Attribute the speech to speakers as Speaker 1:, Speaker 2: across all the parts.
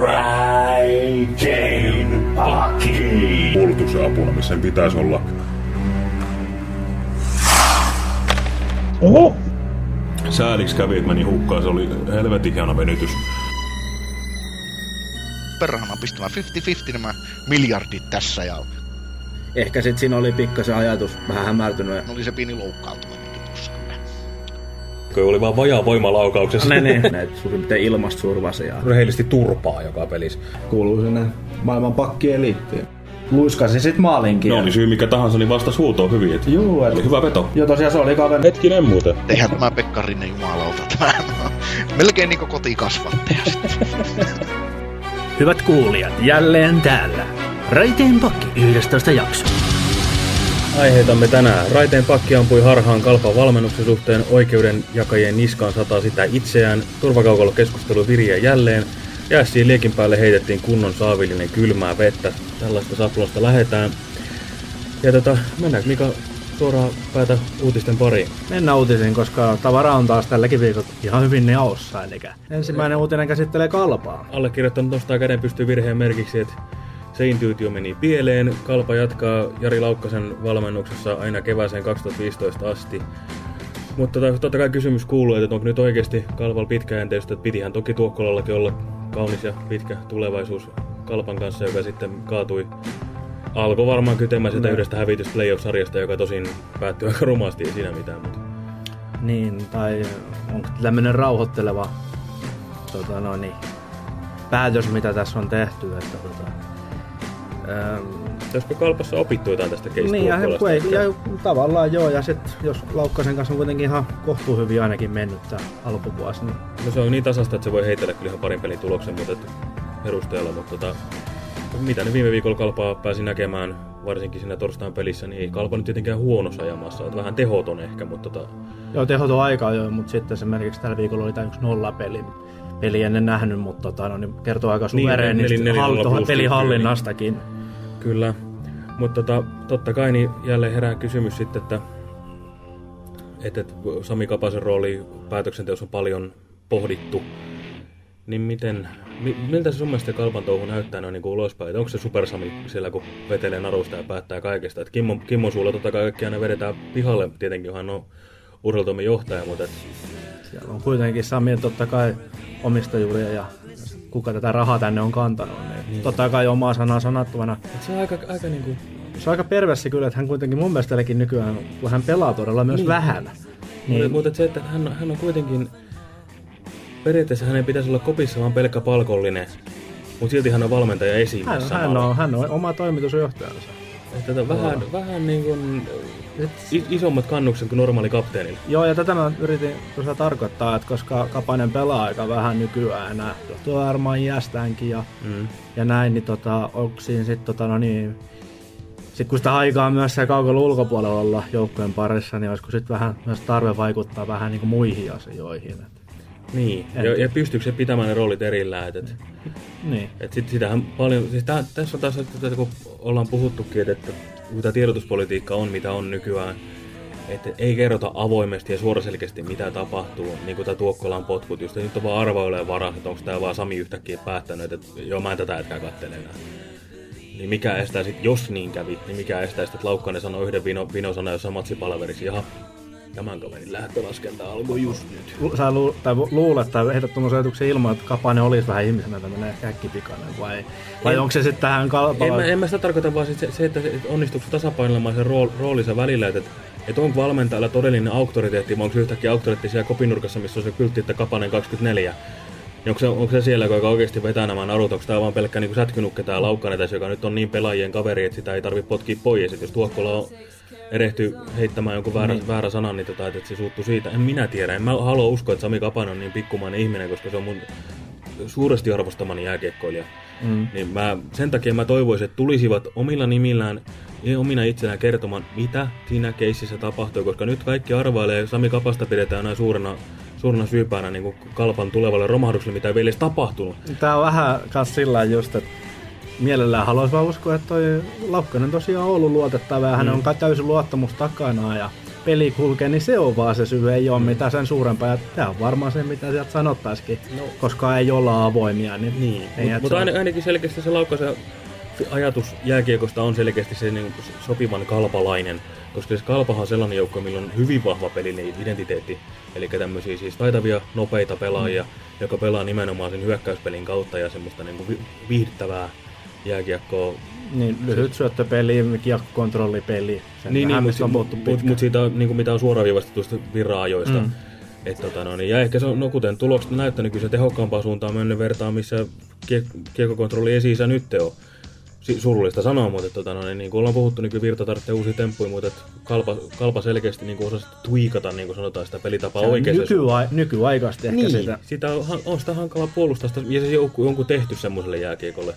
Speaker 1: Raiden Paki.
Speaker 2: Puolustusapuna, missä sen pitäisi olla.
Speaker 3: Oho!
Speaker 2: Sääliksi kävi, että meni hukkaan. Se oli helvetin hieno venytys.
Speaker 4: Perhana pistämään 50-50 nämä miljardit tässä ja
Speaker 3: Ehkä sit siinä oli pikkasen ajatus vähän hämärtynyt.
Speaker 4: oli se pieni loukkaantuminenkin
Speaker 2: Kun oli vaan vajaa voimalaukauksessa.
Speaker 3: Ne, ne. Näitä suurin piirtein ilmastosurvasia.
Speaker 2: Rehellisesti turpaa joka pelissä.
Speaker 3: Kuuluu sinne maailman pakkieliittiin. Luiskasi sit maalinkin.
Speaker 2: No oli syy mikä tahansa, niin vastas huutoon hyvin. Et
Speaker 3: Juu, et...
Speaker 2: oli hyvä veto.
Speaker 3: Joo, tosiaan se oli kaveri.
Speaker 2: Hetkinen muuten.
Speaker 4: Eihän tämä Pekka Rinne jumalauta. Tämä melkein niinku kotikasvattaja.
Speaker 5: Hyvät kuulijat, jälleen täällä. Raiteen pakki 11 jakso.
Speaker 6: Aiheitamme tänään. Raiteen pakki ampui harhaan kalpan valmennuksen suhteen oikeudenjakajien niskaan sataa sitä itseään. Turvakaukalla keskustelu viriä jälleen. Jäässiin liekin päälle heitettiin kunnon saavillinen kylmää vettä. Tällaista saplosta lähetään. Ja tota, mennäänkö Mika suoraan päätä uutisten pariin?
Speaker 7: Mennään uutisiin, koska tavara on taas tälläkin viikolla ihan hyvin neossa. Eli ensimmäinen uutinen käsittelee kalpaa.
Speaker 6: Allekirjoittanut nostaa käden pystyy virheen merkiksi, että se intuitio meni pieleen. Kalpa jatkaa Jari Laukkasen valmennuksessa aina kevääseen 2015 asti. Mutta totta kai kysymys kuuluu, että onko nyt oikeasti Kalpalla pitkäjänteistä, että pitihän toki Tuokkolallakin olla kaunis ja pitkä tulevaisuus Kalpan kanssa, joka sitten kaatui alkoi varmaan kytemään sitä yhdestä hävitys playoff-sarjasta, joka tosin päättyi aika rumasti, ei siinä mitään. Mutta...
Speaker 7: Niin, tai onko tämmöinen rauhoitteleva tota, no niin, päätös, mitä tässä on tehty. Että, tota, ähm,
Speaker 6: Olisiko Kalpassa opittu jotain tästä keistä
Speaker 7: niin, ja, ei, ja, tavallaan joo, ja sitten jos Laukkasen kanssa on kuitenkin ihan kohtuu hyvin ainakin mennyt tämä alkuvuosi, niin
Speaker 6: No se on niin tasasta, että se voi heitellä kyllä ihan parin pelin tuloksen mutta perusteella, mutta tota, mitä ne viime viikolla Kalpaa pääsi näkemään, varsinkin siinä torstain pelissä, niin ei Kalpa nyt tietenkään huonossa ajamassa, että vähän tehoton ehkä, mutta tota,
Speaker 7: Joo, tehoton aika jo, mutta sitten esimerkiksi tällä viikolla oli tämä yksi nollapeli. Peli ennen nähnyt, mutta tota, no, niin kertoo aika
Speaker 6: Niin,
Speaker 7: suvereenista
Speaker 6: neli- neljä nolla
Speaker 7: hall- pelihallinnastakin.
Speaker 6: kyllä. Mutta tota, totta kai niin jälleen herää kysymys sitten, että, että, että Sami Kapasen rooli päätöksenteossa on paljon pohdittu, niin miten, mi, miltä se sun mielestä Kalpan touhu näyttää noin niin kuin ulospäin? Onko se supersami siellä, kun vetelee narusta ja päättää kaikesta? Että Kimmon, Kimmon suulla totta kai kaikki aina vedetään pihalle, tietenkin hän on urheilutoimen johtaja, mutta et,
Speaker 7: Siellä on kuitenkin Sami totta kai omistajuuria ja kuka tätä rahaa tänne on kantanut. Niin totta kai omaa sanaa sanattavana.
Speaker 6: et se on aika, aika niin kuin,
Speaker 7: Se on aika perversi kyllä, että hän kuitenkin mun mielestä tälläkin nykyään, kun hän pelaa todella myös
Speaker 6: Niin.
Speaker 7: vähän.
Speaker 6: Niin.
Speaker 7: Niin,
Speaker 6: Mutta se, että hän, on- hän on kuitenkin... Periaatteessa hänen pitäisi olla kopissa vaan pelkkä palkollinen, mutta silti hän on valmentaja esimies
Speaker 7: hän, hän, on, hän on oma toimitusjohtajansa.
Speaker 6: Että tätä vähän, vähän niin kuin i- isommat kannukset kuin normaali kapteenilla.
Speaker 7: Joo, ja tätä mä yritin tuossa tarkoittaa, että koska Kapanen pelaa aika vähän nykyään enää, johtuu varmaan iästäänkin ja,
Speaker 6: Mm.
Speaker 7: ja näin, niin tota, onko siinä sitten tota, no niin, sit kun sitä aikaa myös siellä kaukalla ulkopuolella olla joukkojen parissa, niin olisiko sitten vähän myös tarve vaikuttaa vähän niin kuin muihin asioihin. Et,
Speaker 6: Niin, ja, ja pystyykö se pitämään ne roolit erillään? Et, et,
Speaker 7: niin.
Speaker 6: et sit, sitähän paljon, siis tää, tässä on taas, että kun ollaan puhuttukin, että, että kun tämä tiedotuspolitiikka on mitä on nykyään, että ei kerrota avoimesti ja suoraselkeästi mitä tapahtuu, niin kuin tämä Tuokkolan potkut, just nyt on vaan arvoilee varaa, että onko tämä vaan Sami yhtäkkiä päättänyt, että joo mä en tätä jätkää kattele enää. Niin mikä estää sit, jos niin kävi, niin mikä estää sitten, että Laukkanen sanoo yhden vino, vinosana jossain matsipalaverissa, jaha, tämän kaverin lähtölaskenta alkoi just nyt.
Speaker 7: Sä lu- tai lu- luulet tai heität tuommoisen ajatuksen ilman, että Kapanen olisi vähän ihmisenä tämmöinen äkkipikainen vai, vai
Speaker 6: En-
Speaker 7: onko se sitten tähän
Speaker 6: En
Speaker 7: kalpaan?
Speaker 6: mä, en mä sitä tarkoita vaan sit se, se, että onnistuuko tasapainoilemaan sen rool, roolinsa välillä, että, että onko valmentajalla todellinen auktoriteetti, vai onko se yhtäkkiä auktoriteetti siellä kopinurkassa, missä on se kyltti, että Kapanen 24. Niin onko se, onko se siellä, joka oikeasti vetää nämä narut, onko tämä vaan pelkkä niin sätkynukke tämä laukkanen tässä, joka nyt on niin pelaajien kaveri, että sitä ei tarvitse potkia pois. Sit jos Tuokkola on erehty heittämään jonkun väärä, niin. väärä sanan, niin tota, että se suuttuu siitä. En minä tiedä. En mä halua uskoa, että Sami Kapanen on niin pikkumainen ihminen, koska se on mun suuresti arvostamani jääkiekkoilija. Mm. Niin mä, sen takia mä toivoisin, että tulisivat omilla nimillään ja omina itsenään kertomaan, mitä siinä keississä tapahtui, koska nyt kaikki arvailee, Sami Kapasta pidetään näin suurena, suurena syypäänä niin kuin kalpan tulevalle romahdukselle, mitä ei vielä edes tapahtunut.
Speaker 7: Tää on vähän kans sillä just, että mielellään haluaisi vaan uskoa, että toi Laukkanen tosiaan on ollut luotettava ja mm. hänen on täysin luottamus takana ja peli kulkee, niin se on vaan se syy, ei ole mitään sen suurempaa. Ja tämä on varmaan se, mitä sieltä sanottaisikin, no. koska ei olla avoimia. Niin,
Speaker 6: Niin, mutta mut ain, ainakin selkeästi se laukaisen ajatus jääkiekosta on selkeästi se niin sopivan kalpalainen, koska se kalpahan on sellainen joukko, millä on hyvin vahva pelillinen identiteetti, eli tämmöisiä siis taitavia, nopeita pelaajia, mm. joka pelaa nimenomaan sen hyökkäyspelin kautta ja semmoista niin vi- viihdyttävää jääkiekkoa.
Speaker 7: Niin, lyhyt syöttöpeli, kiekkokontrollipeli. Sen
Speaker 6: Niin, niin mutta mut,
Speaker 7: pitkään.
Speaker 6: mut siitä on, niin kuin mitä on suoraviivastetusta virra-ajoista. Mm. Et, tota, no, niin, ja ehkä se on, no kuten tulokset näyttänyt, kyllä se tehokkaampaan suuntaan mennyt vertaan, missä kie, kiekkokontrolli esi nyt on. Si- surullista sanoa, mutta et, tota, no, niin, niin kuin ollaan puhuttu, niin kyllä Virta tarvitsee uusia temppuja, mutta et kalpa, kalpa selkeästi niin kuin osasi tweakata, niin kuin sanotaan, sitä pelitapaa oikein.
Speaker 7: nykyai- nykyaikaisesti ehkä
Speaker 6: Niin,
Speaker 7: sitä.
Speaker 6: sitä on, on sitä hankala puolustaa sitä, ja se joku, jonkun tehty semmoiselle jääkiekolle.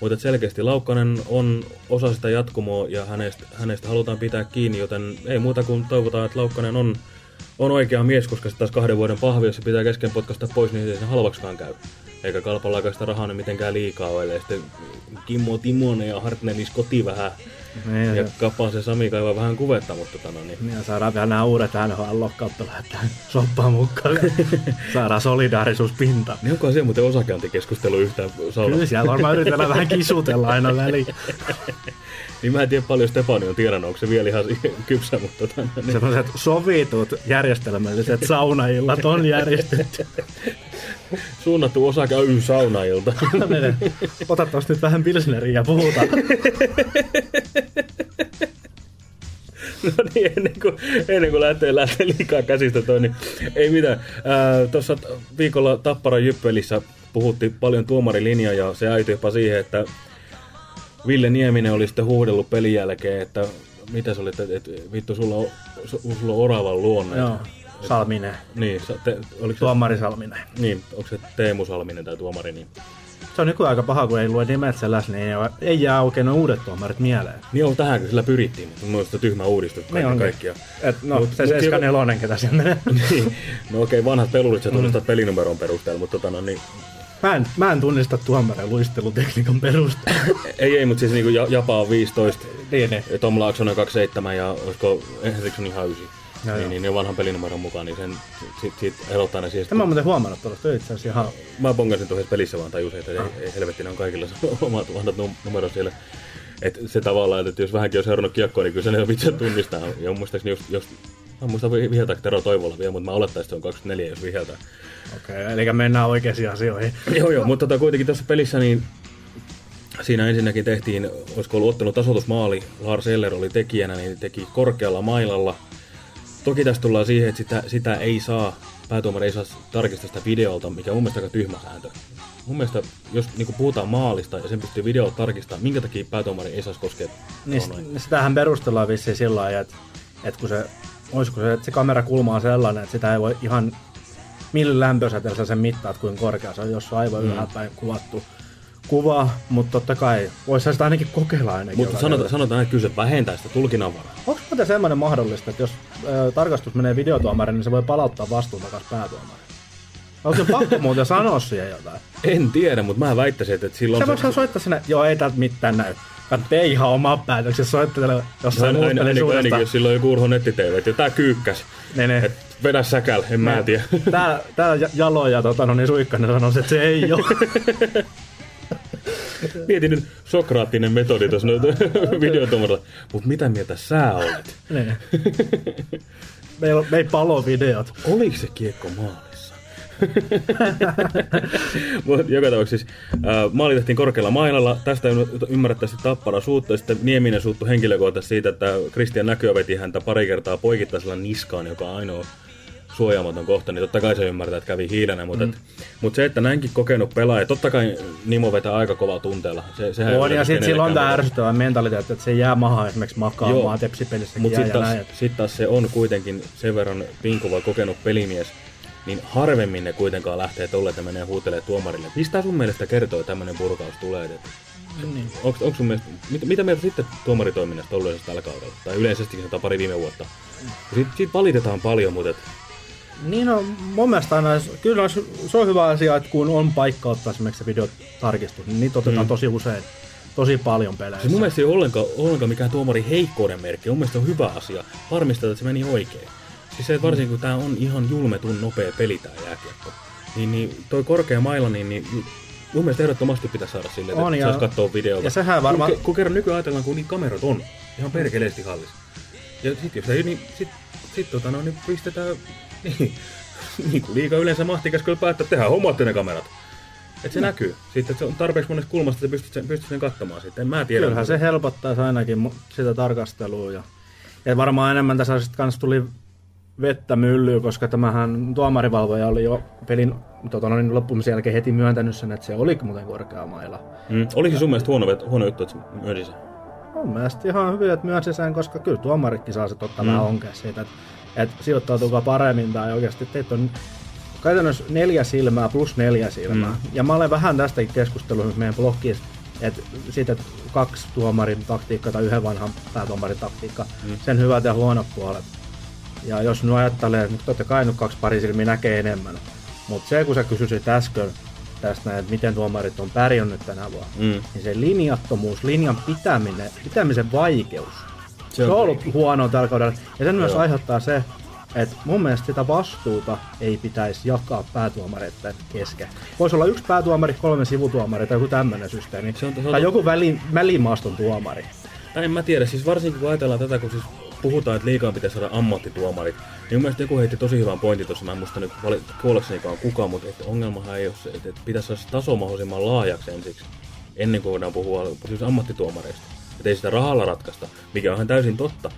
Speaker 6: Mutta selkeästi Laukkanen on osa sitä jatkumoa ja hänestä, hänestä halutaan pitää kiinni, joten ei muuta kuin toivotaan, että Laukkanen on, on oikea mies, koska se taas kahden vuoden pahvi, jos se pitää kesken potkasta pois, niin ei se halvaksikaan käy. Eikä kalpalla sitä rahaa nyt mitenkään liikaa ole, sitten Kimmo Timonen ja Hartnelis koti vähän
Speaker 7: Niin,
Speaker 6: ja
Speaker 7: ja,
Speaker 6: kapaa se Sami kaivaa vähän kuvetta, mutta tota no niin.
Speaker 7: ja saadaan vielä nämä uudet nhl lokkauppelaat tähän soppaan mukaan. saadaan solidaarisuus pintaan.
Speaker 6: Niin onko se muuten osakeantikeskustelu yhtään saunassa?
Speaker 7: Kyllä siellä varmaan yritetään vähän kisutella aina väliin.
Speaker 6: Niin mä en tiedä paljon Stefani on tiedannut, onko se vielä ihan kypsä, mutta tota, niin.
Speaker 7: Sellaiset sovitut järjestelmälliset saunaillat on järjestetty.
Speaker 6: suunnattu osake y saunailta.
Speaker 7: Ota tosta nyt vähän pilsneriä ja puhutaan.
Speaker 6: no niin, ennen kuin, ennen kuin lähtee, lähtee liikaa käsistä toi, niin ei mitään. Tuossa viikolla Tapparan Jyppelissä puhuttiin paljon tuomarilinjaa ja se äiti jopa siihen, että Ville Nieminen oli sitten huudellut pelin jälkeen, että mitä se oli, että, että vittu sulla on, su- sulla on oravan luonne.
Speaker 7: Joo, Salminen.
Speaker 6: Niin, te, oliko se,
Speaker 7: Tuomari Salminen.
Speaker 6: niin, onko se Teemu Salminen tai tuomari, niin
Speaker 7: Se on nykyään aika paha, kun ei lue nimet sellaisen, niin ei, ei jää oikein ne uudet tuomarit mieleen.
Speaker 6: Niin on tähän, sillä pyrittiin, mutta mun mielestä tyhmä uudistus kaiken
Speaker 7: onkin.
Speaker 6: kaikkiaan.
Speaker 7: Et, no,
Speaker 6: Mut-
Speaker 7: se
Speaker 6: mut
Speaker 7: 74, ketä menee.
Speaker 6: niin. No okei, vanhat pelurit sä tunnistat pelinumeron perusteella, mutta tota no niin.
Speaker 7: Mä en, mä en tunnista tuomarin luistelutekniikan perusta.
Speaker 6: Ei, ei, mutta siis niinku Ja- Japa on 15,
Speaker 7: niin, niin.
Speaker 6: Tom Laaksonen 27 ja olisiko Henriksson ihan 9.
Speaker 7: Joo,
Speaker 6: niin, niin, ne vanhan pelinumeron mukaan, niin sen, sit, sit erottaa ne siihen.
Speaker 7: Tämä on muuten huomannut tuolla, itse asiassa ihan...
Speaker 6: Mä bongasin tuossa pelissä vaan tajusin, että ei, ei helvetti, ne on kaikilla omat vanhat num- numerot siellä. Et se tavallaan, että jos vähänkin on seurannut kiekkoa, niin kyllä se ne on vitsi tunnistaa. Ja muistaakseni just, jos, mä muistan viheltääkö Tero Toivola vielä, mutta mä olettaisin, että se on 24, jos viheltää.
Speaker 7: Okei, okay, eli mennään oikeisiin asioihin.
Speaker 6: Joo, joo, mutta tota, kuitenkin tuossa pelissä niin siinä ensinnäkin tehtiin, olisiko ollut ottanut tasoitusmaali, Lars Eller oli tekijänä, niin teki korkealla mailalla. Toki tästä tullaan siihen, että sitä, sitä ei saa, päätuomari ei saa tarkistaa sitä videolta, mikä on mun mielestä aika tyhmä sääntö. Mun mielestä, jos niin puhutaan maalista ja sen pystyy videolla tarkistamaan, minkä takia päätuomari ei saisi koskea
Speaker 7: Niin sit- sitähän perustellaan vissiin sillä lailla, että, että kun se, olisiko se, että se kamerakulma on sellainen, että sitä ei voi ihan millä lämpösäteellä sä sen mittaat, kuin korkea se on, jos on aivan mm. ylhäältäpäin kuvattu kuva, mutta totta kai, voisi sitä ainakin kokeilla ainakin.
Speaker 6: Mutta sanotaan, sanotaan, että kyllä se vähentää sitä tulkinnanvaraa.
Speaker 7: Onko muuten semmoinen mahdollista, että jos ö, tarkastus menee videotuomarille, niin se voi palauttaa vastuun takaisin päätuomarille? Onko se pakko muuten sanoa siihen jotain?
Speaker 6: En tiedä, mutta mä väittäisin, että silloin...
Speaker 7: Se voisi soittaa sinne, joo ei täältä mitään näy. Katsoo ihan oma päätöksen, soittelee jossain muut
Speaker 6: aina, aina, ainakin,
Speaker 7: suunnasta.
Speaker 6: jos silloin on joku Urho netti että tää kyykkäs.
Speaker 7: Ne, ne.
Speaker 6: Et vedä säkäl, en mä tiedä.
Speaker 7: Tää, tää Ja- Jalo ja tota, no niin Suikkanen sanoi, että se ei ole.
Speaker 6: Mietin nyt sokraattinen metodi tuossa videotuomarilla. Mut mitä mieltä sä olet?
Speaker 7: Meillä me ei palo videot.
Speaker 6: Oliko se kiekko maalissa? Joka tapauksessa äh, maali tehtiin korkealla mailalla. Tästä ymmärrettäisiin tappara suuttu. Ja sitten Nieminen suuttu henkilökohtaisesti siitä, että Kristian Näkyä veti häntä pari kertaa poikittaisella niskaan, joka on ainoa suojaamaton kohta, niin totta kai se ymmärtää, että kävi hiilenä, mutta, mm. mutta se, että näinkin kokenut pelaaja, totta kai Nimo vetää aika kovaa tunteella. Se, sehän
Speaker 7: On, ja sitten sillä on tämä ärsyttävä mentaliteetti, että se jää mahaan esimerkiksi makaamaan tepsipelissä
Speaker 6: Mutta sitten taas, sit taas se on kuitenkin sen verran pinkuva kokenut pelimies, niin harvemmin ne kuitenkaan lähtee tolle, että menee huutelee tuomarille. Mistä sun mielestä kertoo, että tämmöinen purkaus tulee?
Speaker 7: Niin.
Speaker 6: onko, onko sun mielestä, mit, mitä mieltä sitten tuomaritoiminnasta ollut yleensä tällä kaudella? Tai yleisestikin sitä pari viime vuotta? Siitä, siitä valitetaan paljon, mutta et,
Speaker 7: Niin on, mun mielestä aina, kyllä se on hyvä asia, että kun on paikka ottaa esimerkiksi se videotarkistus, niin niitä otetaan mm. tosi usein. tosi paljon peleissä.
Speaker 6: Siis mun mielestä ei ole ollenkaan, ollenkaan mikään tuomarin heikkouden merkki. Mun mielestä on hyvä asia. Varmistaa, että se meni oikein. Siis se, varsinkin kun tää on ihan julmetun nopea peli tää jääkiekko. Niin, niin toi korkea maila, niin, niin mun mielestä ehdottomasti pitäisi saada silleen,
Speaker 7: On,
Speaker 6: että
Speaker 7: ja-
Speaker 6: saisi katsoa videota.
Speaker 7: ja sehän varmaan-
Speaker 6: Kun, kun kerran nykyään ajatellaan, kun niitä kamerot on ihan perkeleesti hallissa. Ja sit jos ei, niin sit, sit tota, no, niin pistetään, niin, niin kuin liikaa yleensä mahtikas kyllä päättää, että tehdään hommat ne kamerat. Että se näkyy. Sitten että se on tarpeeksi monesta kulmasta, että pystyt sen, pystyt sen katsomaan sitten. En mä tiedä.
Speaker 7: Kyllähän se helpottaisi ainakin sitä tarkastelua. Ja, ja varmaan enemmän tässä sitten kanssa tuli vettä myllyyn, koska tämähän tuomarivalvoja oli jo pelin tota, no, niin loppumisen jälkeen heti myöntänyt sen, että se oli muuten korkea maila.
Speaker 6: Mm. Oliko se sun mielestä huono, vet- huono juttu, että myönsi sen?
Speaker 7: Mun mielestä ihan hyvin, että myönsi sen, koska kyllä tuomaritkin saa se totta mm. vähän onkea siitä, että, että sijoittautukaa paremmin tai oikeasti teitä on käytännössä neljä silmää plus neljä silmää. Mm. Ja mä olen vähän tästäkin keskustellut meidän blogissa, että siitä että kaksi tuomarin taktiikkaa tai yhden vanhan päätuomarin taktiikka, mm. sen hyvät ja huonot puolet. Ja jos nyt ajattelee, että totta kai nyt kaksi pari silmiä näkee enemmän. Mutta se, kun sä kysyisit äsken tästä näin, että miten tuomarit on pärjännyt tänä vuonna,
Speaker 6: Mm.
Speaker 7: niin se linjattomuus, linjan pitäminen, pitämisen vaikeus, se,
Speaker 6: Se
Speaker 7: on,
Speaker 6: on-
Speaker 7: ollut huonoa tällä kaudella. Ja sen myös
Speaker 6: Joo.
Speaker 7: aiheuttaa se, että mun mielestä sitä vastuuta ei pitäisi jakaa päätuomareiden kesken. Voisi olla yksi päätuomari, kolme sivutuomaria tai joku tämmöinen systeemi.
Speaker 6: Se on- se on-
Speaker 7: tai joku väli, välimaaston tuomari.
Speaker 6: Tai en mä tiedä, siis varsinkin kun ajatellaan tätä, kun siis puhutaan, että liikaa pitäisi saada ammattituomarit, niin mun joku heitti tosi hyvän pointin tuossa, mä en muista nyt kuollaksenikaan kukaan, mutta että ongelmahan ei ole se, että pitäisi saada taso mahdollisimman laajaksi ensiksi, ennen kuin voidaan puhua siis ammattituomareista. Että ei sitä rahalla ratkaista, mikä on ihan täysin totta.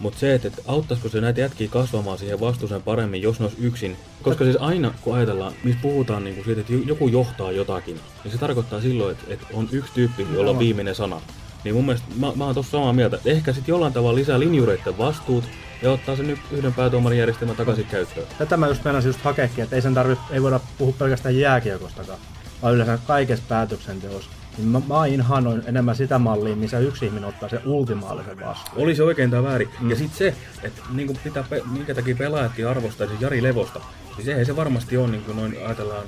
Speaker 6: Mutta se, että, että auttaisiko se näitä jätkiä kasvamaan siihen vastuuseen paremmin, jos ne olisi yksin. Koska siis aina, kun ajatellaan, missä puhutaan niin kuin siitä, että joku johtaa jotakin, niin se tarkoittaa silloin, että, että on yksi tyyppi, jolla on viimeinen sana. Niin mun mielestä, mä, mä oon tossa samaa mieltä, että ehkä sitten jollain tavalla lisää linjureiden vastuut ja ottaa sen nyt yhden päätuomarin järjestelmän takaisin käyttöön.
Speaker 7: Tätä mä just meinasin just hakeekin, että ei sen tarvitse, ei voida puhua pelkästään jääkiekostakaan, vaan yleensä kaikessa päätöksenteossa. Niin mä, mä inhanoin enemmän sitä mallia, missä yksi ihminen ottaa sen ultimaalisen vastuun.
Speaker 6: Oli se oikein tai väärin. Mm. Ja sitten se, että niin pitää, minkä takia pelaajatkin arvostaisi Jari Levosta, niin se ei se varmasti ole, niin kuin noin ajatellaan,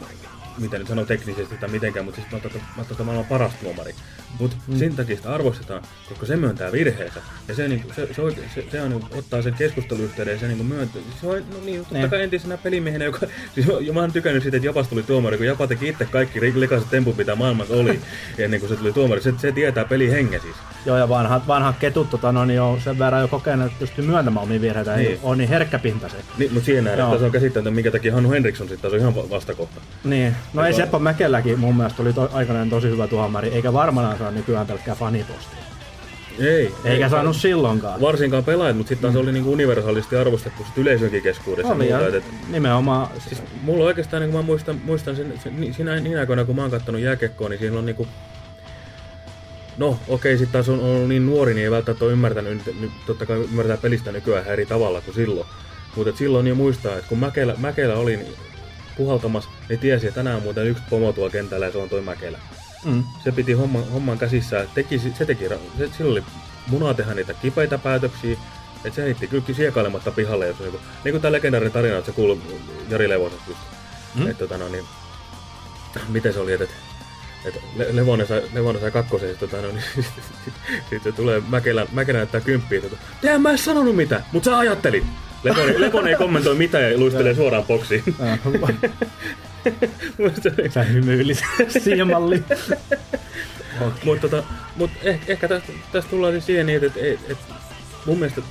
Speaker 6: miten nyt sanoo teknisesti tai mitenkään, mutta siis mä otan, mä otan maailman paras tuomari. Mutta mm. sen takia sitä arvostetaan, koska se myöntää virheensä. Ja se, niin, se, se, oikein, se, se on, niin, ottaa sen keskusteluyhteyden ja se niin myöntää. Se on, no niin, totta
Speaker 7: Niin.
Speaker 6: kai entisenä pelimiehenä, joka, siis mä, mä oon tykännyt siitä, että Japasta tuli tuomari, kun Japa teki itse kaikki likaiset temput, mitä maailmassa oli, ennen kuin se tuli tuomari. Se, se tietää pelin hengen siis.
Speaker 7: Joo, ja vanhat, vanhat ketut tota, no, niin on sen verran jo kokeneet, että pystyy myöntämään omia virheitä, niin. ei
Speaker 6: Niin.
Speaker 7: ole niin herkkäpintaisia.
Speaker 6: Niin, mutta siihen nähdään, että se on käsittämätöntä, minkä takia Hannu Henriksson sitten on ihan va- vastakohta.
Speaker 7: Niin, no ei Seppo Mäkelläkin mun mielestä oli to, aikanaan tosi hyvä tuomari, eikä varmaan saa nykyään pelkkää fanipostia.
Speaker 6: Ei.
Speaker 7: Eikä
Speaker 6: ei,
Speaker 7: saanut silloinkaan.
Speaker 6: Varsinkaan pelaajat, mutta sitten taas oli niinku universaalisti arvostettu sit yleisönkin keskuudessa.
Speaker 7: Oli,
Speaker 6: muuta, et,
Speaker 7: nimenomaan,
Speaker 6: siis mulla oikeastaan, niin kun mä muistan, muistan sen, sen, siinä, niin aikoina, kun mä oon kattonut jääkiekkoa, niin siinä on niinku... No, okei, sitten taas on ollut niin nuori, niin ei välttämättä ole ymmärtänyt, nyt, totta kai ymmärtää pelistä nykyään eri tavalla kuin silloin. Mutta silloin jo muistaa, että kun Mäkelä, Mäkelä oli niin puhaltamassa, niin tiesi, että tänään on muuten yksi pomo tuolla kentällä ja se on toi Mäkelä.
Speaker 7: Mm,
Speaker 6: se piti homman, homman käsissään. Teki, se teki, se, sillä oli munaa tehdä niitä kipeitä päätöksiä. Että se heitti kyllä siekailematta pihalle, jos on joku, niin kuin tämä legendaarinen tarina, että se kuuluu Jari Levosesta just.
Speaker 7: Mm.
Speaker 6: Että tota, no, niin, miten se oli, että, että Le- Levonen sai, Levonen sai kakkosen, ja tota, no, niin, sitten sit se tulee Mäkelä, Mäkelä näyttää kymppiä, että Tehän mä en sanonut mitään, mutta sä ajattelit. Levonen, Levonen ei kommentoi mitään ja luistelee suoraan boksiin.
Speaker 7: sä hymyilit siihen malliin.
Speaker 6: Mutta tota, mut ehkä, ehkä tästä, tästä tullaan siis siihen, niin, että et, et, mun mielestä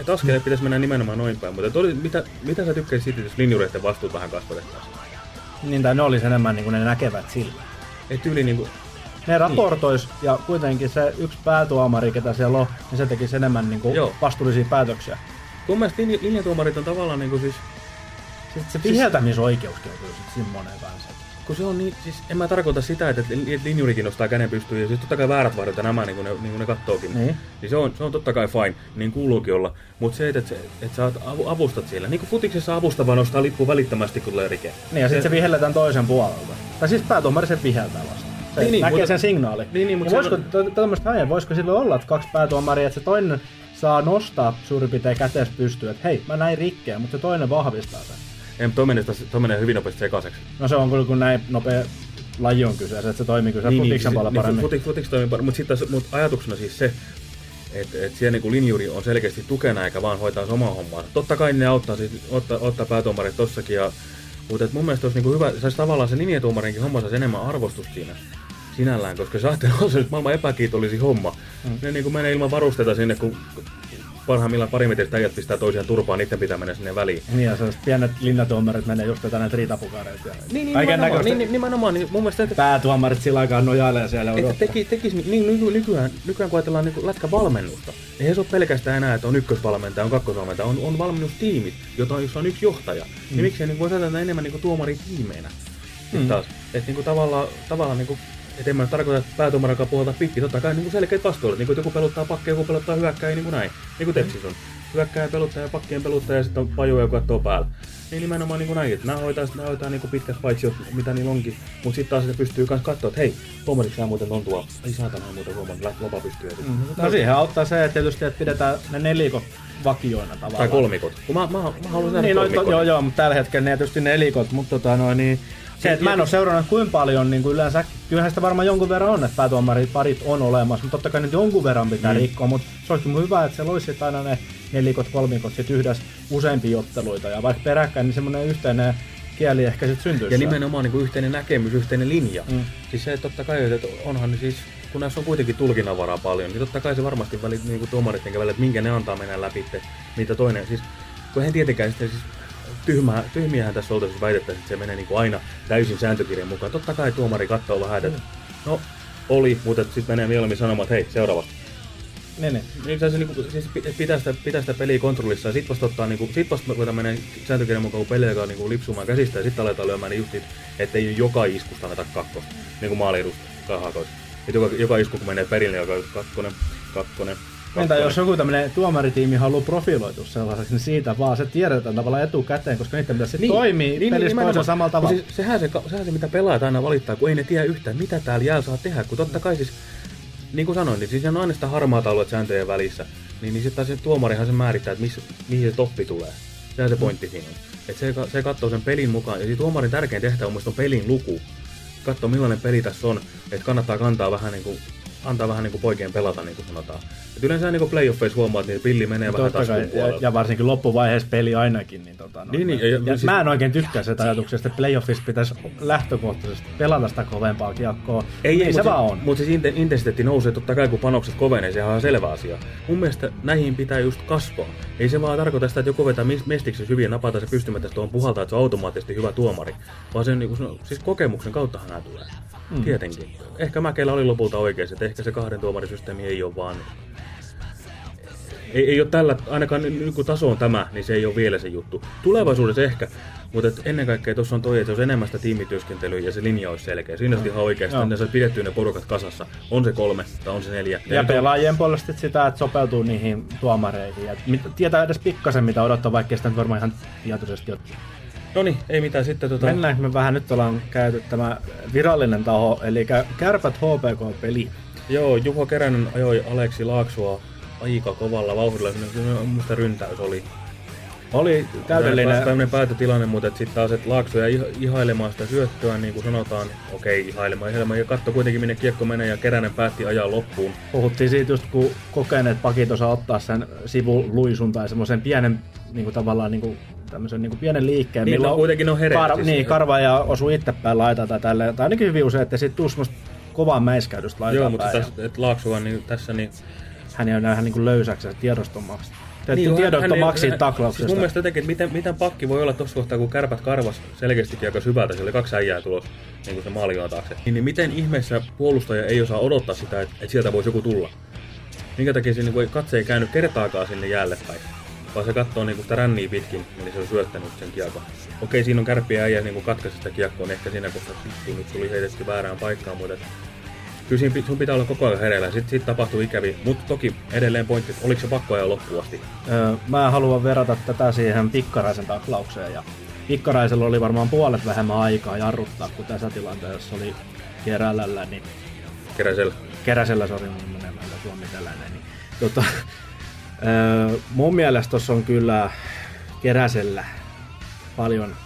Speaker 6: että askeleet pitäisi mennä nimenomaan noin päin. Mutta et oli, mitä, mitä sä tykkäisit siitä, jos linjureiden vastuut vähän kasvatettaisiin?
Speaker 7: niin, tai ne olisi enemmän niin kuin ne näkevät silmät.
Speaker 6: Ei tyyli niinku,
Speaker 7: Ne raportois, ja kuitenkin se yksi päätuomari, ketä siellä on, niin se tekisi enemmän niin kuin
Speaker 6: Joo.
Speaker 7: vastuullisia päätöksiä.
Speaker 6: kun mielestä linja, linjatuomarit on tavallaan niinku siis,
Speaker 7: Sitten se viheltämisoikeuskin on kyllä sit semmoinen kanssa.
Speaker 6: kun se on niin, siis en mä tarkoita sitä, että, että linjurikin nostaa käden pystyyn, ja siis totta kai väärät vahdot ja nämä, niin kuin ne, niin kuin ne kattookin.
Speaker 7: Niin.
Speaker 6: niin se, on, se on totta kai fine, niin kuuluukin olla. Mutta se, että, että, että sä avu- avustat siellä, niin kuin futiksessa avustava nostaa lippu välittömästi, kun tulee rike.
Speaker 7: Niin, ja sitten se vihelletään toisen puolelta. Tai siis päätuomari sen viheltää vasta. Se
Speaker 6: Niin, niin,
Speaker 7: näkee
Speaker 6: mutta-
Speaker 7: sen signaali.
Speaker 6: Niin, niin, mutta
Speaker 7: voisiko,
Speaker 6: on-
Speaker 7: tämmöistä häijä, voisiko silloin olla, että kaksi päätuomaria, että se toinen saa nostaa suurin piirtein kätees pystyyn, että hei, mä näin rikkeä, mutta se toinen vahvistaa sen.
Speaker 6: En, toi menee, toi menee hyvin nopeasti sekaiseksi.
Speaker 7: No se on kyllä kun näin nopea laji on kyseessä, että se toimii kyllä niin, futiksen
Speaker 6: niin,
Speaker 7: puolella
Speaker 6: niin,
Speaker 7: paremmin.
Speaker 6: Futik, toimii paremmin, mutta sitten mut ajatuksena siis se, että et siellä niinku linjuri on selkeästi tukena eikä vaan hoitaa omaa hommaa. Totta kai ne auttaa, siis, ottaa, ottaa päätuomarit tossakin, ja, mutta et mun mielestä olisi niinku hyvä, saisi tavallaan se linjatuomarinkin homma saisi enemmän arvostusta siinä sinällään, koska se on se nyt maailman epäkiitollisin homma. Mm. Ne niinku menee ilman varusteita sinne, kun parhaimmillaan parimetristä äijät pistää toisiaan turpaan, niiden pitää mennä sinne väliin.
Speaker 7: Niin, ja sellaiset pienet linnatuomarit menee just tänne riitapukareita. Ja
Speaker 6: Niin, niin, nimenomaan,
Speaker 7: näköistä
Speaker 6: niin, nimenomaan, niin mun mielestä, että
Speaker 7: päätuomarit sillä aikaa nojailee siellä ja
Speaker 6: että
Speaker 7: odottaa.
Speaker 6: teki, tekis, niin nyky, nykyään, nykyään kun ajatellaan niin lätkävalmennusta, eihän se ole pelkästään enää, että on ykkösvalmentaja, on kakkosvalmentaja, on, on valmennustiimit, jota, jossa on yksi johtaja. Mm. Niin miksei niin voisi ajatella enemmän niin tuomaritiimeinä.
Speaker 7: Mm.
Speaker 6: taas, että niin kuin tavallaan, tavallaan niin kuin, et en mä tarkoita, että päätuomarikaan puhaltaa pitkin, totta kai niin kuin selkeät vastuudet, niin kuin joku peluttaa pakkeja, joku peluttaa hyökkää, niin kuin näin. Niin kuin Tepsis on. Hyökkää peluttaa ja pakkien peluttaa ja sitten on paju, joka katsoo päällä. Niin nimenomaan niin kuin näin, että nämä hoitaa, nämä hoitaa niin kuin pitkät paitsiot, mitä niillä onkin. Mutta sitten taas se pystyy myös katsoa, että hei, tuomariksi sä muuten on tuo. Ei saatana, muuten huomannut, lopa pystyy. Mm.
Speaker 7: No siihen auttaa se, että tietysti että pidetään ne nelikot vakioina tavallaan.
Speaker 6: Tai kolmikot. Kun mä, mä, mä haluan nähdä
Speaker 7: Niin, no, to,
Speaker 6: kolmikon.
Speaker 7: joo, joo, mutta tällä hetkellä ne tietysti nelikot, mutta tota, no, niin, se, että mä en ole seurannut kuinka paljon niin kuin yleensä, kyllähän sitä varmaan jonkun verran on, että päätuomarit parit on olemassa, mutta totta kai nyt jonkun verran pitää mm. rikkoa, mutta se olisi hyvä, että se loisi aina ne nelikot, kolmikot sit yhdessä useampia otteluita ja vaikka peräkkäin, niin semmoinen yhteinen kieli ehkä sitten syntyisi.
Speaker 6: Ja nimenomaan niin kuin yhteinen näkemys, yhteinen linja.
Speaker 7: Mm.
Speaker 6: Siis se, totta kai, että onhan ne siis, kun näissä on kuitenkin tulkinnanvaraa paljon, niin totta kai se varmasti välit niin kuin tuomarit välillä, että minkä ne antaa mennä läpi, että mitä toinen, siis kun eihän tietenkään sitten siis tyhmää, tyhmiähän tässä oltaisiin väitettäisiin, että se menee niin kuin aina täysin sääntökirjan mukaan. Totta kai tuomari katsoo vähän, että no oli, mutta sitten menee mieluummin sanomaan, että hei, seuraavasti.
Speaker 7: Niin, niin.
Speaker 6: Niin se, niinku, siis pi- pitää sitä, pitää sitä peliä kontrollissa ja sit vasta ottaa niinku, sit vasta ruvetaan menee sääntökirjan mukaan, kun peli alkaa niinku lipsumaan käsistä ja sitten aletaan lyömään niin justiin, ettei joka iskusta anneta kakkosta, niinku maaliedus kahakois. Et joka, joka isku kun menee perille, joka on kakkonen, kakkonen,
Speaker 7: Entä jos joku tämmöinen tuomaritiimi haluaa profiloitua sellaiseksi, niin siitä vaan se tiedetään tavallaan etukäteen, koska niiden pitäisi niin, toimii niin, pelissä
Speaker 6: nimenomaan.
Speaker 7: toisen samalla tavalla.
Speaker 6: Siis, sehän, se, sehän se, mitä pelaajat aina valittaa, kun ei ne tiedä yhtään, mitä täällä jäällä saa tehdä. Kun totta kai siis, niin kuin sanoin, niin siis on aina sitä harmaata alueet sääntöjen välissä. Niin, niin sitten se tuomarihan se määrittää, että missä, mihin se toppi tulee. Sehän se pointti siinä on. Et se, se katsoo sen pelin mukaan. Ja siis tuomarin tärkein tehtävä on mun pelin luku. Katso millainen peli tässä on. Että kannattaa kantaa vähän niin kuin, antaa vähän niin kuin poikien pelata, niin kuin sanotaan. Et yleensä niin kuin playoffeissa huomaat, niin pilli menee vähän
Speaker 7: Totta kai, ja, ja, varsinkin loppuvaiheessa peli ainakin. Niin, tota, no,
Speaker 6: Niin, niin,
Speaker 7: ja,
Speaker 6: ja-
Speaker 7: ja,
Speaker 6: siis-
Speaker 7: mä en oikein tykkää sitä ajatuksesta, että playoffissa pitäisi lähtökohtaisesti pelata sitä kovempaa kiekkoa.
Speaker 6: Ei,
Speaker 7: niin
Speaker 6: ei,
Speaker 7: se
Speaker 6: mutta
Speaker 7: vaan on.
Speaker 6: Mutta siis inte- intensiteetti nousee totta kai, kun panokset kovenee, sehän on selvä asia. Mun mielestä näihin pitää just kasvaa. Ei se vaan tarkoita sitä, että joku vetää mestiksi hyvin ja napata se pystymättä tuohon puhaltaa, että se on automaattisesti hyvä tuomari. Vaan sen, niinku, se on- siis kokemuksen kauttahan nämä tulee. Mm. Tietenkin. Ehkä Mäkelä oli lopulta oikeassa, että ehkä se kahden tuomarisysteemi ei ole vaan... Ei, ei ole tällä, ainakaan nyt kun taso on tämä, niin se ei ole vielä se juttu. Tulevaisuudessa ehkä, mutta et ennen kaikkea tuossa on toi, että se olisi enemmän sitä tiimityöskentelyä ja se linja olisi selkeä. Siinä olisi ihan oikeasti,
Speaker 7: Joo.
Speaker 6: ne saisi pidettyä ne porukat kasassa. On se kolme tai on se neljä.
Speaker 7: Ja
Speaker 6: on-
Speaker 7: pelaajien puolesta sit sitä, että sopeutuu niihin tuomareihin. Ja tietää edes pikkasen, mitä odottaa, vaikka sitä nyt varmaan ihan tietoisesti ole.
Speaker 6: No niin, ei mitään sitten tota...
Speaker 7: Mennäänkö me vähän, nyt ollaan käyty tämä virallinen taho, eli Kärpät HPK-peli.
Speaker 6: Joo, Juho Keränen ajoi Aleksi Laaksoa aika kovalla vauhdilla. Musta ryntäys oli.
Speaker 7: Oli täydellinen,
Speaker 6: Tämmöinen päätötilanne, mutta sitten taas, että Laakso jäi iha- ihailemaan sitä syöttöä, niin kuin sanotaan. Okei, ihailemaan, ihailemaan. Ja katso kuitenkin, minne kiekko menee, ja Keränen päätti ajaa loppuun.
Speaker 7: puhuttiin siitä just, kun kokeneet pakit osaa ottaa sen sivuluisun tai semmoisen pienen niin kuin tavallaan niin kuin, tämmöisen niin kuin pienen liikkeen.
Speaker 6: Niin,
Speaker 7: millä
Speaker 6: no kuitenkin on
Speaker 7: Kar- niin, karva ja osuu itse päin laita tai tälleen. Tai ainakin hyvin usein, että siitä tuu semmoista kovaa mäiskäydystä laitaa
Speaker 6: Joo, mutta tässä, että Laakso vaan niin, tässä niin...
Speaker 7: Hän ei ole vähän niin kuin löysäksi ja tiedostommaksi.
Speaker 6: Niin,
Speaker 7: tiedottomaksi taklauksesta.
Speaker 6: Siis mun mielestä jotenkin, että miten, miten pakki voi olla tuossa kohtaa, kun kärpät karvas selkeästikin aika syvältä, siellä oli kaksi äijää tulos niin kuin se maalijoon taakse. Niin, niin miten ihmeessä puolustaja ei osaa odottaa sitä, että, että sieltä voisi joku tulla? Minkä takia se niin kuin, katse ei käynyt kertaakaan sinne jäälle päin? Vaan se katsoo niin kuin sitä ränniä pitkin, niin se on syöttänyt sen kiekon. Okei, siinä on kärppiä äijä niin kuin katkaisi sitä kiekkoa, niin ehkä siinä vittu, nyt tuli heitetty väärään paikkaan, mutta kyllä siinä, sun pitää olla koko ajan hereillä. Sitten sit tapahtuu ikävi, mutta toki edelleen pointti, että oliko se pakko ajaa loppuun asti?
Speaker 7: Öö, mä haluan verrata tätä siihen Pikkaraisen taklaukseen. Ja Pikkaraisella oli varmaan puolet vähemmän aikaa jarruttaa kuin tässä tilanteessa oli Kerälällä, niin
Speaker 6: Keräsellä.
Speaker 7: Keräsellä, sori, mun menee meillä Suomi tällainen. Niin, tota, öö, mun mielestä tuossa on kyllä Keräsellä paljon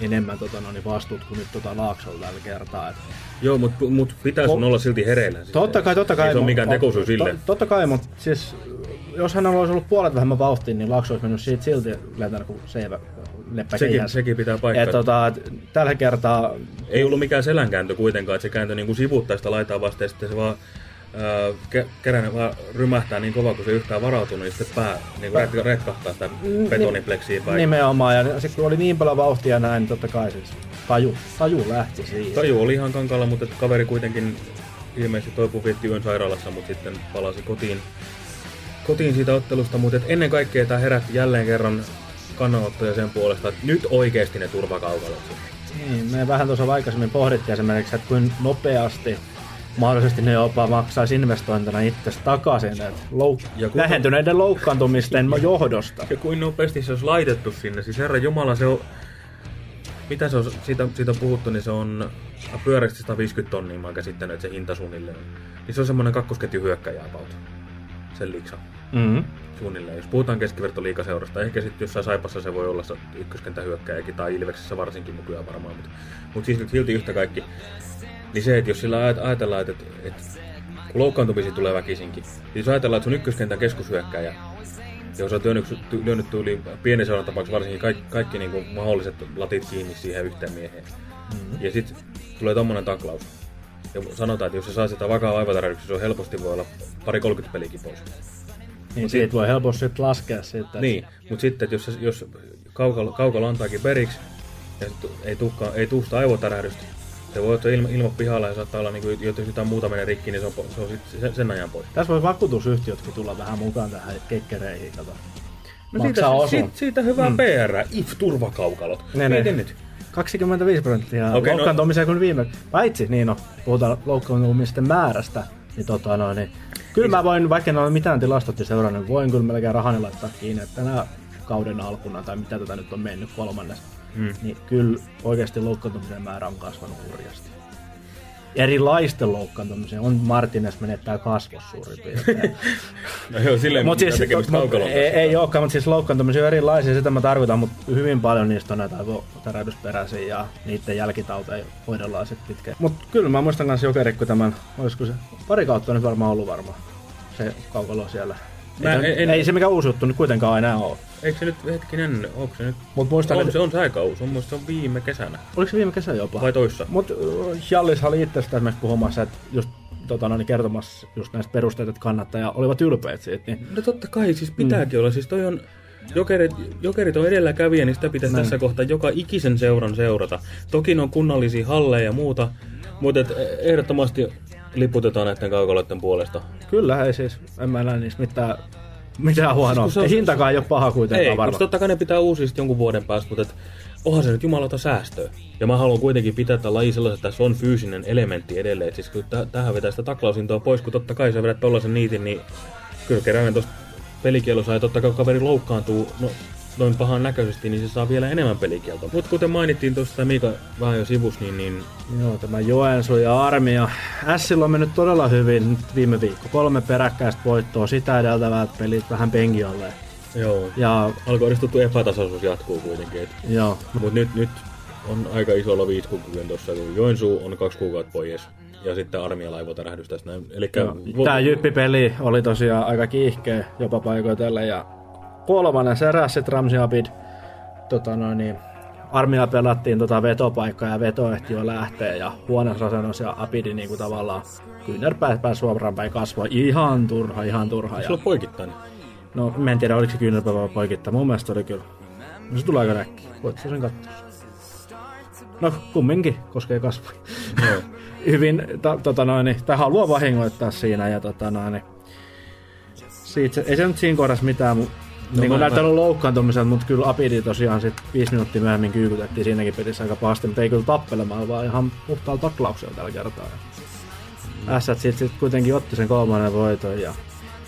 Speaker 7: enemmän tota, no, niin vastuut kuin nyt tota Laaksolla tällä kertaa. Et,
Speaker 6: Joo, mutta mut pitää sun olla silti hereillä. Siis
Speaker 7: totta kai, totta kai.
Speaker 6: Ei se ole mikään tekosyy sille.
Speaker 7: To, totta kai, mutta siis jos hän olisi ollut puolet vähemmän vauhtia, niin Laakso olisi mennyt siitä silti lentänyt kuin seivä leppä
Speaker 6: Sekin,
Speaker 7: keihäs.
Speaker 6: sekin pitää
Speaker 7: Et,
Speaker 6: paikkaa.
Speaker 7: tota, et, tällä kertaa
Speaker 6: Ei ollut mikään selänkääntö kuitenkaan, että se kääntö niin sivuuttaista laitaa vasten ja sitten se vaan ää, ke- Keränen vaan rymähtää niin kova, kun se yhtään varautunut, niin sitten pää niin ret- retkahtaa sitä betonipleksiä päin.
Speaker 7: nimenomaan, ja sitten kun oli niin paljon vauhtia näin, niin totta kai siis taju, taju lähti siitä.
Speaker 6: Taju oli ihan kankalla, mutta kaveri kuitenkin ilmeisesti toipui vietti yön sairaalassa, mutta sitten palasi kotiin, kotiin siitä ottelusta. Mutta ennen kaikkea tämä herätti jälleen kerran kannanottoja sen puolesta, että nyt oikeasti ne turvakaukalot.
Speaker 7: Niin, me vähän tuossa aikaisemmin pohdittiin esimerkiksi, että kuinka nopeasti mahdollisesti ne jopa maksaisi investointina itse takaisin louk-
Speaker 6: kuinka-
Speaker 7: vähentyneiden loukkaantumisten johdosta.
Speaker 6: Ja kuin nopeasti se olisi laitettu sinne. Siis herra Jumala, se on... Mitä se on, siitä, siitä on puhuttu, niin se on pyöreästi 150 tonnia, mä oon käsittänyt, että se hinta suunnilleen. Niin se on semmoinen kakkosketju hyökkäjä about. Sen liiksa.
Speaker 7: Mm-hmm.
Speaker 6: Suunnilleen. Jos puhutaan keskivertoliikaseurasta, ehkä sitten jossain Saipassa se voi olla ykköskentä hyökkäjäkin, tai Ilveksessä varsinkin nykyään varmaan, mutta, mutta siis nyt silti yhtä kaikki. Niin se, että jos sillä ajat- ajatellaan, että, että, kun loukkaantumisia tulee väkisinkin, niin jos ajatellaan, että sun ykköskentän keskushyökkäjä, jos on lyönyt, tyyliin pienen seuran tapauksessa varsinkin kaikki, kaikki niin kuin mahdolliset latit kiinni siihen yhteen mieheen. Mm-hmm. Ja sitten tulee tommonen taklaus. Ja sanotaan, että jos se saa sitä vakaa vaivatarjouksia, se on helposti voi olla pari 30 pelikin pois.
Speaker 7: Niin siitä voi helposti sit laskea sitten.
Speaker 6: Niin, mutta sitten, että jos, jos kaukalo, kaukalo antaakin periksi ja sit ei tulekaan, ei tuu sitä aivotärähdystä, se voi ottaa ilma, ilma pihalla ja saattaa olla, niin kuin, jos jotain muuta menee rikki, niin se on, se on sit sen, sen ajan pois.
Speaker 7: Tässä voi vakuutusyhtiötkin tulla vähän mukaan tähän kekkereihin, kato.
Speaker 6: No siitä,
Speaker 7: osun.
Speaker 6: siitä, siitä hyvää mm. PR, if turvakaukalot.
Speaker 7: Ne, ne.
Speaker 6: nyt.
Speaker 7: 25 prosenttia okay,
Speaker 6: no-
Speaker 7: loukkaantumisia kuin viime. Paitsi, niin no, puhutaan loukkaantumisten määrästä, niin tota no, niin kyllä mä voin, vaikka en ole mitään tilastotti seurannut, voin kyllä melkein rahani laittaa kiinni, että tänä kauden alkuna, tai mitä tätä nyt on mennyt kolmannes,
Speaker 6: Mm.
Speaker 7: niin kyllä oikeasti loukkaantumisen määrä on kasvanut hurjasti. Erilaisten loukkaantumisen on Martinez menettää kasvos suurin piirtein.
Speaker 6: No joo, silleen
Speaker 7: Mutta siis,
Speaker 6: tekemistä
Speaker 7: mut, ei, ei olekaan, mutta siis loukkaantumisia on erilaisia, sitä mä tarkoitan, mutta hyvin paljon niistä on näitä aivotärähdysperäisiä ja niiden jälkitauteja hoidellaan sitten pitkään. Mutta kyllä mä muistan kanssa jokerikko tämän, olisiko se pari kautta on nyt varmaan ollut varmaan se kaukalo siellä.
Speaker 6: Mä
Speaker 7: Ei,
Speaker 6: en-
Speaker 7: ei se mikä uusi juttu nyt kuitenkaan enää ole.
Speaker 6: Eikö se nyt, hetkinen, onko se nyt?
Speaker 7: Mutta muistan,
Speaker 6: On, se on se aika uusi, mun se on viime kesänä.
Speaker 7: oliko se viime kesä jopa?
Speaker 6: Vai toissa?
Speaker 7: Mutta Jallis oli itse esimerkiksi puhumassa, että just tota, no, niin kertomassa just näistä perusteita, että kannattaja olivat ylpeät siitä. Niin
Speaker 6: No totta kai, siis pitääkin mm. olla. Siis toi on, jokerit, jokerit on edelläkävijä, niin sitä pitäisi
Speaker 7: Näin.
Speaker 6: tässä kohtaa joka ikisen seuran seurata. Toki on kunnallisia halleja ja muuta, mutta et ehdottomasti liputetaan näiden kaukaloiden puolesta.
Speaker 7: Kyllä, ei siis, en mä näe niistä mitään, mitään huonoa.
Speaker 6: Siis se on-
Speaker 7: hintakaan ei ole paha kuitenkaan
Speaker 6: Ei, mutta
Speaker 7: varmaan.
Speaker 6: totta kai ne pitää uusia sit jonkun vuoden päästä, mutta et, onhan se nyt jumalauta säästöä. Ja mä haluan kuitenkin pitää tämän laji sellaisen, että se on fyysinen elementti edelleen. Et siis kun täh- tähän vetää sitä taklausintoa pois, kun totta kai sä vedät tollasen niitin, niin kyllä Keränen tuossa pelikielossa ja totta kai kaveri loukkaantuu no, noin pahan näköisesti, niin se saa vielä enemmän pelikieltoa. Mutta kuten mainittiin tuossa, Miika vähän jo sivus, niin, niin
Speaker 7: Joo, tämä Joensuu ja Armia. Sillä on mennyt todella hyvin nyt viime viikko. Kolme peräkkäistä voittoa, sitä edeltävät pelit vähän penki alle.
Speaker 6: joo,
Speaker 7: Ja
Speaker 6: alkoholistuttu epätasaisuus jatkuu kuitenkin. Et,
Speaker 7: joo,
Speaker 6: Mutta nyt, nyt on aika iso lovi kuten tuossa, kun Joensuu on kaksi kuukautta pois. Ja sitten armia laivotärähdys tästä näin. Elikkä,
Speaker 7: Tämä Jyppi-peli oli tosiaan aika kiihkeä jopa paikoitelle ja kolmannen eräs sitten Ramsi Abid tota noin, niin, armia pelattiin tota vetopaikkaa ja veto ehti jo lähteä ja huonossa asennossa ja Abidi niin kuin tavallaan kyynärpää pääsi suoraan päin kasvoi. Ihan turha, ihan turha. Ja,
Speaker 6: Sulla on poikittainen.
Speaker 7: no mä en tiedä oliko se kyynärpää vai poikittaa, mun mielestä oli kyllä. No se tulee aika näkki, voit sen katsoa. No kumminkin koskee kasvoja.
Speaker 6: Joo.
Speaker 7: hyvin, ta, tota noin, niin, tai haluaa vahingoittaa siinä ja tota noin, niin, siitä, se- ei se nyt siinä kohdassa mitään, no, niin
Speaker 6: mä-
Speaker 7: kuin
Speaker 6: mä-
Speaker 7: näyttänyt loukkaantumisen, mutta kyllä Apidi tosiaan sit viisi minuuttia myöhemmin kyykytettiin siinäkin pelissä aika pahasti, mutta ei kyllä tappelemaan, vaan ihan puhtaalla taklauksella tällä kertaa. Ja Ässät sitten sit kuitenkin otti sen kolmannen voiton ja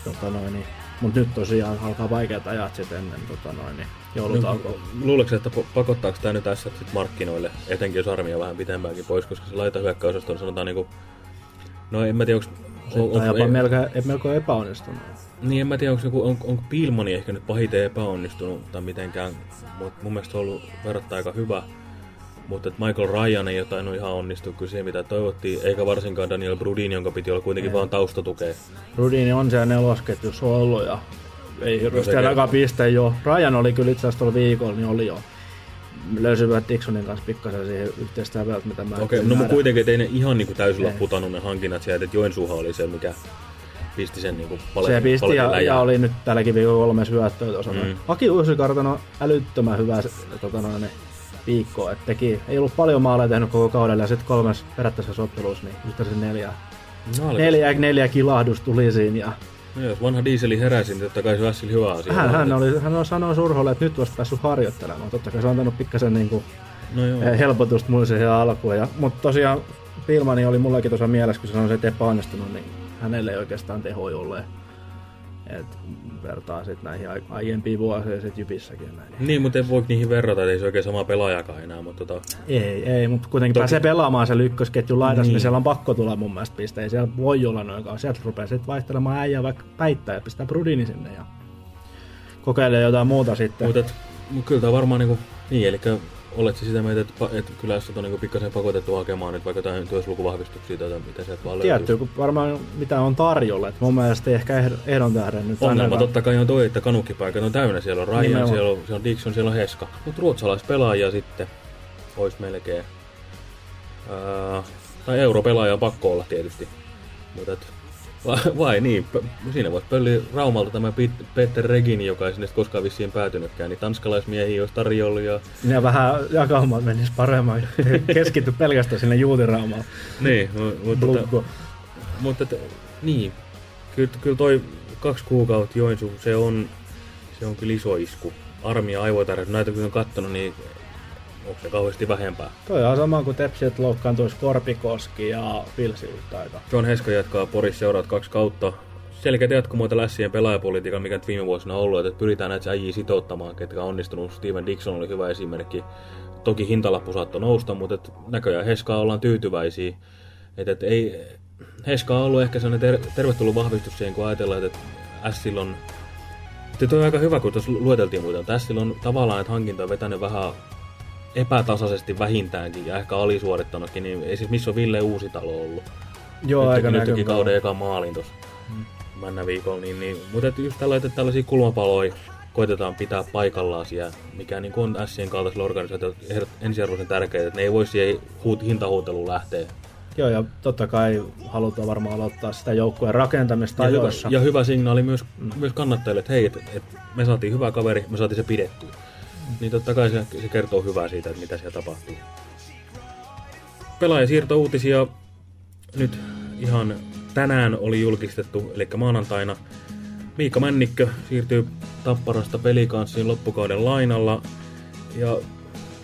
Speaker 7: tota noin, niin, mutta nyt tosiaan alkaa vaikeat ajat sitten ennen tota noin, niin, joulutaukoa.
Speaker 6: No, luuletko, että pakottaako tämä nyt tässä sit markkinoille, etenkin jos armia vähän pitempäänkin pois, koska se laita hyökkäysosasto sanotaan niinku... No en mä tiedä, onko...
Speaker 7: Se on jopa melko, melko epäonnistunut.
Speaker 6: Niin, en mä tiedä, onko, joku, on, onko Pilmani ehkä nyt pahiten epäonnistunut tai mitenkään, mutta mun mielestä se on ollut verrattain aika hyvä. Mutta et Michael Ryan ei tainnut ihan onnistua kyllä siihen, mitä toivottiin, eikä varsinkaan Daniel Brudin, jonka piti olla kuitenkin vaan taustatukea.
Speaker 7: Rudini on siellä nelosketjussa ollut ja ei hirveästi
Speaker 6: se
Speaker 7: ainakaan piste jo. Rajan oli kyllä itse asiassa tuolla viikolla, niin oli jo. Löysivät Dixonin kanssa pikkasen siihen yhteistä välttämättä,
Speaker 6: Okei, okay, no mutta kuitenkin et ei ne ihan niinku täysillä
Speaker 7: Ei.
Speaker 6: putannut ne hankinnat sieltä, että Joensuuhan oli se, mikä pisti sen niinku pale,
Speaker 7: Se pisti ja, ja, oli nyt tälläkin viikolla kolme syöttöä tuossa.
Speaker 6: Mm.
Speaker 7: Mm. Aki Uusikartan on älyttömän hyvä se, tota, noin, viikko, että teki, ei ollut paljon maaleja tehnyt koko kaudella ja sitten kolmes perättäisessä ottelussa, niin yhteensä neljä,
Speaker 6: No,
Speaker 7: neljä, neljä kilahdus tuli siinä ja
Speaker 6: No, jos vanha dieseli heräsi, niin totta kai se olisi hyvä asia.
Speaker 7: hän, hän, oli, hän on sanonut Surholle, että nyt olisi päässyt harjoittelemaan. Totta kai se on antanut pikkasen niin kuin,
Speaker 6: No joo.
Speaker 7: eh, helpotusta mulle siihen alkuun. Ja, mutta tosiaan Pilmani oli mullakin tuossa mielessä, kun se sanoi, että epäonnistunut, niin hänelle ei oikeastaan tehoja ole. Et vertaa sitten näihin ai- aiempiin vuosiin sit Jypissäkin. Näin.
Speaker 6: Niin, mutta ei voi niihin verrata, että ei se oikein sama pelaajakaan enää, mutta tota,
Speaker 7: Ei, ei, mutta kuitenkin
Speaker 6: Toki-
Speaker 7: pääsee pelaamaan se ykkösketjun laidassa, niin.
Speaker 6: Niin.
Speaker 7: siellä on pakko tulla mun mielestä piste. Ei siellä voi olla noin kauan. Sieltä rupeaa sitten vaihtelemaan äijää vaikka päittää ja pistää Brudini sinne ja kokeilee jotain muuta sitten.
Speaker 6: mutta mut kyllä tämä varmaan niinku, niin, eli olet sitä mieltä, että, että kyllä sut on niinku pikkasen pakotettu hakemaan nyt vaikka jotain työslukuvahvistuksia tai mitä sieltä vaan
Speaker 7: Tietty,
Speaker 6: löytyy.
Speaker 7: kun varmaan mitä on tarjolla. Et mun mielestä ei ehkä ehd- ehdon tähden nyt
Speaker 6: Ongelma totta kai on toi, että kanukkipaikat on täynnä. Siellä on Ryan,
Speaker 7: Nimenomaan.
Speaker 6: siellä on, siellä on Dixon, siellä on Heska. Mutta ruotsalaispelaajia sitten olisi melkein. Ää, tai europelaaja on pakko olla tietysti. Mutta vai, vai niin, siinä voisi pölliä Raumalta tämä Peter Regini, joka ei sinne koskaan vissiin päätynytkään, niin tanskalaismiehiä olisi tarjolla ja
Speaker 7: Ja vähän jakaumat menis paremmin. Keskitty pelkästään sinne juutiraamaan.
Speaker 6: niin, mu- mutta,
Speaker 7: Blukko.
Speaker 6: mutta niin, kyllä, kyllä toi kaksi kuukautta Joensuu, se on, se on kyllä iso isku. Armia aivotarjat, näitä kun on kattonut, niin onko se kauheasti vähempää?
Speaker 7: Toi on sama kuin Tepsi, että loukkaantuisi Korpikoski ja Pilsi yhtä aikaa.
Speaker 6: John Heska jatkaa Porissa seuraat kaksi kautta. Selkeät jatkumoita lässien pelaajapolitiikan, mikä nyt viime vuosina on ollut, että pyritään näitä äijiä sitouttamaan, ketkä on onnistunut. Steven Dixon oli hyvä esimerkki. Toki hintalappu saattoi nousta, mutta et näköjään Heskaa ollaan tyytyväisiä. Et, et ei, Heska on ollut ehkä sellainen ter- tervetullut vahvistus siihen, kun ajatellaan, että Sillä on... Toi on aika hyvä, kun tuossa lueteltiin muuten, että Sillä on tavallaan näitä hankintoja vetänyt vähän epätasaisesti vähintäänkin ja ehkä alisuorittanutkin, niin ei siis missä on Ville Uusitalo ollut.
Speaker 7: Joo,
Speaker 6: nyt,
Speaker 7: aika
Speaker 6: nyt teki kauden eka maalin tuossa männä viikolla, niin, niin, mutta et just tällä, että tällaisia kulmapaloja koitetaan pitää paikallaan siellä, mikä niin on Sien kaltaisilla organisaatioilla ensiarvoisen tärkeää, että ne ei voi siihen huut, hintahuuteluun lähteä.
Speaker 7: Joo, ja totta kai halutaan varmaan aloittaa sitä joukkueen rakentamista
Speaker 6: Ja hyvä,
Speaker 7: ajoissa.
Speaker 6: ja hyvä signaali myös, mm. myös kannattajille, että hei, et, et me saatiin hyvä kaveri, me saatiin se pidettyä. Niin totta kai se, se kertoo hyvää siitä, että mitä siellä tapahtuu. Pelaajasiirtouutisia nyt ihan tänään oli julkistettu, eli maanantaina. Miikka Männikkö siirtyy Tapparasta pelikanssiin loppukauden lainalla. Ja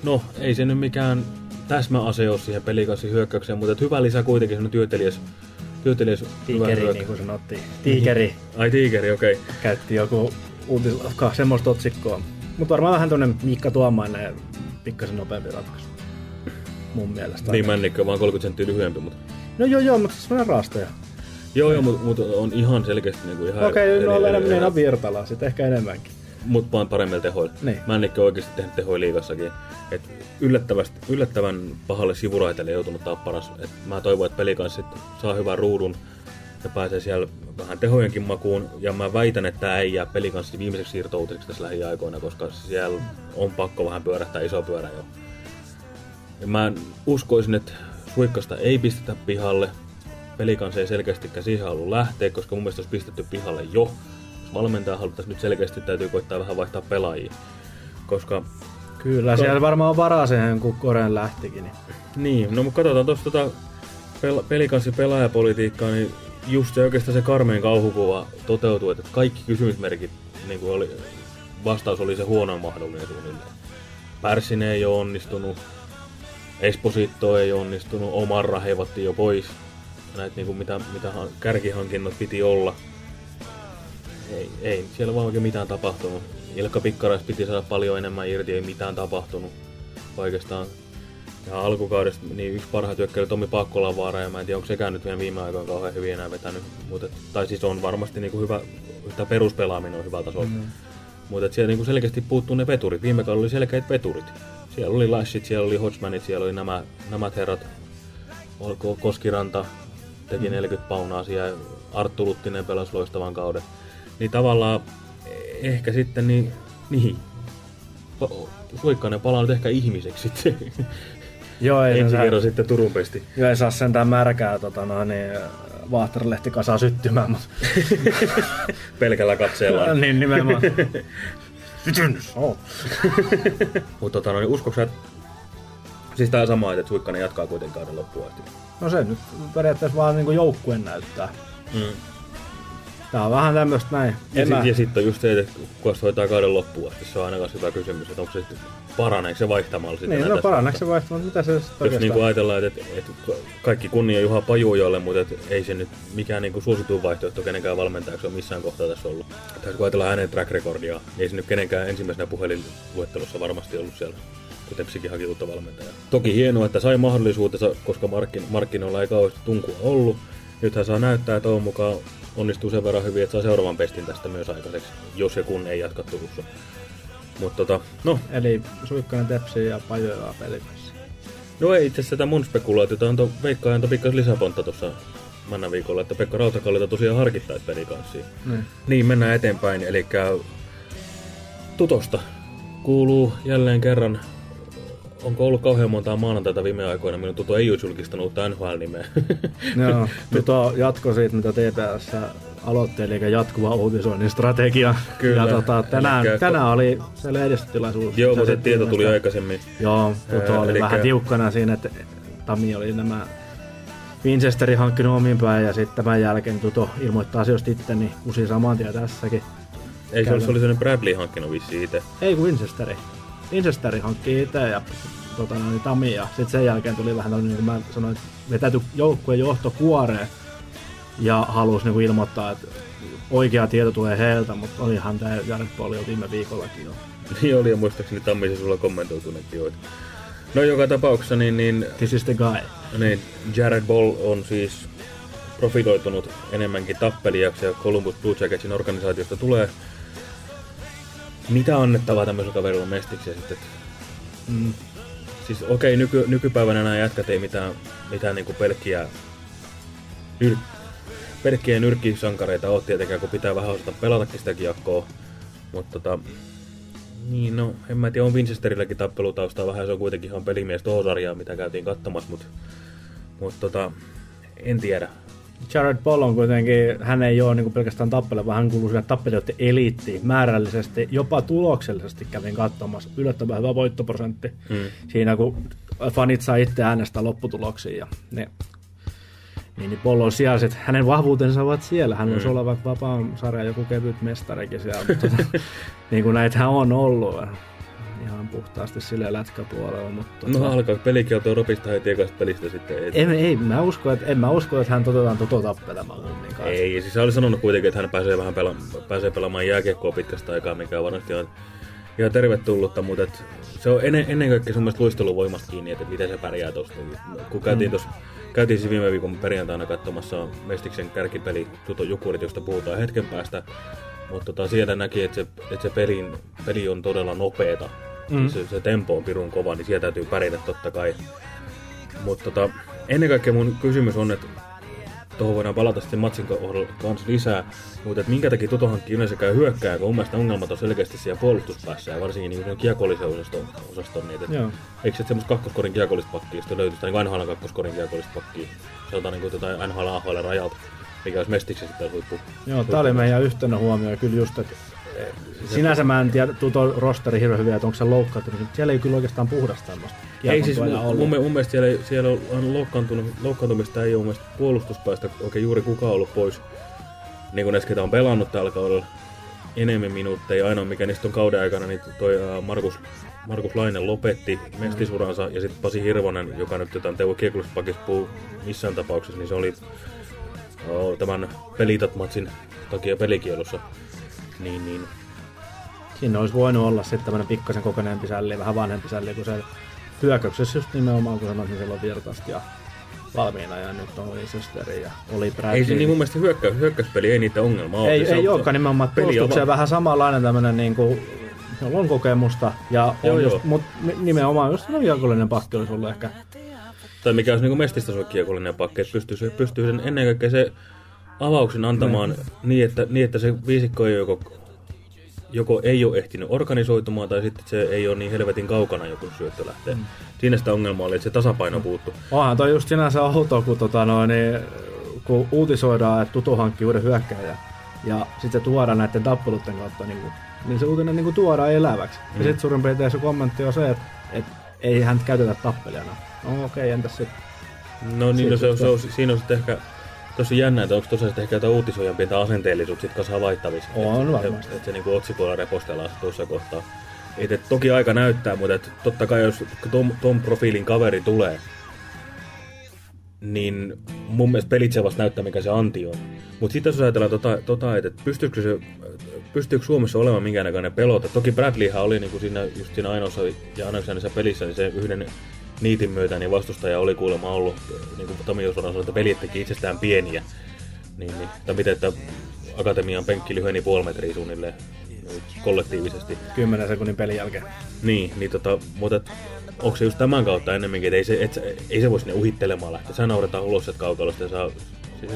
Speaker 6: no, ei se nyt mikään täsmäase ole siihen pelikanssin hyökkäykseen, mutta hyvä lisä kuitenkin semmoinen työtelijäs, työtelijäs hyvä
Speaker 7: Tiikeri, niin kuin sanottiin. Tiikeri
Speaker 6: Ai tiikeri, okei. Okay.
Speaker 7: käytti joku uutislafka, semmoista otsikkoa. Mutta varmaan vähän tuonne Miikka Tuomainen pikkasen nopeampi ratkaisu. Mun mielestä.
Speaker 6: Niin. Männikkö vaan 30 senttiä lyhyempi, mutta...
Speaker 7: No joo, joo, mutta semmoinen raastaja.
Speaker 6: Joo, joo, mutta mut on ihan selkeästi niinku ihan...
Speaker 7: Okei, okay, no
Speaker 6: eri-
Speaker 7: enemmän enää virtala, sitten ehkä enemmänkin.
Speaker 6: Mut vaan paremmilla tehoilla.
Speaker 7: Niin.
Speaker 6: Männikkö on oikeasti tehnyt tehoja liigassakin. Et yllättävästi, yllättävän pahalle sivuraiteelle joutunut tapparas. Et mä toivon, että pelikanssit saa hyvän ruudun ja pääsee siellä vähän tehojenkin makuun. Ja mä väitän, että tää ei jää pelikanssi viimeiseksi siirtouutiseksi tässä lähiaikoina, koska siellä on pakko vähän pyörähtää iso pyörä jo. Ja mä uskoisin, että Suikkasta ei pistetä pihalle. Pelikans ei selkeästikään siihen halua lähteä, koska mun mielestä olisi pistetty pihalle jo. Jos valmentaja haluttaisiin nyt selkeästi, täytyy koittaa vähän vaihtaa pelaajia. Koska,
Speaker 7: Kyllä, siellä varmaan on varaa siihen, kun Koren lähtikin. Niin.
Speaker 6: niin, no mutta katsotaan tuosta tota pel- pelikanssi pelaajapolitiikkaa, niin just se oikeastaan se karmeen kauhukuva toteutuu, että kaikki kysymysmerkit, niin kuin oli, vastaus oli se huonoin mahdollinen suunnilleen. Pärssinen ei ole onnistunut, Esposito ei onnistunut, Omarra heivottiin jo pois. Näitä niin kuin mitä, mitä han- kärkihankinnot piti olla. Ei, ei siellä vaan oikein mitään tapahtunut. Ilkka Pikkarais piti saada paljon enemmän irti, ei mitään tapahtunut oikeastaan. Ja alkukaudesta niin yksi parhaat hyökkäjä oli Tomi Pakkolavaara, ja mä en tiedä onko sekään nyt vielä viime aikoina kauhean hyvin enää vetänyt. Mutta, tai siis on varmasti niin kuin hyvä, tämä peruspelaaminen on hyvä taso. Mm. Mutta siellä niin kuin selkeästi puuttuu ne veturit. Viime kaudella oli selkeät veturit. siellä oli Lashit, siellä oli Hodgmanit, siellä oli nämä, nämä herrat. Olko Koskiranta teki 40 paunaa siellä, Arttu Luttinen pelasi loistavan kauden. Niin tavallaan ehkä sitten niin, niin Suikkanen palaa nyt ehkä ihmiseksi sitten.
Speaker 7: Joo, ei,
Speaker 6: Ensi
Speaker 7: saa,
Speaker 6: kerran sitten Turun pesti.
Speaker 7: joo, ei saa sentään märkää tota, no, niin, vaahteralehti kasaa syttymään, mutta
Speaker 6: Pelkällä katseella.
Speaker 7: niin nimenomaan. Sytyn! Oh.
Speaker 6: Mutta tota, no, niin uskoks sä, että... Siis tää sama, että Suikkanen jatkaa kuitenkin kauden loppuun asti.
Speaker 7: No se nyt periaatteessa vaan niinku joukkue näyttää.
Speaker 6: Mm.
Speaker 7: Tää on vähän tämmöstä näin.
Speaker 6: Ja,
Speaker 7: mä-
Speaker 6: sit, ja sitten on just se, että se hoitaa kauden loppuun asti, se on aina hyvä kysymys, että onko se sitten paraneeko se vaihtamalla sitten
Speaker 7: Niin, no paraneeko se vaihtamaan, mitä se sitten
Speaker 6: Jos niinku ajatellaan, että, että, kaikki kunnia Juha Pajuojalle, mutta et ei se nyt mikään niinku suosituin vaihtoehto kenenkään valmentajaksi on missään kohtaa tässä ollut. Tai kun ajatellaan hänen track recordia, niin ei se nyt kenenkään ensimmäisenä puhelinluettelossa varmasti ollut siellä kun Tepsikin haki uutta valmentajaa. Toki hienoa, että sai mahdollisuutensa, koska markkin, markkinoilla ei kauheasti tunkua ollut. Nyt hän saa näyttää, että on mukaan onnistuu sen verran hyvin, että saa seuraavan pestin tästä myös aikaiseksi, jos ja kun ei jatka Turussa. Mutta tota, no,
Speaker 7: Eli Suikkanen, Tepsi ja Pajoja pelipäissä.
Speaker 6: No ei itse asiassa tätä mun spekulaatiota antoi Veikka antoi pikkas lisäpontta tuossa Manna viikolla, että Pekka Rautakallita tosiaan harkittaisi pelikanssiin.
Speaker 7: Niin.
Speaker 6: Niin, mennään eteenpäin. Eli Tutosta kuuluu jälleen kerran, onko ollut kauhean montaa maanantaita viime aikoina, minun Tuto ei ole julkistanut uutta NHL-nimeä.
Speaker 7: Joo, tuo jatko siitä, mitä TPS aloitti, eli jatkuva uutisoinnin strategia.
Speaker 6: Kyllä.
Speaker 7: Ja tota, tänään,
Speaker 6: Elikkä-
Speaker 7: tänään oli se lehdistötilaisuus.
Speaker 6: Joo, mutta
Speaker 7: sitten
Speaker 6: tieto tuli
Speaker 7: ilmeisesti-
Speaker 6: aikaisemmin.
Speaker 7: Joo, Tuto
Speaker 6: Ää,
Speaker 7: oli
Speaker 6: elikkä-
Speaker 7: vähän tiukkana siinä, että Tami oli nämä Winchesterin hankkinut omin päin ja sitten tämän jälkeen Tuto ilmoittaa asioista itse, niin kusi saman tien tässäkin.
Speaker 6: Ei se olisi oli sellainen Bradley hankkinut vissiin itse.
Speaker 7: Ei Winchesteri. Winchesteri hankkii itse ja tota, niin Tami ja sitten sen jälkeen tuli vähän tämmöinen, niin kuin mä sanoin, että vetäytyi joukkueen johto kuoreen ja halusi niin kuin ilmoittaa, että oikea tieto tulee heiltä, mutta olihan tämä Jared Paul jo viime viikollakin jo.
Speaker 6: Niin oli, ja muistaakseni Tammi se sulla kommentoitu nekin jo. No joka tapauksessa, niin, niin
Speaker 7: This is the guy.
Speaker 6: Niin, Jared Ball on siis profiloitunut enemmänkin tappelijaksi ja Columbus Blue Jacketsin organisaatiosta tulee mitä annettavaa tämmöisellä kaverilla mestiksi ja sitten, että
Speaker 7: Mm.
Speaker 6: Siis okei, nyky, nykypäivänä nämä jätkät ei mitään, mitään niinku pelkkiä, yr, pelkkiä nyrkkisankareita ole tietenkään, kun pitää vähän osata pelatakin sitä kiekkoa. Mutta tota, niin no, en mä tiedä, on Winchesterilläkin tappelutaustaa vähän, se on kuitenkin ihan pelimies tuohon sarjaan, mitä käytiin katsomassa, mutta mut tota, en tiedä.
Speaker 7: Jared Paul on kuitenkin, hän ei ole niin pelkästään tappele, vaan hän kuuluu sinne tappelijoiden eliittiin määrällisesti, jopa tuloksellisesti kävin katsomassa. Yllättävän hyvä voittoprosentti
Speaker 6: Mm.
Speaker 7: siinä, kun fanit saa itse äänestää lopputuloksia. Ja ne, niin, niin Paul on siellä, että hänen vahvuutensa ovat siellä. Hän voisi olla vaikka vapaan sarjan joku kevyt mestarikin siellä, mutta tota, niin kuin näitähän on ollut ihan puhtaasti sille lätkäpuolella. Mutta,
Speaker 6: No
Speaker 7: tota,
Speaker 6: alkaa pelikielto ropista heti ekasta pelistä sitten.
Speaker 7: Ei, ei, mä usko, että, en mä usko, että hän toteutetaan toto tappelemaan kummin kanssa.
Speaker 6: Ei, siis hän oli sanonut kuitenkin, että hän pääsee vähän pela- pääsee pelaamaan jääkiekkoa pitkästä aikaa, mikä on varmasti on ihan tervetullutta, mutta et se on ennen, ennen kaikkea sun mielestä luisteluvoimasta kiinni, että miten se pärjää tuosta. Kun käytiin tuossa Käytiin viime viikon perjantaina katsomassa Mestiksen kärkipeli Tuto Jukurit, josta puhutaan hetken päästä. Mutta tota, siellä näki, että se, että se pelin, peli on todella nopeeta. Mm. Se, se tempo on pirun kova, niin siellä täytyy pärjätä totta kai. Mutta tota, ennen kaikkea mun kysymys on, että tuohon voidaan palata sitten matsin kanssa lisää, mutta että minkä takia Toto hankkii yleensä käy hyökkää, kun mun mielestä ongelmat on selkeästi siellä puolustuspäässä ja varsinkin niin kiekollisen osaston, osaston niitä.
Speaker 7: Joo.
Speaker 6: Eikö se semmoista kakkoskorin kiekollista pakkia, josta löytyisi, tai niin NHL kakkoskorin kiekollista pakkia, sanotaan niin kuin jotain NHL AHL rajalta, mikä olisi mestiksi sitten huippu.
Speaker 7: Joo, tää oli meidän yhtenä huomio kyllä just, että sinänsä mä en tiedä, tuo rosteri hirveän hyvin, että onko se loukkaantunut, mutta siellä ei kyllä oikeastaan puhdasta tämmöistä.
Speaker 6: Ei siis, mun, mun, mun mielestä siellä, siellä on loukkaantunut, loukkaantumista ei ole mun mielestä puolustuspäästä oikein juuri kukaan ollut pois. Niin kuin näissä, ketä on pelannut tällä kaudella enemmän minuutteja. Ainoa mikä niistä on kauden aikana, niin toi Markus, Markus Lainen lopetti mestisuransa ja sitten Pasi Hirvonen, joka nyt jotain Teuvo Kiekullispakista puhuu missään tapauksessa, niin se oli tämän pelitatmatsin takia pelikielossa. Niin, niin.
Speaker 7: Siinä olisi voinut olla sitten tämmöinen pikkasen kokeneempi sälli, vähän vanhempi sälli, kun se hyökkäyksessä just nimenomaan, kun sanoit, niin siellä on Virtasta ja valmiina ja nyt on Leicesteri ja oli Bradley.
Speaker 6: Ei se niin mun mielestä hyökkä, hyökkäyspeli ei niitä ongelmaa ole.
Speaker 7: ei,
Speaker 6: Se
Speaker 7: ei
Speaker 6: on-
Speaker 7: olekaan nimenomaan
Speaker 6: peli on
Speaker 7: puolustukseen vähän samanlainen tämmöinen niin kuin jolla on kokemusta. Ja
Speaker 6: Joo,
Speaker 7: on
Speaker 6: joo.
Speaker 7: just, mut ni- nimenomaan just sellainen kiekollinen pakki olisi ollut ehkä.
Speaker 6: Tai mikä olisi niin mestistason kiekollinen pakki, että pystyy, pystyy sen ennen kaikkea se avauksen antamaan niin, että, niin, että se viisikko ei joko, joko ei ole ehtinyt organisoitumaan tai sitten se ei ole niin helvetin kaukana joku syöttö lähtee. Mm. Siinä sitä ongelmaa oli, että se tasapaino puuttu.
Speaker 7: Onhan toi just sinänsä outoa, kun, tota noin, niin, kun uutisoidaan, että Tutu hankkii uuden hyökkäjän ja sitten se tuodaan näiden tappeluiden kautta, niin, kuin, niin se uutinen niin kuin tuodaan eläväksi. Mm. Ja sitten suurin piirtein se kommentti on se, että, että ei hän käytetä tappelijana. No okei, okay, entäs sitten?
Speaker 6: No niin, no, se, on- se, on, siinä on sitten ehkä tosi jännä, että onko tosiaan sitten ehkä jotain uutisoijan pientä asenteellisuutta sit kanssa havaittavissa.
Speaker 7: On
Speaker 6: että,
Speaker 7: varmasti.
Speaker 6: Että, että se niinku otsikoilla repostellaan tuossa kohtaa. Et, et, toki aika näyttää, mutta et, totta kai jos ton, ton profiilin kaveri tulee, niin mun mielestä pelit se vasta näyttää, mikä se anti on. Mutta sitten jos ajatellaan tota, tota että et pystyykö, se, pystyykö Suomessa olemaan minkäännäköinen pelota. Toki Bradleyhan oli niinku siinä, just siinä ainoassa ja ainoassa pelissä, niin se yhden niitin myötä niin vastustaja oli kuulemma ollut, niin kuin Tomi Osvonen sanoi, että pelit teki itsestään pieniä. Niin, niin. Tai miten, että Akatemian penkki lyheni puoli metriä suunnilleen niin kollektiivisesti.
Speaker 7: 10 sekunnin pelin jälkeen.
Speaker 6: Niin, niin tota, mutta onko se just tämän kautta ennemminkin, että ei se, et, ei se voi sinne uhittelemaan lähteä. Sä nauretaan ulos sieltä kaukalosta ja saa... Se,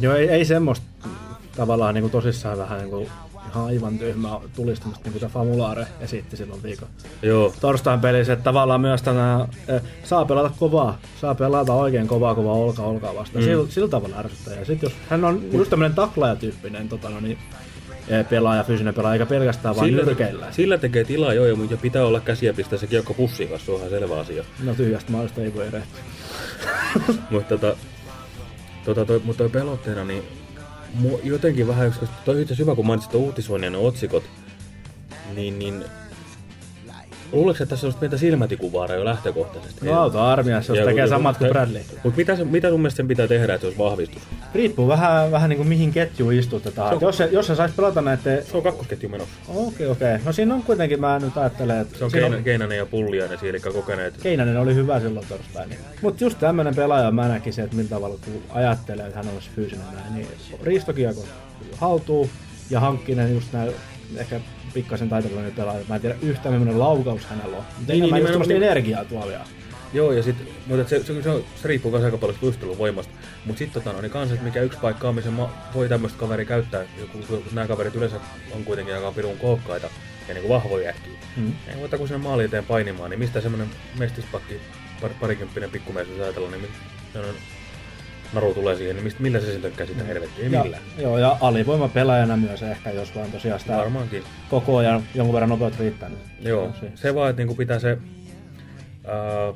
Speaker 7: Joo, ei, ei semmoista mm, tavallaan niin kuin tosissaan vähän niin kuin ihan aivan tyhmää tulistamista, niin kuin tämä Famulare esitti silloin viikon
Speaker 6: joo,
Speaker 7: torstain pelissä, että tavallaan myös tänä, eh, saa pelata kovaa, saa pelata oikein kovaa kovaa olka olkaa vastaan. Mm. Sillä, sillä tavalla ärsyttää. Ja sitten jos hän on just tämmöinen taklaajatyyppinen tota, no, niin, eh, pelaaja, fyysinen pelaaja, eikä pelkästään vaan nyrkeillä.
Speaker 6: sillä tekee tilaa joo, ja pitää olla käsiä pistää se kiekko pussiin kanssa, se on ihan selvä asia.
Speaker 7: No tyhjästä maalista ei voi erehtyä.
Speaker 6: mutta tota, tota, toi, mutta toi pelotteena, niin jotenkin vähän, koska toi on hyvä, kun mainitsit uutisoinnin otsikot, niin, niin luuletko, että tässä olisi pientä silmätikuvaaraa jo lähtökohtaisesti?
Speaker 7: No auto-armiassa, jos tekee samat kuin Bradley.
Speaker 6: Mutta mitä, mitä sun mielestä sen pitää tehdä, että se olisi vahvistus?
Speaker 7: Riippuu vähän, vähän niin kuin mihin ketjuun istutetaan.
Speaker 6: Se on-
Speaker 7: Jos se, jos se saisi pelata näiden...
Speaker 6: Se on kakkosketju menossa.
Speaker 7: Okei, okei. No siinä on kuitenkin, mä nyt ajattelen, että...
Speaker 6: Se on Keina, Keinänen ja Pulliainen eli kokeneet.
Speaker 7: Keinänen oli hyvä silloin torstaina. Mutta just tämmönen pelaaja mä näkisin, että millä tavalla kun ajattelee, että hän olisi fyysinen näin, niin riistokiekko haltuu ja hankkinen just näin ehkä pikkasen taitavallinen pelaaja. Mä en tiedä yhtään millainen laukaus hänellä on. Mutta
Speaker 6: Niin,
Speaker 7: niin,
Speaker 6: niin,
Speaker 7: niin, energiaa tuolla vielä.
Speaker 6: Joo, ja sit, mutta se, se, se, on- se riippuu myös aika paljon luistelun voimasta. Mutta sitten tota, no, niin kans, mikä yksi paikka on, missä ma- voi tämmöistä kaveri käyttää, kun, kun nämä kaverit yleensä on kuitenkin aika pirun kookkaita ja niin kuin vahvoja jätkiä.
Speaker 7: Mm.
Speaker 6: Ei muuta kuin sinne maaliin eteen painimaan, niin mistä semmonen mestispakki, par, parikymppinen pikkumies, jos ajatellaan, niin semmonen naru tulee siihen, niin millä se siltä käsitä helvettiä? Ei
Speaker 7: Ja,
Speaker 6: millään.
Speaker 7: joo, ja alivoima pelaajana myös ehkä, jos vaan tosiaan sitä
Speaker 6: Varmaankin.
Speaker 7: koko ajan jonkun verran nopeut riittää. Niin
Speaker 6: Joo,
Speaker 7: se-
Speaker 6: se vaan, että niinku pitää se... Ää,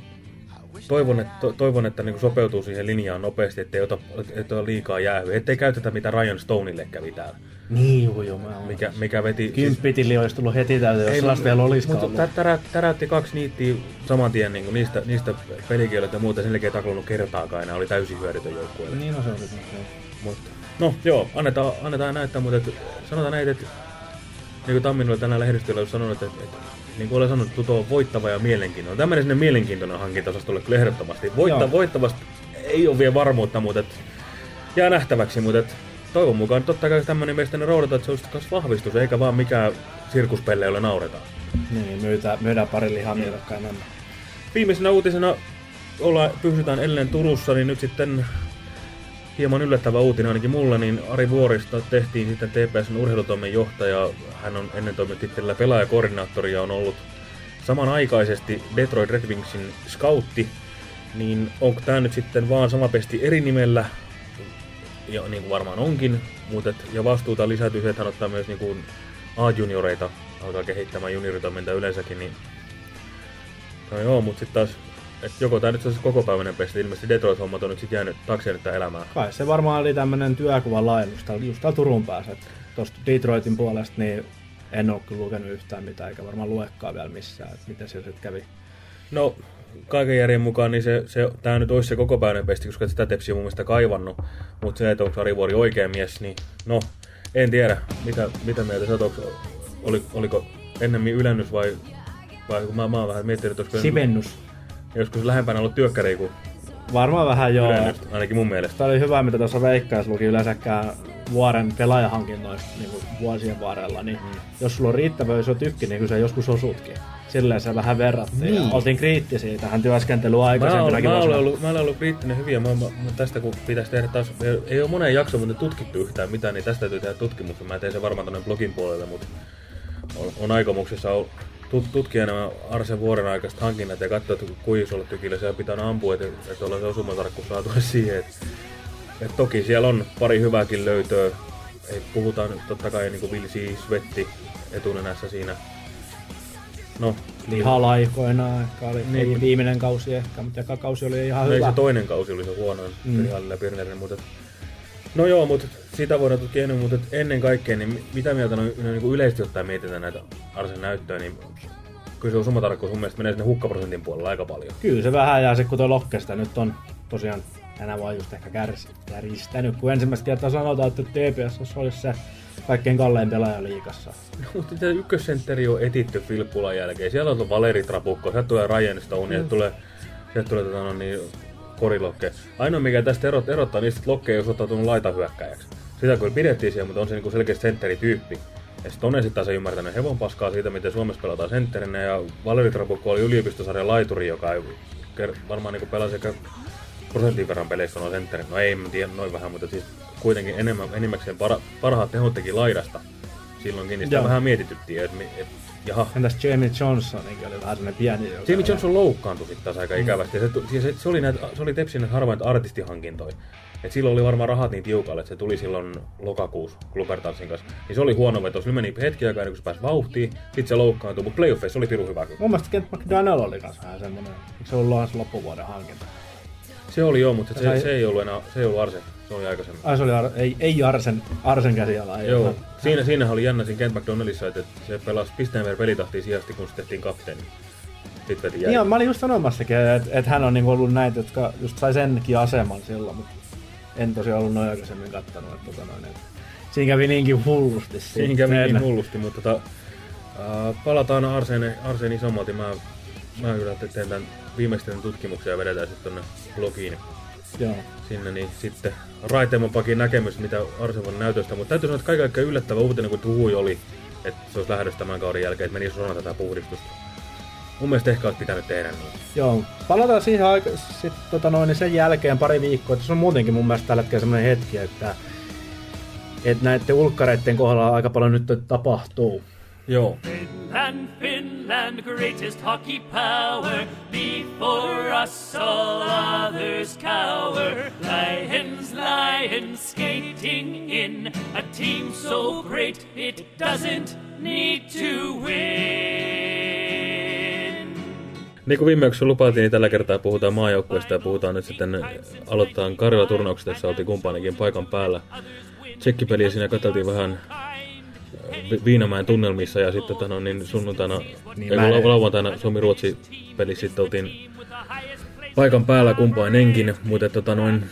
Speaker 6: toivon, että, to, toivon, että niinku sopeutuu siihen linjaan nopeasti, ettei ota, ettei ole liikaa jäähyä. Ettei käytetä mitä Ryan Stoneille kävi täällä.
Speaker 7: Niin, joo, joo, mä.
Speaker 6: Mikä, mikä veti... siis-
Speaker 7: Kymppitili olisi tullut heti täyteen, jos sellaista vielä olisikaan
Speaker 6: Mutta
Speaker 7: ollut.
Speaker 6: tä, tärä, täräytti kaksi niittiä saman tien niin niistä, niistä pelikielot ja muuta. Sen jälkeen ei taklannut kertaakaan enää. Oli täysin hyödytön joukkueelle.
Speaker 7: Niin, no se sitten. joo.
Speaker 6: Mutta, no joo, annetaan, annetaan näyttää, mutta et, sanotaan näin, että niin kuin Tammin oli tänään lehdistöllä sanonut, että, että niin kuin olen sanonut, Tuto on voittava ja mielenkiintoinen. Tämmöinen sinne mielenkiintoinen hankintaosastolle kyllä ehdottomasti. Voitta,
Speaker 7: Joo.
Speaker 6: voittavasti ei ole vielä varmuutta, mutta et, jää nähtäväksi, mutta et, toivon mukaan totta kai tämmöinen mielestäni roudata, että se olisi myös vahvistus, eikä vaan mikään sirkuspelle, jolle nauretaan.
Speaker 7: Niin, myydään, myydään pari lihamielokkaa enemmän.
Speaker 6: Viimeisenä uutisena ollaan, pysytään edelleen Turussa, niin nyt sitten hieman yllättävä uutinen ainakin mulla, niin Ari Vuorista tehtiin sitten TPSn urheilutoimen johtaja. Hän on ennen toiminut tittelillä pelaajakoordinaattori ja on ollut samanaikaisesti Detroit Red Wingsin scoutti. Niin onko tämä nyt sitten vaan sama pesti eri nimellä? Ja niin kuin varmaan onkin, mutta et, ja vastuuta lisätyy se, että hän ottaa myös niin kuin A-junioreita, alkaa kehittämään junioritoimintaa yleensäkin, niin No joo, mutta sitten taas, että joko tämä nyt olisi kokopäiväinen pesti, ilmeisesti Detroit-hommat on nyt sitten jäänyt tää elämään.
Speaker 7: Kai se varmaan oli tämmönen työkuvan laajennus täällä- just täällä Turun päässä. Tuosta Detroitin puolesta niin en ole kyllä lukenut yhtään mitään, eikä varmaan luekaan vielä missään, että miten se sitten kävi.
Speaker 6: No, kaiken järjen mukaan, niin se, se, tämä nyt olisi se kokopäiväinen pesti, koska sitä tepsiä mun mielestä kaivannut. Mutta se, että onko Ari Vuori oikea mies, niin no, en tiedä. Mitä, mitä mieltä sä oot, onks- oli, oliko ennemmin ylennys vai, vai kun mä, mä oon vähän miettinyt, että olisiko
Speaker 7: Sivennus.
Speaker 6: Joskus lähempänä ollut työkkäri kuin
Speaker 7: Varmaan vähän joo.
Speaker 6: ylennystä, ainakin mun mielestä.
Speaker 7: Tämä oli hyvä, mitä tuossa Veikkaus luki yleensäkään vuoren pelaajahankinnoista niin kuin vuosien varrella, niin mm. jos sulla on riittävä iso tykki, niin kyllä joskus osutkin. Silleen se vähän verrattiin. Niin. Ja oltiin kriittisiä tähän työskentelyyn
Speaker 6: Mä olen,
Speaker 7: aikaisempinakin
Speaker 6: mä, olen ollut, mä olen ollut kriittinen hyviä. Mä, mä, mä tästä kun pitäisi tehdä taas, ei- ei ole moneen jaksoon muuten tutkittu yhtään mitään, niin tästä täytyy tehdä tutkimuksen. Mä teen sen varmaan tuonne blogin puolelle, mutta on, on aikomuksessa ollut tutkia nämä Arsen vuoden aikaiset hankinnat ja katsoa, että kuinka isolla tykillä siellä pitää ampua, että, että ollaan se osumatarkkuus saatu siihen. Että, että toki siellä on pari hyvääkin löytöä. Ei, puhutaan nyt totta kai niin kuin Vilsi Svetti etunenässä siinä. No,
Speaker 7: Lihalaikoina ehkä oli
Speaker 6: Niin.
Speaker 7: niin. viimeinen kausi ehkä, mutta eka kausi oli ihan
Speaker 6: No ei
Speaker 7: hyvä.
Speaker 6: se toinen kausi oli se huonoin
Speaker 7: Mm.
Speaker 6: Pirhallilla Pirnerin, mutta... No joo, mutta sitä voidaan tutkia ennen, mutta ennen kaikkea, niin mi- mitä mieltä no, no niin yleisesti ottaen mietitään näitä Arsen näyttöjä, niin kyllä se osumatarkkuus mun mielestä menee sinne hukkaprosentin puolella aika paljon.
Speaker 7: Kyllä se vähän jää se, kun tuo Lokkesta nyt on tosiaan tänä vuonna just ehkä kärsi, kärjistänyt, kun ensimmäistä kertaa sanotaan, että TPS olisi se kaikkein kallein pelaaja liikassa.
Speaker 6: No, mutta tämä ykkössentteri on etitty Filppulan jälkeen. Siellä on Valeri Trapukko, sieltä tulee Ryan Stone, mm. sieltä tulee, sieltä tulee tota, no, niin, Korilokke. Ainoa mikä tästä erot, erottaa niistä, että Lokke ei osoittautunut laitahyökkäjäksi. Sitä kyllä pidettiin siellä, mutta on se niinku selkeästi sentterityyppi. Ja sitten Tone sitten ei ymmärtänyt hevon paskaa siitä, miten Suomessa pelataan sentterinä. Ja Valeri Trapukko oli yliopistosarjan laituri, joka ei varmaan niinku pelasi ehkä prosentin verran peleissä on sentterin. No ei, mä tiedän noin vähän, mutta siis kuitenkin enemmän, enimmäkseen para, parhaat tehot teki laidasta. Silloinkin, niin sitä
Speaker 7: Joo.
Speaker 6: vähän mietityttiin, että et, jaha.
Speaker 7: Entäs Jamie Johnsonikin oli vähän sellainen pieni. joka-
Speaker 6: Jamie Johnson loukkaantui sitten taas aika ikävästi. Ja se, se, se, oli näitä, se oli Tepsin harvainta artistihankintoja. Et silloin oli varmaan rahat niin tiukalle, että se tuli silloin lokakuussa Klubertansin kanssa. Niin se oli huono veto. Sillä meni hetki aikaa kuin se pääsi vauhtiin. Sitten se loukkaantui, mutta playoffeissa se oli pirun hyvä.
Speaker 7: Mun mielestä Kent McDonnell oli kans vähän semmonen, eikö se ollut Lans loppuvuoden hankinta?
Speaker 6: Se oli joo, mutta se,
Speaker 7: Sai-
Speaker 6: se, ei ollut enää, se ei ollut Arse. Se oli aikaisemmin.
Speaker 7: Ai se oli, Ar- ei, ei Arsen, Arsen käsiala. Ei
Speaker 6: Joo,
Speaker 7: ihan-
Speaker 6: siinä, siinähän oli jännä siinä Kent McDonnellissa, että se pelasi pisteen per pelitahtiin sijasti, kun se tehtiin kapteeni. Sitten veti
Speaker 7: Niin,
Speaker 6: jälkeen.
Speaker 7: mä olin just sanomassakin, että et hän on niinku ollut näitä, jotka just sai senkin aseman silloin, mutta en tosiaan ollut noin aikaisemmin kattanut. Että tota noin, että siinä kävi niinkin hullusti.
Speaker 6: Siinä kävi niin hullusti, mutta tota, äh, palataan Arseen, Arseen isommalti. Mä, mä kyllä teen tämän viimeisten tutkimuksia ja vedetään sitten tonne blogiin
Speaker 7: Joo.
Speaker 6: sinne, niin sitten Raiteemon pakin näkemys, mitä Arsen vuonna näytöstä. Mutta täytyy sanoa, että kaiken kaikkiaan yllättävä uutinen, kun Tuhui oli, että se olisi lähdössä tämän kauden jälkeen, että menisi osana tätä puhdistusta. Mun mielestä ehkä olisi pitänyt tehdä niin.
Speaker 7: Joo, palataan siihen aika, sit, tota noin, niin sen jälkeen pari viikkoa. että Se on muutenkin mun mielestä tällä hetkellä semmoinen hetki, että, että näiden ulkkareiden kohdalla aika paljon nyt tapahtuu.
Speaker 6: Joo.
Speaker 8: Finland, Finland, greatest hockey power. Before us all others cower. Lions, lions skating in a team so great it doesn't need to win.
Speaker 6: Niin kuin viime jaksossa lupailtiin, niin tällä kertaa puhutaan maajoukkueesta ja puhutaan nyt sitten, aloitetaan Karjala turnauksesta, jossa oltiin kumppaanikin paikan päällä. Tsekkipeliä siinä katseltiin vähän äh, Viinamäen tunnelmissa ja sitten tota, no, niin sunnuntaina,
Speaker 7: Niin,
Speaker 6: ei,
Speaker 7: mä
Speaker 6: lau- lauantaina Suomi-Ruotsi peli sitten oltiin paikan päällä kumpainenkin, mutta tota, noin,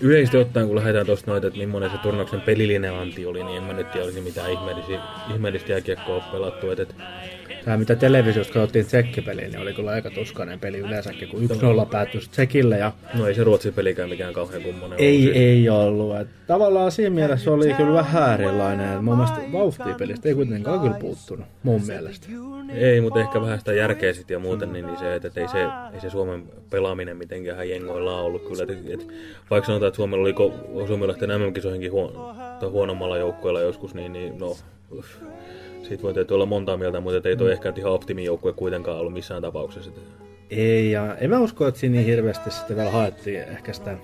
Speaker 6: yleisesti ottaen kun lähdetään tuosta noita, että millainen se turnauksen pelillinen anti oli, niin en mä nyt tiedä, olisi mitään ihmeellistä jääkiekkoa pelattu. Et, et,
Speaker 7: Tämä mitä televisiosta katsottiin tsekkipeliä, niin oli kyllä aika tuskainen peli yleensäkin, kun 1-0 päättyi tsekille ja
Speaker 6: no ei se Ruotsin pelikään mikään kauhean kummonen
Speaker 7: ei,
Speaker 6: ollut.
Speaker 7: ei ollut. Et tavallaan siinä mielessä oli kyllä vähän erilainen. Et mun mielestä vauhtia pelistä ei kuitenkaan kyllä puuttunut, mun mielestä.
Speaker 6: Ei, mutta ehkä vähän sitä järkeä sitten ja muuten, niin, niin se, että, että ei, se, ei se Suomen pelaaminen mitenkään jengoillaan ollut kyllä. Että, että, vaikka sanotaan, että Suomella oli, ko- lähtenyt MM-kisoihinkin huon, huonommalla joukkueella joskus, niin, niin no, uff, siitä voi tietysti olla montaa mieltä, mutta ei toi ehkä nyt ihan optimijoukkue kuitenkaan ollut missään tapauksessa.
Speaker 7: Ei, ja en mä usko, että siinä niin hirveästi sitten vielä haettiin ehkä sitä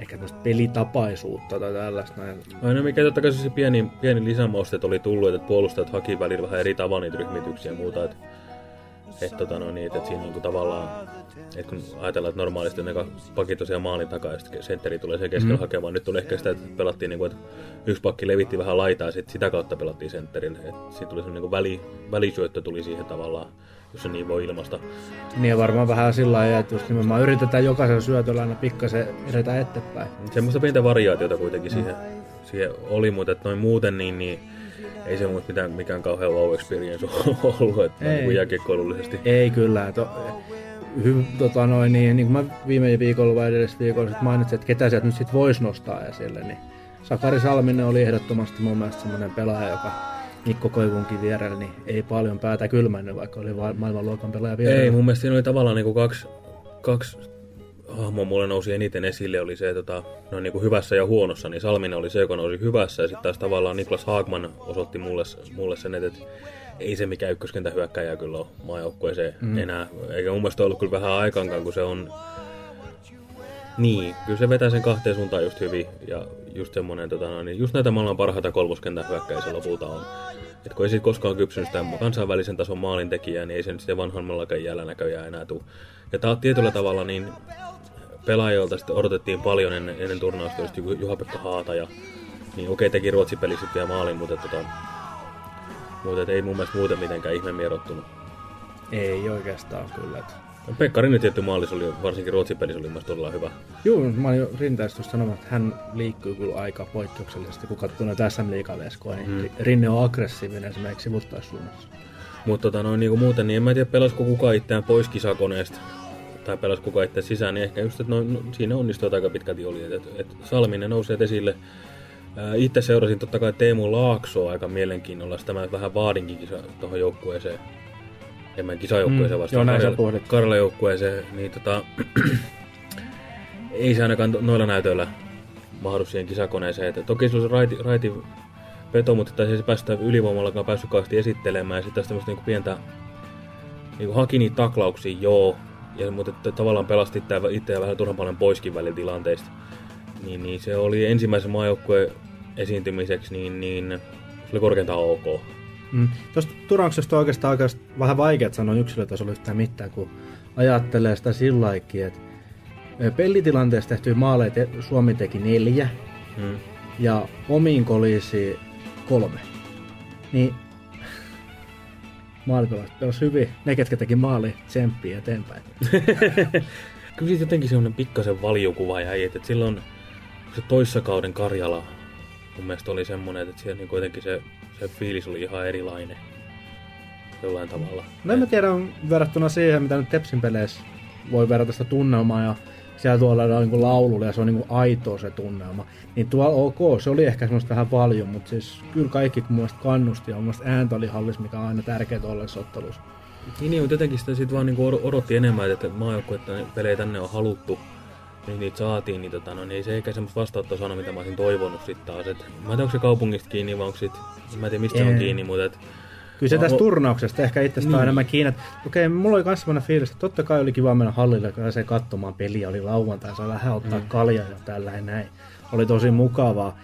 Speaker 7: ehkä tämmöistä pelitapaisuutta tai tällaista. Näin.
Speaker 6: Aina mikä totta kai se pieni, pieni lisämausteet oli tullut, että puolustajat haki välillä vähän eri tavalla niitä ryhmityksiä ja muuta. Että, että, tota, no, niin, että siinä niinku tavallaan, että kun ajatellaan, että normaalisti ne pakit tosiaan maalin takaa ja sitten sentteri tulee sen keskellä mm. hakemaan. Nyt tuli ehkä sitä, että pelattiin, niinku, että yksi pakki levitti vähän laitaa ja sitten sitä kautta pelattiin sentterin. Sitten tuli semmoinen niinku väli, välisyöttö tuli siihen tavallaan, jos se niin voi ilmasta.
Speaker 7: Niin varmaan vähän sillä lailla, että just nimenomaan yritetään jokaisen syötöllä aina pikkasen edetä eteenpäin.
Speaker 6: Semmoista pientä variaatiota kuitenkin siihen, siihen oli, mutta että noin muuten niin, niin ei se mun mitään, mikään kauhean wow experience ollut, että
Speaker 7: Ei.
Speaker 6: niin jääkiekkoilullisesti.
Speaker 7: Ei kyllä. Et, hy, tota noin, niin, niin kuin mä viime viikolla vai edes viikolla sit mainitsin, että ketä sieltä nyt sit voisi nostaa esille, niin Sakari Salminen oli ehdottomasti mun mielestä semmoinen pelaaja, joka Mikko Koivunkin vierellä, niin ei paljon päätä kylmännyt, vaikka oli maailmanluokan pelaaja vierellä.
Speaker 6: Ei, mun mielestä siinä oli tavallaan niinku kaksi, kaksi hahmoa mulle nousi eniten esille, oli se tota, no niin kuin hyvässä ja huonossa, niin Salminen oli se, joka nousi hyvässä, ja sitten taas tavallaan Niklas Haagman osoitti mulle, mulle sen, että, että ei se mikään ykköskentä hyökkäjä kyllä ole maajoukkueeseen mm. enää, eikä mun mielestä ollut kyllä vähän aikaankaan, kun se on niin, kyllä se vetää sen kahteen suuntaan just hyvin ja just semmonen, tota, no, niin just näitä maailman parhaita kolmoskentän hyökkäjä se lopulta on. Et kun ei siitä koskaan kypsynyt sitä kansainvälisen tason maalintekijää, niin ei se nyt sitten vanhammallakaan jäljellä näköjään enää tule. Ja tää on tietyllä tavalla niin pelaajilta sitten odotettiin paljon ennen, ennen turnausta, just Juha-Pekka Haata ja niin okei okay, teki Ruotsin pelissä vielä maalin, mutta, tota, mutta et ei mun mielestä muuten mitenkään ihmeemmin erottunut.
Speaker 7: Ei oikeastaan kyllä. Et.
Speaker 6: Pekka Rinne tietty maalis oli, varsinkin Ruotsin pelissä oli myös todella hyvä.
Speaker 7: Joo, mä olin jo rinteistä sanomaan, että hän liikkuu kyllä aika poikkeuksellisesti, kun katsoo näitä SM Liigaveskoja, niin mm. Rinne on aggressiivinen esimerkiksi sivuttaissuunnassa.
Speaker 6: Mutta tota, noin, niin kuin muuten, niin en mä tiedä pelasiko kukaan itseään pois kisakoneesta tai pelas kukaan itse sisään, niin ehkä just, että no, no, siinä onnistui aika pitkälti oli, että, että, että Salminen nousee esille. Itse seurasin totta kai Teemu Laaksoa aika mielenkiinnolla, sitä mä vähän vaadinkin kisa tuohon joukkueeseen. En mä kisajoukkueeseen
Speaker 7: Mm,
Speaker 6: vastaan, Karjala-
Speaker 7: pohdit.
Speaker 6: Karjala-joukkueeseen, niin tota, ei se ainakaan noilla näytöillä mahdu siihen kisakoneeseen. Että toki se olisi raiti, raiti veto, mutta taisi se päästä ylivoimallakaan päässyt kauheasti esittelemään. Ja sitten tämmöistä niinku pientä niinku haki niitä taklauksia, joo, ja, mutta että tavallaan pelasti itseä, vähän turhan paljon poiskin välillä tilanteista. Niin, niin se oli ensimmäisen maajoukkueen esiintymiseksi, niin, niin se oli korkeintaan ok.
Speaker 7: Mm. Tuosta turnauksesta on oikeastaan aika vähän vaikea sanoa yksilötasolla yhtään mitään, kun ajattelee sitä sillä laikki, että pellitilanteessa tehtyjä maaleja te- Suomi teki neljä
Speaker 6: Mm.
Speaker 7: ja omiin kolisi kolme. Niin maalipelaajat pelasi hyvin. Ne, ketkä teki maali, tsemppii eteenpäin.
Speaker 6: Kyllä siitä jotenkin semmoinen pikkasen valiokuva jäi, että silloin se toissakauden Karjala mun mielestä oli semmoinen, että siellä niin kuitenkin se, se fiilis oli ihan erilainen jollain tavalla.
Speaker 7: No en mä tiedä, on verrattuna siihen, mitä nyt Tepsin peleissä voi verrata sitä tunnelmaa ja siellä tuolla on niin laululla ja se on niin aitoa se tunnelma. Niin tuolla ok, se oli ehkä semmoista vähän paljon, mutta siis kyllä kaikki mun mielestä kannusti ja mun mielestä ääntä oli hallis, mikä on aina tärkeää tuollaisessa ottelussa.
Speaker 6: Niin, niin mutta jotenkin sitä sit vaan od- odotti enemmän, että maajoukkuetta pelejä tänne on haluttu, niin niitä saatiin, niin, tota, no, niin ei se eikä semmoista vastaanottoa saanut, mitä mä olisin toivonut sitten taas. Et, mä en tiedä, onko se kaupungista kiinni vai onko sit, mä en tiedä mistä se on kiinni, mutta et,
Speaker 7: Kyllä se tästä turnauksesta ehkä itsestä
Speaker 6: Niin.
Speaker 7: on enemmän kiinni. että Okei, mulla oli myös sellainen fiilis, että totta kai oli kiva mennä hallille, kun se katsomaan peliä, oli lauantai, sai vähän ottaa mm. kaljaa ja tällä ja näin. Oli tosi mukavaa.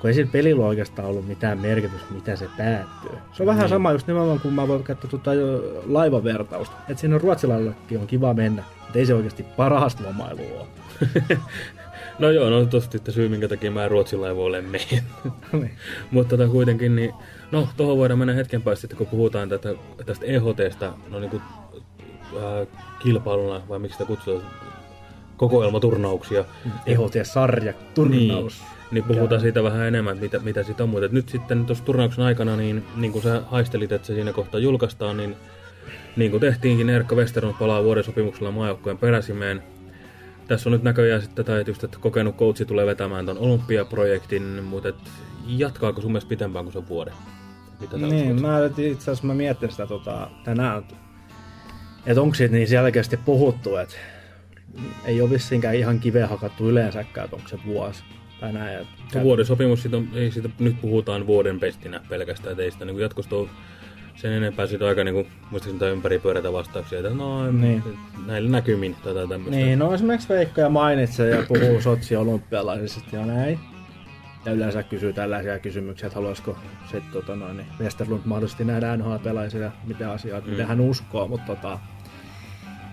Speaker 7: Kun ei sillä pelillä oikeastaan ollut mitään merkitystä, mitä se päättyy. Se on vähän sama just nimenomaan, kun mä voin katsoa tuota laivavertausta. Että siinä ruotsilaillakin on kiva mennä, mutta ei se oikeasti parasta lomailua ole.
Speaker 6: no joo, no tosta sitten syy, minkä takia mä en Ruotsin laivoille mene.
Speaker 7: Niin.
Speaker 6: Mutta tota kuitenkin, niin, no tohon voidaan mennä hetken päästä sitten, kun puhutaan tätä, tästä EHTstä, no niinku äh, kilpailuna, vai miksi sitä kutsutaan, kokoelmaturnauksia.
Speaker 7: EHT-sarja, turnaus.
Speaker 6: Niin, niin puhutaan siitä vähän enemmän, mitä, mitä siitä on. Mutta et nyt sitten tuossa turnauksen aikana, niin, niin kuin sä haistelit, että se siinä kohtaa julkaistaan, niin niin kuin tehtiinkin, Erkka Westerlund palaa vuoden sopimuksella maajoukkojen peräsimeen. Tässä on nyt näköjään sitten tätä, että, just, että kokenut coachi tulee vetämään ton olympiaprojektin, mutta et jatkaako sun mielestä pitempään kuin sen vuoden? Mitä
Speaker 7: Niin, mä itse asiassa mä mietin sitä tota, tänään, että onko siitä niin selkeästi puhuttu, että ei ole vissiinkään ihan kiveen hakattu yleensäkään, että onko se vuosi tai näin. Et,
Speaker 6: Se vuoden sopimus, siitä, on, ei siitä, nyt puhutaan vuoden pestinä pelkästään, että ei sitä niin jatkosta ole sen enempää siitä aika niin kuin, muistaakseni tai ympäri pyörätä vastauksia, että no
Speaker 7: Niin.
Speaker 6: näillä näkymin tätä tämmöistä.
Speaker 7: Niin, no esimerkiksi Veikka ja mainitsee ja puhuu Sotsi olympialaisista ja näin. Ja yleensä kysyy tällaisia kysymyksiä, että haluaisiko se, tota noin, niin Westerlund mahdollisesti nähdä NHL-pelaisia ja mitä asioita, mm. mitä hän uskoo, mutta tota,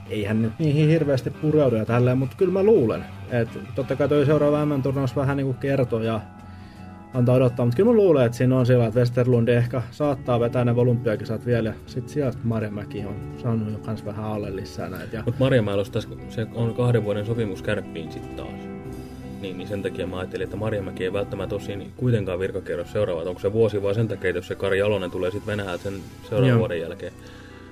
Speaker 7: ei hän nyt niihin hirveästi pureudu ja tälleen, mutta kyllä mä luulen, että totta kai toi seuraava MM-turnaus vähän niin kuin kertoo ja antaa odottaa, mutta kyllä mä luulen, että siinä on sillä, että Westerlund ehkä saattaa vetää ne olympiakisat vielä, ja sitten sieltä Marjamäki on saanut jo kans vähän alle lisää näitä. Ja
Speaker 6: Mutta Marjamäellä taas, se on kahden vuoden sopimus kärppiin sitten taas. Niin, niin sen takia mä ajattelin, että Marjamäki ei välttämättä ole siinä kuitenkaan virkakierros seuraava. Onko se vuosi vaan sen takia, että jos se Kari Jalonen tulee sitten Venäjältä sen seuraavan
Speaker 7: Joo.
Speaker 6: vuoden jälkeen.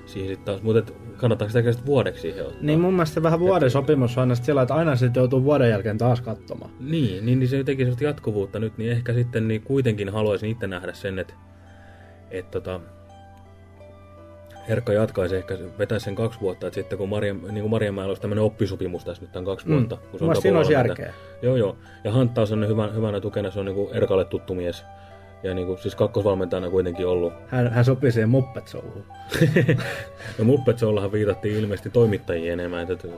Speaker 6: Siihen sitten taas. Mutta kannattaako sitä sitten vuodeksi siihen ottaa?
Speaker 7: Niin mun mielestä vähän vuoden sopimus on aina sillä, että aina sitten joutuu vuoden jälkeen taas katsomaan.
Speaker 6: Niin, niin, niin se teki sellaista jatkuvuutta nyt, niin ehkä sitten niin kuitenkin haluaisin itse nähdä sen, että, että tota, Herkka jatkaisi ehkä, vetäisi sen kaksi vuotta, että sitten kun Maria, niin kuin Marjamäellä olisi tämmöinen oppisopimus tässä nyt tämän kaksi
Speaker 7: Mm.
Speaker 6: vuotta. Kun
Speaker 7: Mun mielestä siinä olisi järkeä.
Speaker 6: Joo, joo. Ja Hantta on hyvän, hyvänä tukena, se on niin kuin Erkalle tuttu mies. Ja niin kuin, siis kakkosvalmentajana kuitenkin ollut.
Speaker 7: Hän, hän sopii siihen Muppet Showhun.
Speaker 6: No Muppet Showllahan viitattiin ilmeisesti toimittajien enemmän. Että, että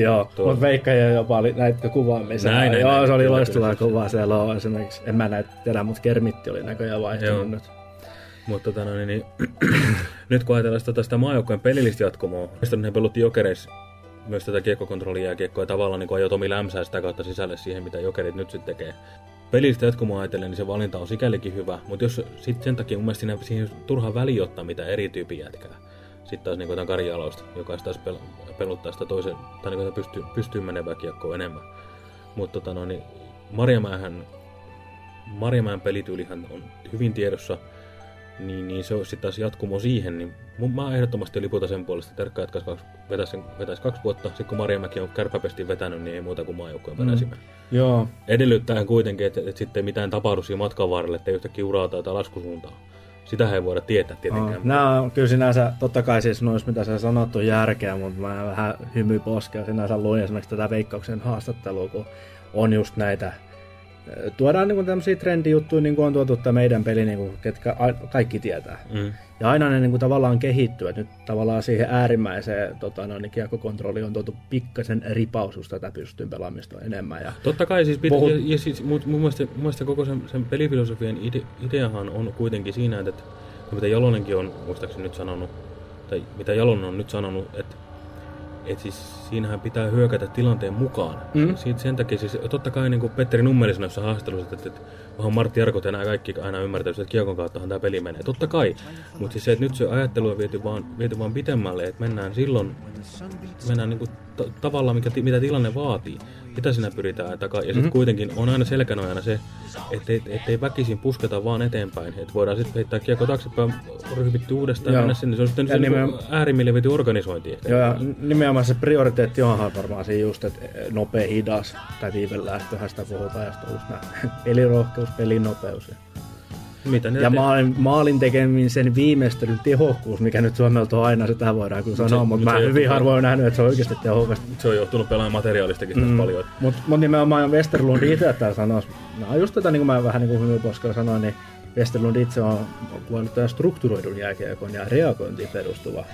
Speaker 7: Joo,
Speaker 6: Tuo-
Speaker 7: mutta Veikka ja jopa oli näitä kuvaamisia.
Speaker 6: Näin, näin,
Speaker 7: Joo,
Speaker 6: näin.
Speaker 7: se oli
Speaker 6: Kyllä,
Speaker 7: loistava
Speaker 6: kyllä.
Speaker 7: kuva. Siellä on esimerkiksi, en mä näitä tiedä, mutta Kermitti oli näköjään vaihtunut
Speaker 6: Joo.
Speaker 7: nyt.
Speaker 6: Mutta tota, no, niin, niin, nyt kun ajatellaan sitä, tästä maajoukkojen pelillistä jatkumoa, mistä ne pelutti jokereissa myös tätä kiekkokontrollia ja tavallaan niin ajoi Tomi Lämsää sitä kautta sisälle siihen, mitä jokerit nyt sitten tekee. Pelillistä jatkumoa ajatellen, niin se valinta on sikälikin hyvä, mutta jos sit sen takia mun mielestä siinä, siihen turha väli ottaa, mitä eri tyypin jätkää. Sitten taas niin kuin Karjaloista, joka taas pel- peluttaa sitä toisen, tai niin pystyy, pystyy menevää kiekkoa enemmän. Mutta tota, no, niin Marjamäen pelityylihän on hyvin tiedossa, niin, niin se olisi sitten taas jatkumo siihen, niin mun, mä ehdottomasti liputan sen puolesta, että Terkka jatkaisi kaksi, vetäisi, sen, vetäisi kaksi vuotta, sitten kun Marjamäki on kärpäpesti vetänyt, niin ei muuta kuin maajoukkojen
Speaker 7: Mm.
Speaker 6: peräsimään.
Speaker 7: Joo,
Speaker 6: Edellyttää kuitenkin, että, että sitten mitään tapahdu siinä matkan varrella, että ei yhtäkkiä urauta tai laskusuuntaa. Sitähän ei voida tietää tietenkään.
Speaker 7: Oh, nämä on kyllä sinänsä, totta kai siis noissa mitä sä sanot on järkeä, mutta mä vähän hymy poskea sinänsä luin esimerkiksi tätä Veikkauksen haastattelua, kun on just näitä tuodaan niin tämmöisiä trendijuttuja, niin kuin on tuotu tämä meidän peli, niin kuin, ketkä a- kaikki tietää.
Speaker 6: Mm.
Speaker 7: Ja aina ne niin kuin, tavallaan kehittyy, että nyt tavallaan siihen äärimmäiseen tota, no, niin kiekkokontrolliin on tuotu pikkasen ripaus, just tätä pystyyn pelaamista enemmän. Ja,
Speaker 6: Totta kai, siis,
Speaker 7: Puhut-
Speaker 6: ja, ja siis mun, mun, mielestä, mun mielestä koko sen, sen pelifilosofian ide, ideahan on kuitenkin siinä, että, että mitä Jalonenkin on muistaakseni nyt sanonut, tai mitä Jalonen on nyt sanonut, että et siis siinähän pitää hyökätä tilanteen mukaan.
Speaker 7: Mm.
Speaker 6: Siitä sen takia siis, totta kai niin kuin Petteri Nummeli sanoi jossain haastattelussa, että, että onhan Martti Jarkot ja nämä kaikki aina ymmärtänyt, että kiekon kauttahan tämä peli menee. Totta kai, mutta siis se, että nyt se ajattelu on viety vaan, viety vaan pitemmälle, että mennään silloin, mennään niin kuin ta- tavallaan, mikä, mitä tilanne vaatii. Mitä sinä pyritään takaa. Ja sitten
Speaker 7: Mhm.
Speaker 6: mm-hmm. kuitenkin on aina selkänojana se, ettei, ettei väkisin pusketa vaan eteenpäin. Että voidaan sitten heittää kiekko taaksepäin, ryhmitty uudestaan ja
Speaker 7: Joo.
Speaker 6: mennä sinne. Se on sitten se
Speaker 7: nimen-
Speaker 6: niin äärimmille viety organisointi ehkä.
Speaker 7: Joo, ja nimenomaan se prioriteetti onhan varmaan siinä just, että nopea, hidas tai viivelähtöhän sitä puhutaan, ja sitten on just pelirohkeus, pelinopeus. Ja,
Speaker 6: Mitä ne
Speaker 7: ja
Speaker 6: te-
Speaker 7: maalin, maalin tekemisen viimeistelyn tehokkuus, mikä nyt Suomelta on aina, sitä voidaan kyllä sanoa, mutta
Speaker 6: mut
Speaker 7: mä hyvin harvoin nähnyt, että se on oikeasti tehokasta.
Speaker 6: Se on johtunut pelaajan materiaalistakin mm. paljon.
Speaker 7: Mutta mut nimenomaan Westerlund itse täällä sanoisi, no just tätä niin kuin mä vähän niin kuin Hymyposkella sanoin, niin Westerlund itse on kuvannut tämän strukturoidun jääkiekon ja reagointiin perustuva,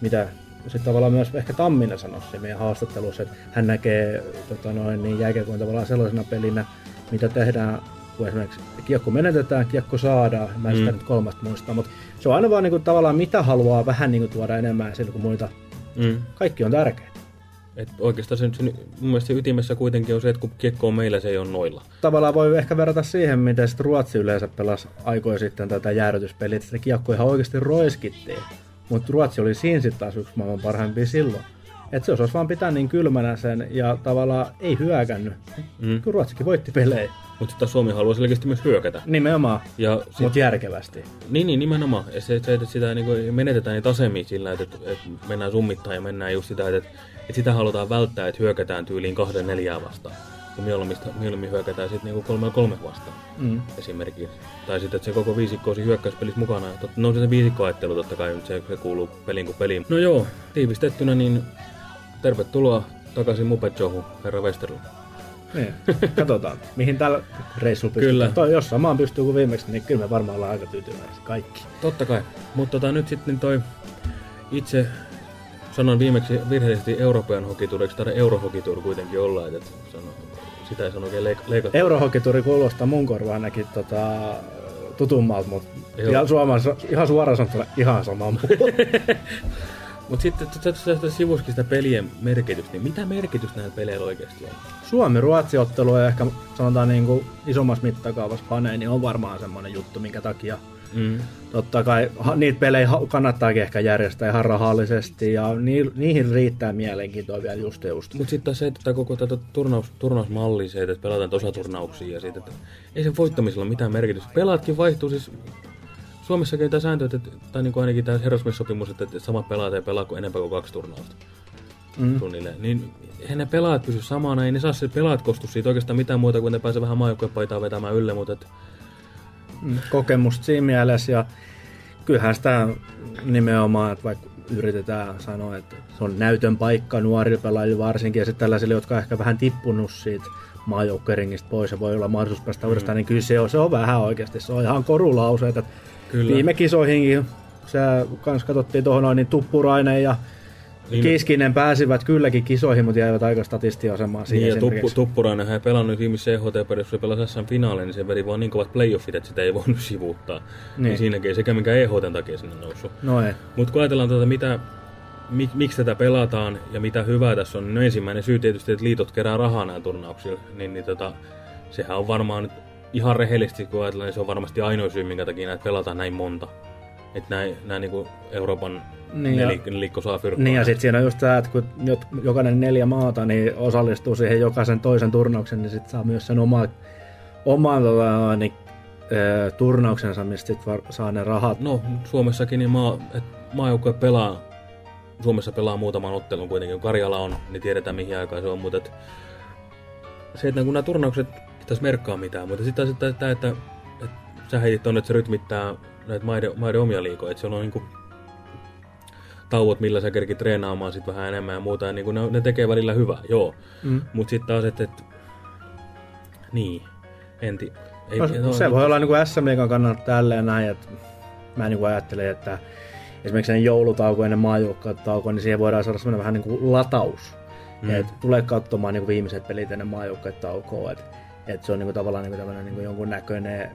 Speaker 7: mitä sitten tavallaan myös ehkä Tamminen sanoi se meidän haastattelussa, että hän näkee tota noin, niin jääkiekon tavallaan sellaisena pelinä, mitä tehdään, kun esimerkiksi kiekko menetetään, kiekko saadaan, mä en sitä
Speaker 6: Mm.
Speaker 7: nyt kolmasta muista, mutta se on aina vaan niin kuin, tavallaan mitä haluaa vähän niin kuin, tuoda enemmän sillä kuin muita.
Speaker 6: Mm.
Speaker 7: Kaikki on tärkeää.
Speaker 6: Et oikeastaan se, se, mun mielestä se ytimessä kuitenkin on se, että kun kiekko on meillä, se ei ole noilla.
Speaker 7: tavallaan voi ehkä verrata siihen, miten sit Ruotsi yleensä pelasi aikoja sitten tätä jäädytyspeliä, että sitä kiekkoa ihan oikeasti roiskittiin. Mutta Ruotsi oli siinä sitten taas yksi maailman parhaimpia silloin. Että se osasi vaan pitää niin kylmänä sen ja tavallaan ei hyökännyt.
Speaker 6: Mm.
Speaker 7: Kyllä Ruotsikin voitti pelejä.
Speaker 6: Mutta sitten Suomi haluaa selkeästi myös hyökätä.
Speaker 7: Nimenomaan,
Speaker 6: Ja sit,
Speaker 7: mutta järkevästi.
Speaker 6: niin, niin, nimenomaan. Ja se, se, että sitä niin kuin, menetetään niitä asemia sillä, että, että, mennään summittain ja mennään just sitä, että, että sitä halutaan välttää, että hyökätään tyyliin kahden neljää vastaan. Kun mieluummin, mieluummin hyökätään sitten niin kolme kolme vastaan
Speaker 7: Mm.
Speaker 6: esimerkiksi. Tai sitten, että se koko viisikko on siinä hyökkäyspelissä mukana. Ja tot, no se viisikkoajattelu totta kai, se, se kuuluu peliin kuin peliin. No joo, tiivistettynä niin tervetuloa takaisin Muppet Showhun, herra Westerlund.
Speaker 7: Niin. Katsotaan, mihin tällä reissulla pystyy.
Speaker 6: Kyllä.
Speaker 7: Toi, jos samaan pystyy kuin viimeksi, niin kyllä me varmaan ollaan aika tyytyväisiä kaikki.
Speaker 6: Totta kai. Mutta tota, nyt sitten toi itse sanon viimeksi virheellisesti Euroopan hokituriksi, tai eurohokitur kuitenkin olla, että sano, sitä ei sano oikein leik- leikata.
Speaker 7: Eurohokituri kuulostaa mun korvaan ainakin tota, tutummalta, mutta ihan, ihan suoraan sanottuna ihan sama muu.
Speaker 6: Mutta sitten tästä sivuskin sitä pelien merkitystä, niin mitä merkitystä näillä peleillä oikeasti on?
Speaker 7: Suomi-Ruotsi-ottelu ja ehkä sanotaan niin kuin isommassa mittakaavassa panee, niin on varmaan semmoinen juttu, minkä takia
Speaker 6: Mm.
Speaker 7: totta kai niitä pelejä kannattaakin ehkä järjestää ihan rahallisesti ja ni, niihin riittää mielenkiintoa vielä just just.
Speaker 6: Mutta sitten se, että koko tätä turnaus, turnausmalli, se, että pelataan osaturnauksia ja siitä, että ei sen voittamisella ole mitään merkitystä. Pelaatkin vaihtuu siis Suomessakin tämä sääntö, että, tai niin kuin ainakin tämä herrasmies-sopimus, että, että samat pelaajat ei pelaa kuin enempää kuin kaksi turnausta. Mm. Suunnilleen. Niin eihän ne pelaajat pysy samana, ei ne saa se pelaajat kostu siitä oikeastaan mitään muuta, kuin ne pääsee vähän maajoukkuepaitaa vetämään ylle, mutta et,
Speaker 7: Mm, kokemusta siinä mielessä ja kyllähän sitä nimenomaan, että vaikka yritetään sanoa, että se on näytön paikka nuorille pelaajille varsinkin ja sitten tällaisille, jotka on ehkä vähän tippunut siitä maajoukkeringista pois ja voi olla mahdollisuus päästä mm. uudestaan, niin kyllä se on, se on vähän oikeasti, se on ihan korulause, että
Speaker 6: Kyllä.
Speaker 7: viime kisoihinkin se kans katsottiin tuohon noin, niin Tuppurainen ja
Speaker 6: Niin-
Speaker 7: Kiskinen pääsivät kylläkin kisoihin, mutta jäivät aika statistioasemaan siinä
Speaker 6: niin, ja tuppu. Tuppurainen ei pelannut viimeisessä EHT-pelissä, se pelasi SM finaaliin, niin se veri vaan niin kovat playoffit, että sitä ei voinut sivuuttaa. Niin,
Speaker 7: Niin.
Speaker 6: siinäkin ei sekä mikä EHTn takia sinne noussut.
Speaker 7: No ei.
Speaker 6: Mutta kun ajatellaan tätä, mitä, mik, miksi tätä pelataan ja mitä hyvää tässä on, niin no ensimmäinen syy tietysti, että liitot kerää rahaa nämä turnauksilla, niin, niin tota, sehän on varmaan nyt ihan rehellisesti, kun ajatellaan, niin se on varmasti ainoa syy, minkä takia näitä pelataan näin monta. Että näin, näin niin Euroopan
Speaker 7: Niin
Speaker 6: niin
Speaker 7: ja-
Speaker 6: neli, nelikko saa fyrkkaa.
Speaker 7: Niin ja sitten siinä on just tämä, että kun jokainen neljä maata niin osallistuu siihen jokaisen toisen turnauksen, niin sitten saa myös sen oma, oman tota, niin, ö, turnauksensa, mistä sit var- saa ne rahat.
Speaker 6: No, Suomessakin niin maa, et maajoukkue pelaa, Suomessa pelaa muutaman ottelun kuitenkin, kun Karjala on, niin tiedetään mihin aikaan se on, mutta et, se, että kun nämä turnaukset pitäisi merkkaa mitään, mutta sitten taas että, että, että, että sä heitit on, että se rytmittää näitä maiden, maiden omia liikoja, että siellä on niin tauot, millä sä kerkit treenaamaan sit vähän enemmän ja muuta, ja niin ne, ne tekee välillä hyvää, joo.
Speaker 7: Mm.
Speaker 6: Mutta sitten taas, että, että niin, enti. Ei,
Speaker 7: No, se voi olla niin kuin SM Liigan kannalta tälleen näin, että mä niin kuin ajattelen, että esimerkiksi sen joulutauko ennen maajoukkuetaukoa, niin siihen voidaan saada semmoinen vähän niin kuin lataus. Mm. Et tulee katsomaan niin kuin viimeiset pelit ennen maajoukkuetaukoa, että et se on niin kuin tavallaan niin kuin niin kuin jonkun näköinen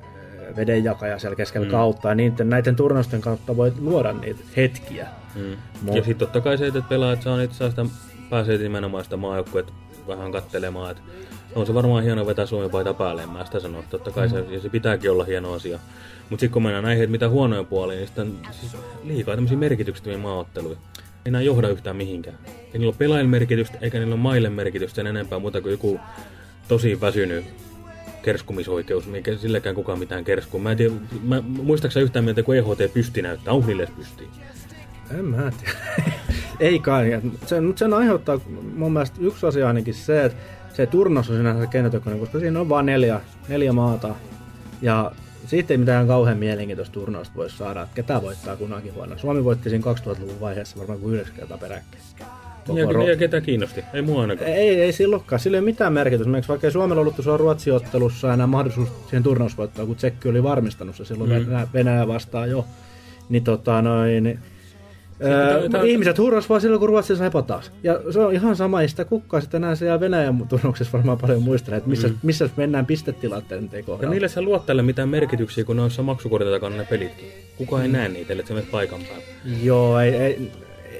Speaker 7: vedenjakaja siellä keskellä mm. kautta, ja niiden, näiden turnausten kautta voi luoda niitä hetkiä.
Speaker 6: Mm.
Speaker 7: Mut-
Speaker 6: Ja sitten totta kai se, että pelaajat saa niitä, saa sitä, pääsee nimenomaan sitä maajoukkuet vähän kattelemaan. Että on se varmaan hieno vetää Suomen paita päälle, en mä sitä sano. Totta kai mm. se, ja se pitääkin olla hieno asia. Mutta sitten kun mennään näihin, että mitä huonoja puolia, niin sitten siis liikaa tämmöisiä merkityksettömiä maaotteluja. Ei nää johda yhtään mihinkään. Ei niillä ole pelaajille merkitystä, eikä niillä ole maille merkitystä sen enempää muuta kuin joku tosi väsynyt kerskumisoikeus, mikä silläkään kukaan mitään kerskuu. Mä en tiedä, mä, muistaakseni yhtään mieltä, kun EHT pysti näyttää, onko niille pysti?
Speaker 7: En mä tiedä. Ei kai. Sen, mutta sen aiheuttaa mun mielestä yksi asia ainakin se, että se turnaus on sinänsä keinotekoinen, koska siinä on vain neljä, neljä maata. Ja siitä ei mitään kauhean mielenkiintoista turnausta voi saada, että ketä voittaa kunakin vuonna. Suomi voitti siinä 2000-luvun vaiheessa varmaan kuin yhdeksän kertaa peräkkäin.
Speaker 6: Ja,
Speaker 7: ro-
Speaker 6: ja ketä kiinnosti? Ei mua ainakaan.
Speaker 7: ei, ei silloinkaan. Sillä ei ole mitään merkitystä. Esimerkiksi vaikka ei Suomella ollut tuossa Ruotsi-ottelussa enää mahdollisuus siihen turnausvoittoon, kun Tsekki oli varmistanut se silloin mm. Venäjä vastaan jo. Niin tota noin... Öö,
Speaker 6: tää-
Speaker 7: ihmiset hurras vaan silloin, kun Ruotsi sai taas. Ja se on ihan sama, ei sitä kukkaa sitten enää siellä Venäjän turnauksessa varmaan paljon muistele, että missä, mm. missä mennään pistetilanteen tekoon.
Speaker 6: Ja niille sä luot tälle mitään merkityksiä, kun ne on maksukortin takana ne pelitkin. Kukaan ei näe niitä, ellei sä menet paikan päälle.
Speaker 7: Joo, ei, ei,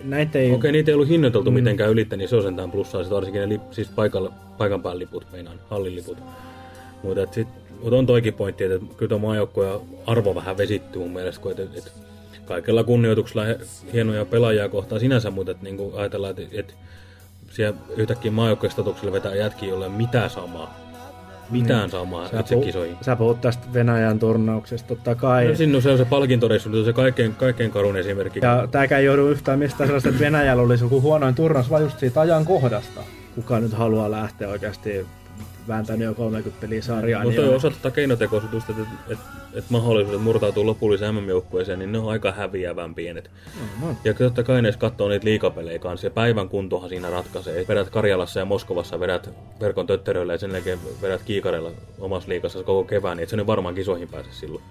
Speaker 7: näitä ei...
Speaker 6: Okei, niitä ei ollut hinnoiteltu mm. mitenkään ylittä, niin se on sentään plussaa. Sit varsinkin ne lip, siis paikalla, paikan päällä liput, meinaan, hallin liput. Mutta mut on toikin pointti, että kyllä tuo maajoukkojen arvo vähän vesittyy mun mielestä, kun et, et, et kaikella kunnioituksella he- hienoja pelaajia kohtaan sinänsä, mutta et, niin ajatellaan, että et, siellä yhtäkkiä maajoukkojen statuksella vetää jätkiä, jolla ei ole mitään samaa. Mitään niin. samaa
Speaker 7: Sä,
Speaker 6: itse
Speaker 7: puhut,
Speaker 6: kisoihin.
Speaker 7: sä puhut tästä Venäjän turnauksesta, totta kai.
Speaker 6: No, siinä on se, on se palkintoreissu, se on se kaikkein, kaikkein karun esimerkki.
Speaker 7: Ja tääkään ei joudu yhtään mistään sellaista, että Venäjällä olisi joku huonoin turnaus, vaan just siitä ajan kohdasta. Kuka nyt haluaa lähteä oikeasti vääntänyt jo 30 peliä sarjaa.
Speaker 6: Mutta
Speaker 7: niin
Speaker 6: on osa tätä keinotekoisuusta, että, että, että mahdollisuudet murtautua lopulliseen MM-joukkueeseen, niin ne on aika häviävän pienet.
Speaker 7: No,
Speaker 6: Ja totta kai ne katsoo niitä liikapelejä kanssa, ja päivän kuntohan siinä ratkaisee. Vedät Karjalassa ja Moskovassa, vedät verkon tötteröillä ja sen jälkeen vedät kiikareilla omassa liikassa koko kevään, niin et sä nyt varmaan kisoihin pääse silloin.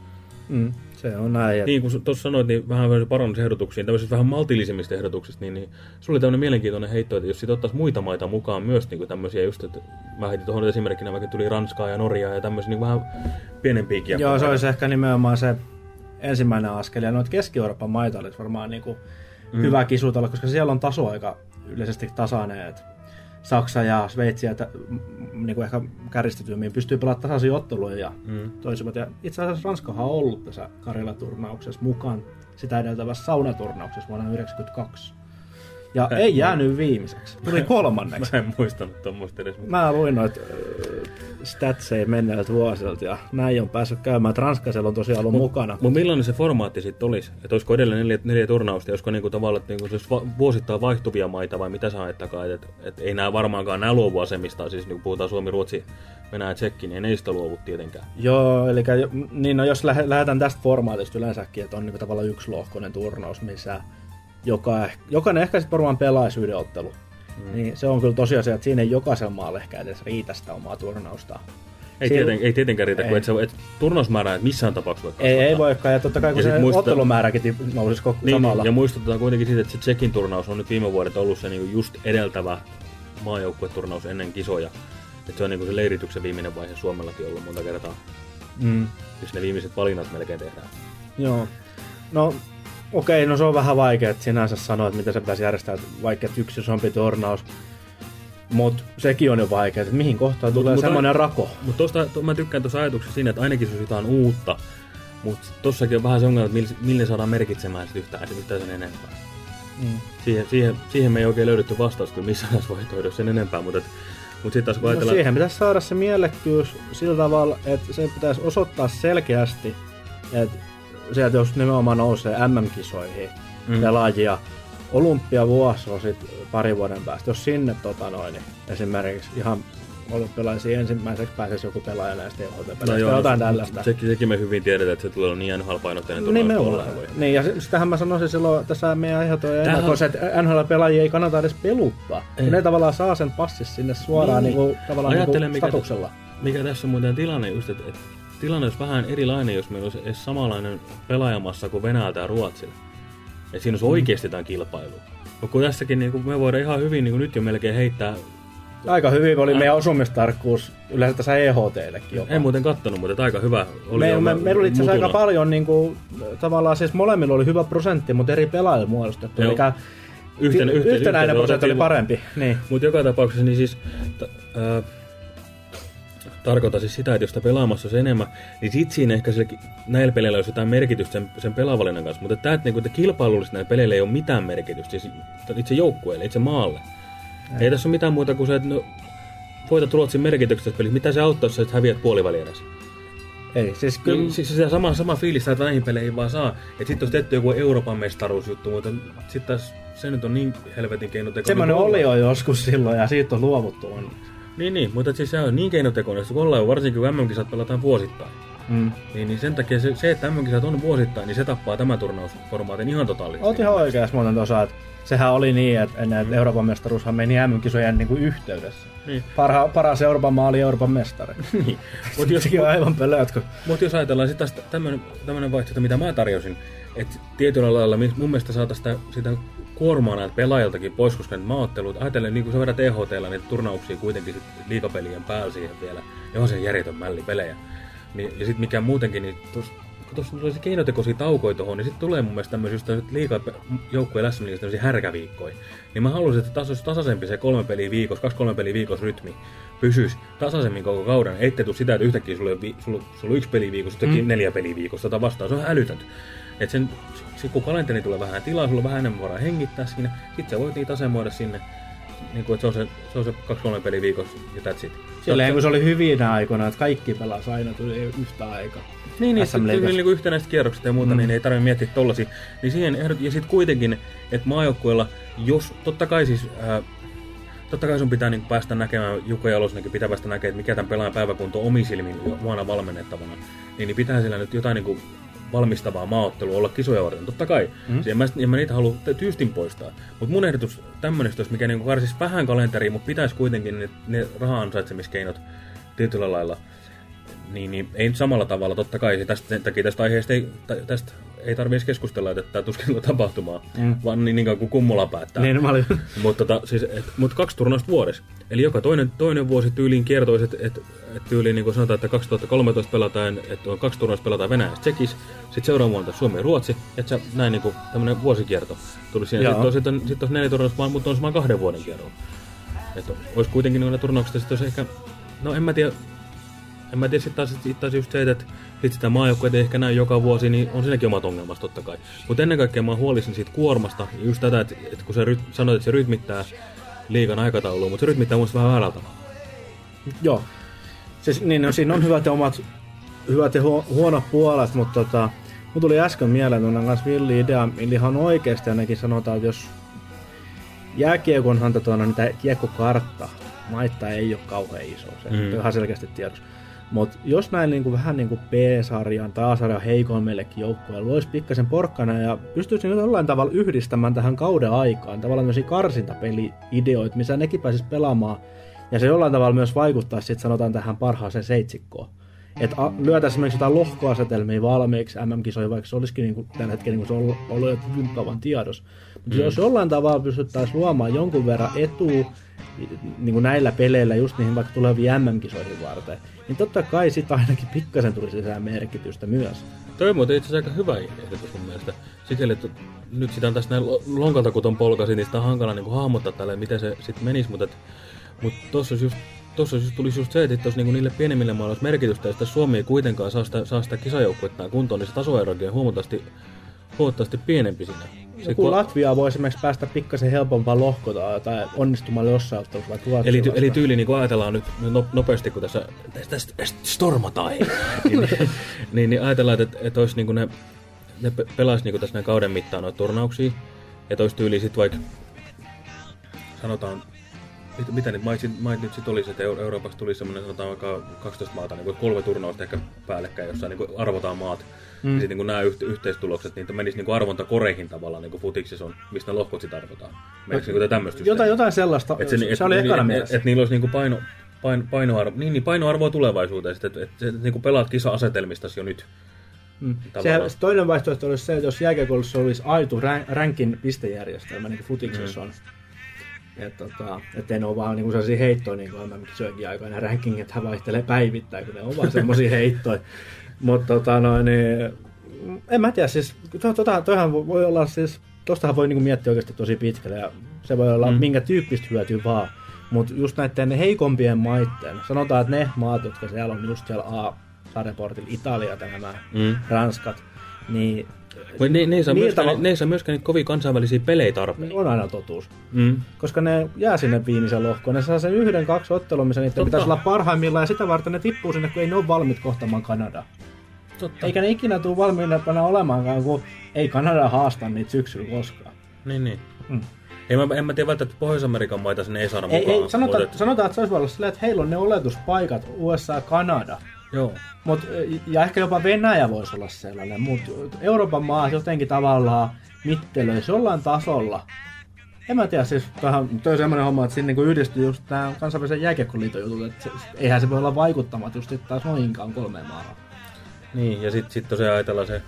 Speaker 7: Mm, se on näin.
Speaker 6: Niin kuin tuossa sanoit, niin vähän parannusehdotuksiin, tämmöisistä vähän maltillisemmista ehdotuksista, niin, niin sulla oli tämmöinen mielenkiintoinen heitto, että jos sit ottaisi muita maita mukaan myös niin kuin tämmöisiä just, että mä heitin tuohon esimerkkinä, vaikka tuli Ranskaa ja Norjaa ja tämmöisiä niin vähän pienempiäkin.
Speaker 7: Joo, se olisi ehkä nimenomaan se ensimmäinen askel. Ja noita Keski-Euroopan maita olisi varmaan niin kuin mm. hyvä kisutella, koska siellä on taso aika yleisesti tasainen. että Saksa ja Sveitsi ja niin kuin ehkä kärjistetymmin pystyy pelaamaan tasaisia otteluja ja mm. toisivat. Ja itse asiassa Ranskahan on ollut tässä Karjala-turnauksessa mukaan sitä edeltävässä saunaturnauksessa vuonna 1992. Ja ei jäänyt viimeiseksi. Tuli kolmanneksi.
Speaker 6: Mä en muistanut tuommoista edes.
Speaker 7: Mä luin noita statsei menneiltä vuosilta ja näin on päässyt käymään. Transkasella on tosiaan ollut mukana.
Speaker 6: Mutta millainen se formaatti sitten olisi? Että olisiko edelleen neljä, neljä turnausta, olisiko niinku tavallaan, niinku se olisi va- vuosittain vaihtuvia maita vai mitä sä ajattakaan? Että et ei nämä varmaankaan nämä luovu asemista, siis niin puhutaan Suomi, Ruotsi, Venäjä, Tsekki, niin ei sitä luovu tietenkään.
Speaker 7: Joo, eli niin no, jos lähe, lähdetään tästä formaatista yleensäkin, että on niin tavallaan yksi lohkoinen turnaus, missä joka, eh- jokainen ehkä sitten varmaan pelaisi yhden ottelu. Mm. Niin se on kyllä tosiasia, että siinä ei jokaisella maalla ehkä edes riitä sitä omaa turnausta.
Speaker 6: Ei,
Speaker 7: Siinä-
Speaker 6: tieten, ei tietenkään riitä, kun
Speaker 7: Ei.
Speaker 6: et, sä, et turnausmäärää et missään tapauksessa voi
Speaker 7: Ei, ei voikaan, ja totta kai kun
Speaker 6: Ja
Speaker 7: se
Speaker 6: muista-
Speaker 7: ottelumääräkin nousisi koko
Speaker 6: Niin,
Speaker 7: samalla.
Speaker 6: ja muistutetaan kuitenkin siitä, että se Tsekin turnaus on nyt viime vuodet ollut se niinku just edeltävä maajoukkueturnaus ennen kisoja. Että se on niinku se leirityksen viimeinen vaihe Suomellakin ollut monta kertaa.
Speaker 7: Mm.
Speaker 6: Jos ne viimeiset valinnat melkein tehdään.
Speaker 7: Joo. No, okei, no se on vähän vaikea että sinänsä sanoa, että miten se pitäisi järjestää, että vaikka että yksi isompi turnaus. Mutta sekin on jo vaikea, että mihin kohtaan tulee
Speaker 6: mut-
Speaker 7: semmoinen rako.
Speaker 6: Mutta tosta, to, mä tykkään tuossa ajatuksessa siinä, että ainakin se olisi jotain uutta. Mutta tossakin on vähän se ongelma, että millä, millä saadaan merkitsemään sit yhtään, yhtään sen enempää.
Speaker 7: Mm.
Speaker 6: Siihen, siihen, siihen me ei oikein löydetty vastausta kyllä missään näissä vaihtoehdoissa sen enempää, mutta, mutta sitten taas kun
Speaker 7: No siihen pitäisi saada se mielekkyys sillä tavalla, että se pitäisi osoittaa selkeästi, että sieltä jos nimenomaan nousee MM-kisoihin
Speaker 6: Mm.
Speaker 7: mm. pelaajia, olympiavuosi on sitten pari vuoden päästä, jos sinne tota noin, niin esimerkiksi ihan olympialaisiin ensimmäiseksi pääsisi joku pelaaja näistä EHT-peleistä no jotain tällaista.
Speaker 6: Sekin, sekin me hyvin tiedetään, että se tulee olla niin NHL-painotteinen tuolla.
Speaker 7: Niin, ja se- sitähän mä sanoisin silloin tässä meidän ehdotojen
Speaker 6: Tämähän-
Speaker 7: ennakoissa, että NHL-pelaajia ei kannata edes peluttaa.
Speaker 6: Ei.
Speaker 7: Ne tavallaan saa sen passis sinne suoraan
Speaker 6: Niin.
Speaker 7: niin. Niin kuin, tavallaan niin kuin
Speaker 6: mikä-
Speaker 7: statuksella.
Speaker 6: Mikä tässä on muuten tilanne just, että, että tilanne olisi vähän erilainen, jos meillä olisi edes samanlainen pelaajamassa kuin Venäjältä ja Ruotsilla. Että siinä olisi
Speaker 7: Mm.
Speaker 6: oikeasti jotain kilpailua. Mutta kun tässäkin niin kuin me voidaan ihan hyvin niin kuin nyt jo melkein heittää
Speaker 7: Aika hyvin oli meidän osumistarkkuus yleensä tässä EHTllekin jopa.
Speaker 6: En muuten kattonut, mutta aika hyvä oli.
Speaker 7: me, me, meillä oli itse asiassa aika paljon niin kuin, tavallaan siis molemmilla oli hyvä prosentti, mutta eri pelaajilla muodostettu.
Speaker 6: Joo.
Speaker 7: Eli
Speaker 6: Yhtenä- yhtenä-
Speaker 7: yhtenäinen
Speaker 6: yhtenä
Speaker 7: prosentti oli parempi. Niin.
Speaker 6: Mutta joka tapauksessa niin siis... T- ää, tarkoitan siis sitä, että jos sitä pelaamassa olisi enemmän, niin sit siinä ehkä sillä, näillä peleillä olisi jotain merkitystä sen, sen pelaavalinnan kanssa. Mutta tämä, että, niinku, että kilpailullisesti näillä peleillä ei ole mitään merkitystä, siis itse joukkueelle, itse maalle. Ei. ei tässä ole mitään muuta kuin se, että no, voitat Ruotsin merkityksestä pelissä. Mitä se auttaa, jos häviät puolivälierässä?
Speaker 7: Ei, siis
Speaker 6: Kyllä,
Speaker 7: kyllä,
Speaker 6: siis sitä sama, sama fiilistä, että näihin peleihin vaan saa. Että sitten olisi tehty joku Euroopan mestaruusjuttu, mutta sitten taas se nyt on niin helvetin keinotekoinen.
Speaker 7: semmoinen
Speaker 6: kuin
Speaker 7: oli jo joskus silloin ja siitä on luovuttu. On.
Speaker 6: Niin, niin, mutta siis se on niin keinotekoinen, että kun ollaan varsinkin kun MM-kisat pelataan vuosittain.
Speaker 7: Mm.
Speaker 6: Niin, niin sen takia se, se, että MM-kisat on vuosittain, niin se tappaa tämän turnausformaatin ihan totaalisesti.
Speaker 7: Oot ihan oikeassa muuten tuossa, että sehän oli niin, että ennen että Euroopan mestaruushan meni MM-kisojen niin kuin yhteydessä.
Speaker 6: Niin.
Speaker 7: Parha, paras Euroopan maa oli Euroopan mestari.
Speaker 6: Niin. Mutta jos,
Speaker 7: on aivan
Speaker 6: mut jos ajatellaan sitten tämmönen vaihtoehto, mitä mä tarjosin, että tietyllä lailla mun mielestä saataisiin sitä, sitä kuormaa näiltä pelaajiltakin pois, koska ne maaottelut, ajatellen niin kuin sä vedät THTllä niitä turnauksia kuitenkin sit liikapelien päällä siihen vielä, ja on se järjetön mälli pelejä. Niin, ja sitten mikä muutenkin, niin tos, kun tuossa tulee se keinotekoisia taukoja tuohon, niin sitten tulee mun mielestä tämmöisiä just liikaa joukkueen läsnä tämmöisiä härkäviikkoja. Niin mä haluaisin, että taas olisi tasaisempi se kolme peliä viikossa, kaksi kolme peliä viikossa rytmi pysyisi tasaisemmin koko kauden. Ettei tule sitä, että yhtäkkiä sulla on, vi- sulla, sulla on yksi peli viikossa, yhtäkkiä mm. neljä peliä viikossa tai vastaan. Se on älytöntä. Et sen, sit kun kalenteri tulee vähän tilaa, sulla on vähän enemmän varaa hengittää siinä, sit sä voit niitä asemoida sinne. Niin kuin, että se on se, se, on se kaksi kolme peliä viikossa ja that's it.
Speaker 7: Silleen kun se oli hyvinä aikoina, että kaikki pelasi aina tuli yhtä aikaa.
Speaker 6: Niin, niin, sitten niin kuin yhtenäiset kierrokset ja muuta, mm. niin ei tarvitse miettiä tollasia. Niin siihen ehdot, ja sitten kuitenkin, että maajoukkueella, jos totta kai siis, ää, totta kai sun pitää niin päästä näkemään, Jukka Jalosnakin pitää päästä näkemään, että mikä tämän pelaajan päiväkunto on omin silmin jo vuonna valmennettavana, niin, niin pitää sillä nyt jotain niin kuin valmistavaa maaottelua olla kisoja varten. Totta kai. Mm. En, mä, en mä niitä halua tyystin poistaa. Mutta mun ehdotus tämmöistä, mikä niin karsisi vähän kalenteriin, mutta pitäisi kuitenkin ne, ne raha-ansaitsemiskeinot tietyllä lailla niin, niin ei nyt samalla tavalla, totta kai. Tästä, sen takia tästä aiheesta ei, tä- tästä ei tarvitse keskustella, että tämä tuskin tulee tapahtumaan, mm. vaan niin, niin kauan kuin kummola päättää.
Speaker 7: Niin, mä olin...
Speaker 6: Mutta tota, siis, et, mut kaksi turnausta vuodessa. Eli joka toinen, toinen vuosi tyyliin kiertoisi, että et, et tyyliin niin kuin sanotaan, että 2013 pelataan, että on kaksi turnausta pelataan Venäjässä Tsekis, sitten seuraava vuonna Suomi ja Ruotsi, että se näin niin kuin tämmöinen vuosikierto tuli siinä. Sitten on, sit on, sit on neljä turnausta, mutta on se vaan kahden vuoden kierro. Että olisi kuitenkin noilla turnauksista sitten olisi ehkä, no en mä tiedä, en mä tiedä sitten taas, sit taas just se, että sit sitä maajoukkueet ei ehkä näy joka vuosi, niin on siinäkin omat ongelmat totta kai. Mutta ennen kaikkea mä huolisin siitä kuormasta, ja just tätä, että, että kun sä sanoit, että se rytmittää liikan aikatauluun, mutta se rytmittää mun vähän väärällä tavalla.
Speaker 7: Joo. Siis, niin, no, siinä on hyvät ja omat, hyvät ja huo, huonot puolet, mutta tota, mun tuli äsken mieleen tuonne kanssa villi idea, ihan oikeasti ainakin sanotaan, että jos jääkiekonhan tota, niitä kiekkokartta, maittaa ei ole kauhean iso, se mm. on ihan selkeästi tiedossa. Mutta jos näin niinku, vähän niin kuin B-sarjan tai A-sarjan heikoimmillekin joukkueille loisi pikkasen porkkana ja pystyisi jollain tavalla yhdistämään tähän kauden aikaan tavallaan tämmöisiä karsintapeli-ideoita, missä nekin pääsis pelaamaan ja se jollain tavalla myös vaikuttaa sitten sanotaan tähän parhaaseen seitsikkoon. Että lyötäisiin esimerkiksi jotain lohkoasetelmia valmiiksi MM-kisoihin, vaikka se olisikin niin kuin, tällä hetkellä niin kuin se on ollut, jo kauan tiedossa. Mutta mm. jos jollain tavalla pystyttäisiin luomaan jonkun verran etua niin kuin näillä peleillä just niihin vaikka tuleviin MM-kisoihin varten, niin totta kai sitä ainakin pikkasen tulisi lisää merkitystä myös.
Speaker 6: Toi on itse asiassa aika hyvä ehdotus mun mielestä. Sikäli, että nyt sitä on tässä näin lo- lonkalta, kun polkasi, niin sitä on hankala niin hahmottaa tälle, miten se sitten menisi, mutta, mutta olisi just Tuossa just tulisi just se, että jos niinku niille pienemmille maille olisi merkitystä, ja Suomi ei kuitenkaan saa sitä, saa sitä kisajoukkuetta kuntoon, niin se tasoerokin on huomattavasti, huomattavasti pienempi siinä. Se,
Speaker 7: Joku Latvia voi esimerkiksi päästä pikkasen helpompaa lohkota tai onnistumaan jossain ottelussa vaikka Ruotsia
Speaker 6: Eli, ty, eli tyyli niin kuin ajatellaan nyt no, nopeasti, kun tässä, tässä stormataan, niin, niin, niin, niin ajatellaan, että, että olisi niin kuin ne, ne pe- pelaisi niin kuin tässä näin kauden mittaan noita turnauksia, että olisi tyyli sitten vaikka, sanotaan, mit, mitä nyt mait, mait nyt sitten olisi, että Euro- Euroopassa tuli semmoinen, sanotaan vaikka 12 maata, niin kuin kolme turnausta ehkä päällekkäin, jossa niin kuin arvotaan maat, mm. ja sitten niin nämä yht, yhteistulokset, niin menisi niin kuin arvontakoreihin tavallaan, niin kuin futiksissa on, mistä ne lohkot sitten arvotaan. Meneekö niin tämmöistä
Speaker 7: Jotain, jotain sellaista.
Speaker 6: et
Speaker 7: se, se oli
Speaker 6: niin,
Speaker 7: ekana
Speaker 6: et,
Speaker 7: mielessä.
Speaker 6: et, et niillä olisi niinku paino, paino, painoarvo, niin, niin painoarvoa tulevaisuuteen, että et, et, et, niinku pelaat kisa-asetelmistasi jo nyt.
Speaker 7: Mm.
Speaker 6: tavallaan.
Speaker 7: Se, se toinen vaihtoehto olisi se, että jos jääkiekossa olisi aito rän- rankin pistejärjestelmä, niin kuin futiksessa on. Että tota, ettei ne ole vaan niinku sellaisia heittoja, niin kuin MM-kisojenkin aikana rankingit vaihtelee päivittäin, kun ne on vaan semmoisia heittoja. Mutta tota, noin, niin, en mä tiedä, siis to, tota, toihan voi olla siis, tostahan voi niinku miettiä oikeasti tosi pitkälle ja se voi olla mm. minkä tyyppistä hyötyä vaan. Mutta just näiden heikompien maitten, sanotaan, että ne maat, jotka siellä on just siellä A-sarjaportilla, Italia ja nämä
Speaker 6: Mm.
Speaker 7: Ranskat, niin
Speaker 6: Mut Ne, ne, ei saa
Speaker 7: Niiltä
Speaker 6: myöskään, ne ei saa myöskään niitä kovin kansainvälisiä pelejä tarpeen.
Speaker 7: on aina totuus.
Speaker 6: Mm.
Speaker 7: Koska ne jää sinne viimeisen lohkoon. Ne saa sen yhden, kaksi ottelua, missä niiden
Speaker 6: Totta.
Speaker 7: pitäisi olla parhaimmillaan, ja sitä varten ne tippuu sinne, kun ei ne ole valmiit kohtaamaan Kanadaa.
Speaker 6: Totta.
Speaker 7: Eikä ne ikinä tule valmiimpana olemaankaan, kun ei Kanada haasta niitä syksyllä koskaan.
Speaker 6: Niin, niin.
Speaker 7: Mm.
Speaker 6: Ei, mä, en mä tiedä välttämättä Pohjois-Amerikan maita sinne ei saada
Speaker 7: Ei,
Speaker 6: mukaan.
Speaker 7: ei, sanotaan, sanotaan, että se olisi olla silleen, että heillä on ne oletuspaikat USA ja Kanada.
Speaker 6: Joo.
Speaker 7: Mut, ja ehkä jopa Venäjä voisi olla sellainen, mutta Euroopan maat jotenkin tavallaan mittelöisi jollain tasolla. En mä tiedä, siis tähän, toi on semmoinen homma, että siinä niinku yhdistyy just tää kansainvälisen jääkiekkoliiton jutut, että se, eihän se voi olla vaikuttamatta just taas noinkaan kolmeen maahan.
Speaker 6: Niin, ja sitten sit tosiaan ajatellaan se,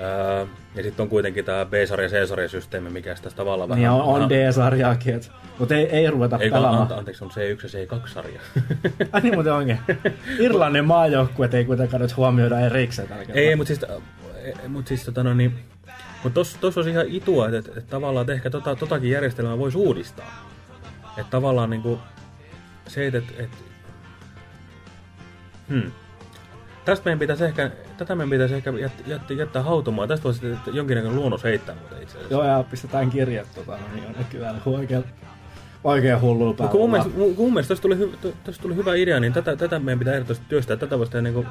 Speaker 6: ää, ja sitten on kuitenkin tämä B-sarja, C-sarja systeemi, mikä sitä tavallaan vähän...
Speaker 7: Niin on, on D-sarjaakin, et, mutta ei, ei ruveta
Speaker 6: Ei,
Speaker 7: pelaamaan.
Speaker 6: anta, anteeksi, on C1 ja C2-sarja.
Speaker 7: Ai niin muuten onkin. Irlannin maajoukkuet ei kuitenkaan nyt huomioida erikseen.
Speaker 6: Ei, mutta siis, mut siis tota, no, niin, mut tossa, tossa olisi ihan itua, että, että, että tavallaan että ehkä tota, totakin järjestelmää voisi uudistaa. Että tavallaan niinku se, että, että, että hmm. Tästä meidän pitäisi ehkä, tätä meidän pitäisi ehkä jättää, jättää, jättää hautumaan. Tästä voisi että jonkinnäköinen luonnos heittää muuten itse asiassa.
Speaker 7: Joo, ja pistetään kirjat tota, no niin jonnekin vähän oikein, oikein
Speaker 6: Mutta
Speaker 7: päällä.
Speaker 6: kun mun mielestä, mun, mun mielestä tästä tuli, tästä tuli hyvä idea, niin tätä, tätä meidän pitää ehdottomasti työstää. Tätä voisi tehdä niin kuin,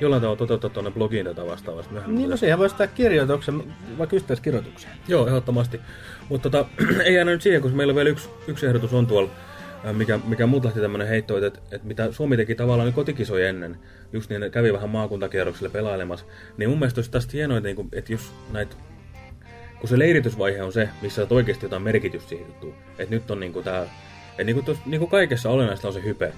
Speaker 6: jollain tavalla toteuttaa tuonne blogiin tätä vastaavasti myöhemmin.
Speaker 7: Niin, no siihen voisi tehdä kirjoituksen, vaikka yhteiskirjoituksen.
Speaker 6: Joo, ehdottomasti. Mutta tota, ei aina nyt siihen, koska meillä on vielä yksi, yksi ehdotus on tuolla, mikä, mikä mut lähti tämmönen heitto, että, että mitä Suomi teki tavallaan nyt kotikisoja ennen, just niin, kävi vähän maakuntakierrokselle pelailemassa, niin mun mielestä olisi tästä hienoa, että, niinku, että jos näitä kun se leiritysvaihe on se, missä on oikeasti jotain merkitystä siihen juttuun. Että nyt on niinku tää, että niinku, tos, niinku kaikessa olennaista on se hype.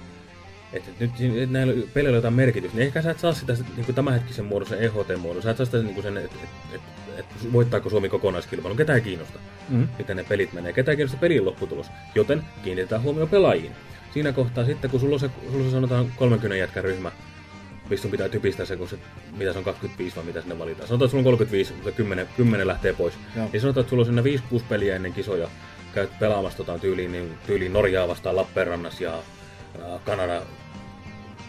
Speaker 6: Että nyt et näillä peleillä on jotain merkitystä, niin ehkä sä et saa sitä niinku tämänhetkisen muodon, sen EHT-muodon. Sä et saa sitä niinku sen, että et, et, et, voittaako Suomi kokonaiskilpailun. Ketään ei kiinnosta,
Speaker 7: Mm.
Speaker 6: miten ne pelit menee. Ketään ei kiinnosta pelin lopputulos. Joten kiinnitetään huomioon pelaajiin. Siinä kohtaa sitten, kun sulla on se, sulla on se sanotaan 30 jätkän ryhmä, mistä sun pitää typistää se, kun se, mitä se on 25 vai mitä sinne valitaan. Sanotaan, että sulla on 35, mutta 10, 10 lähtee pois.
Speaker 7: Joo.
Speaker 6: Niin sanotaan, että sulla on sinne 5-6 peliä ennen kisoja. Käyt pelaamassa tota, tyyliin, niin, tyyliin Norjaa vastaan Lappeenrannassa ja ää, Kanada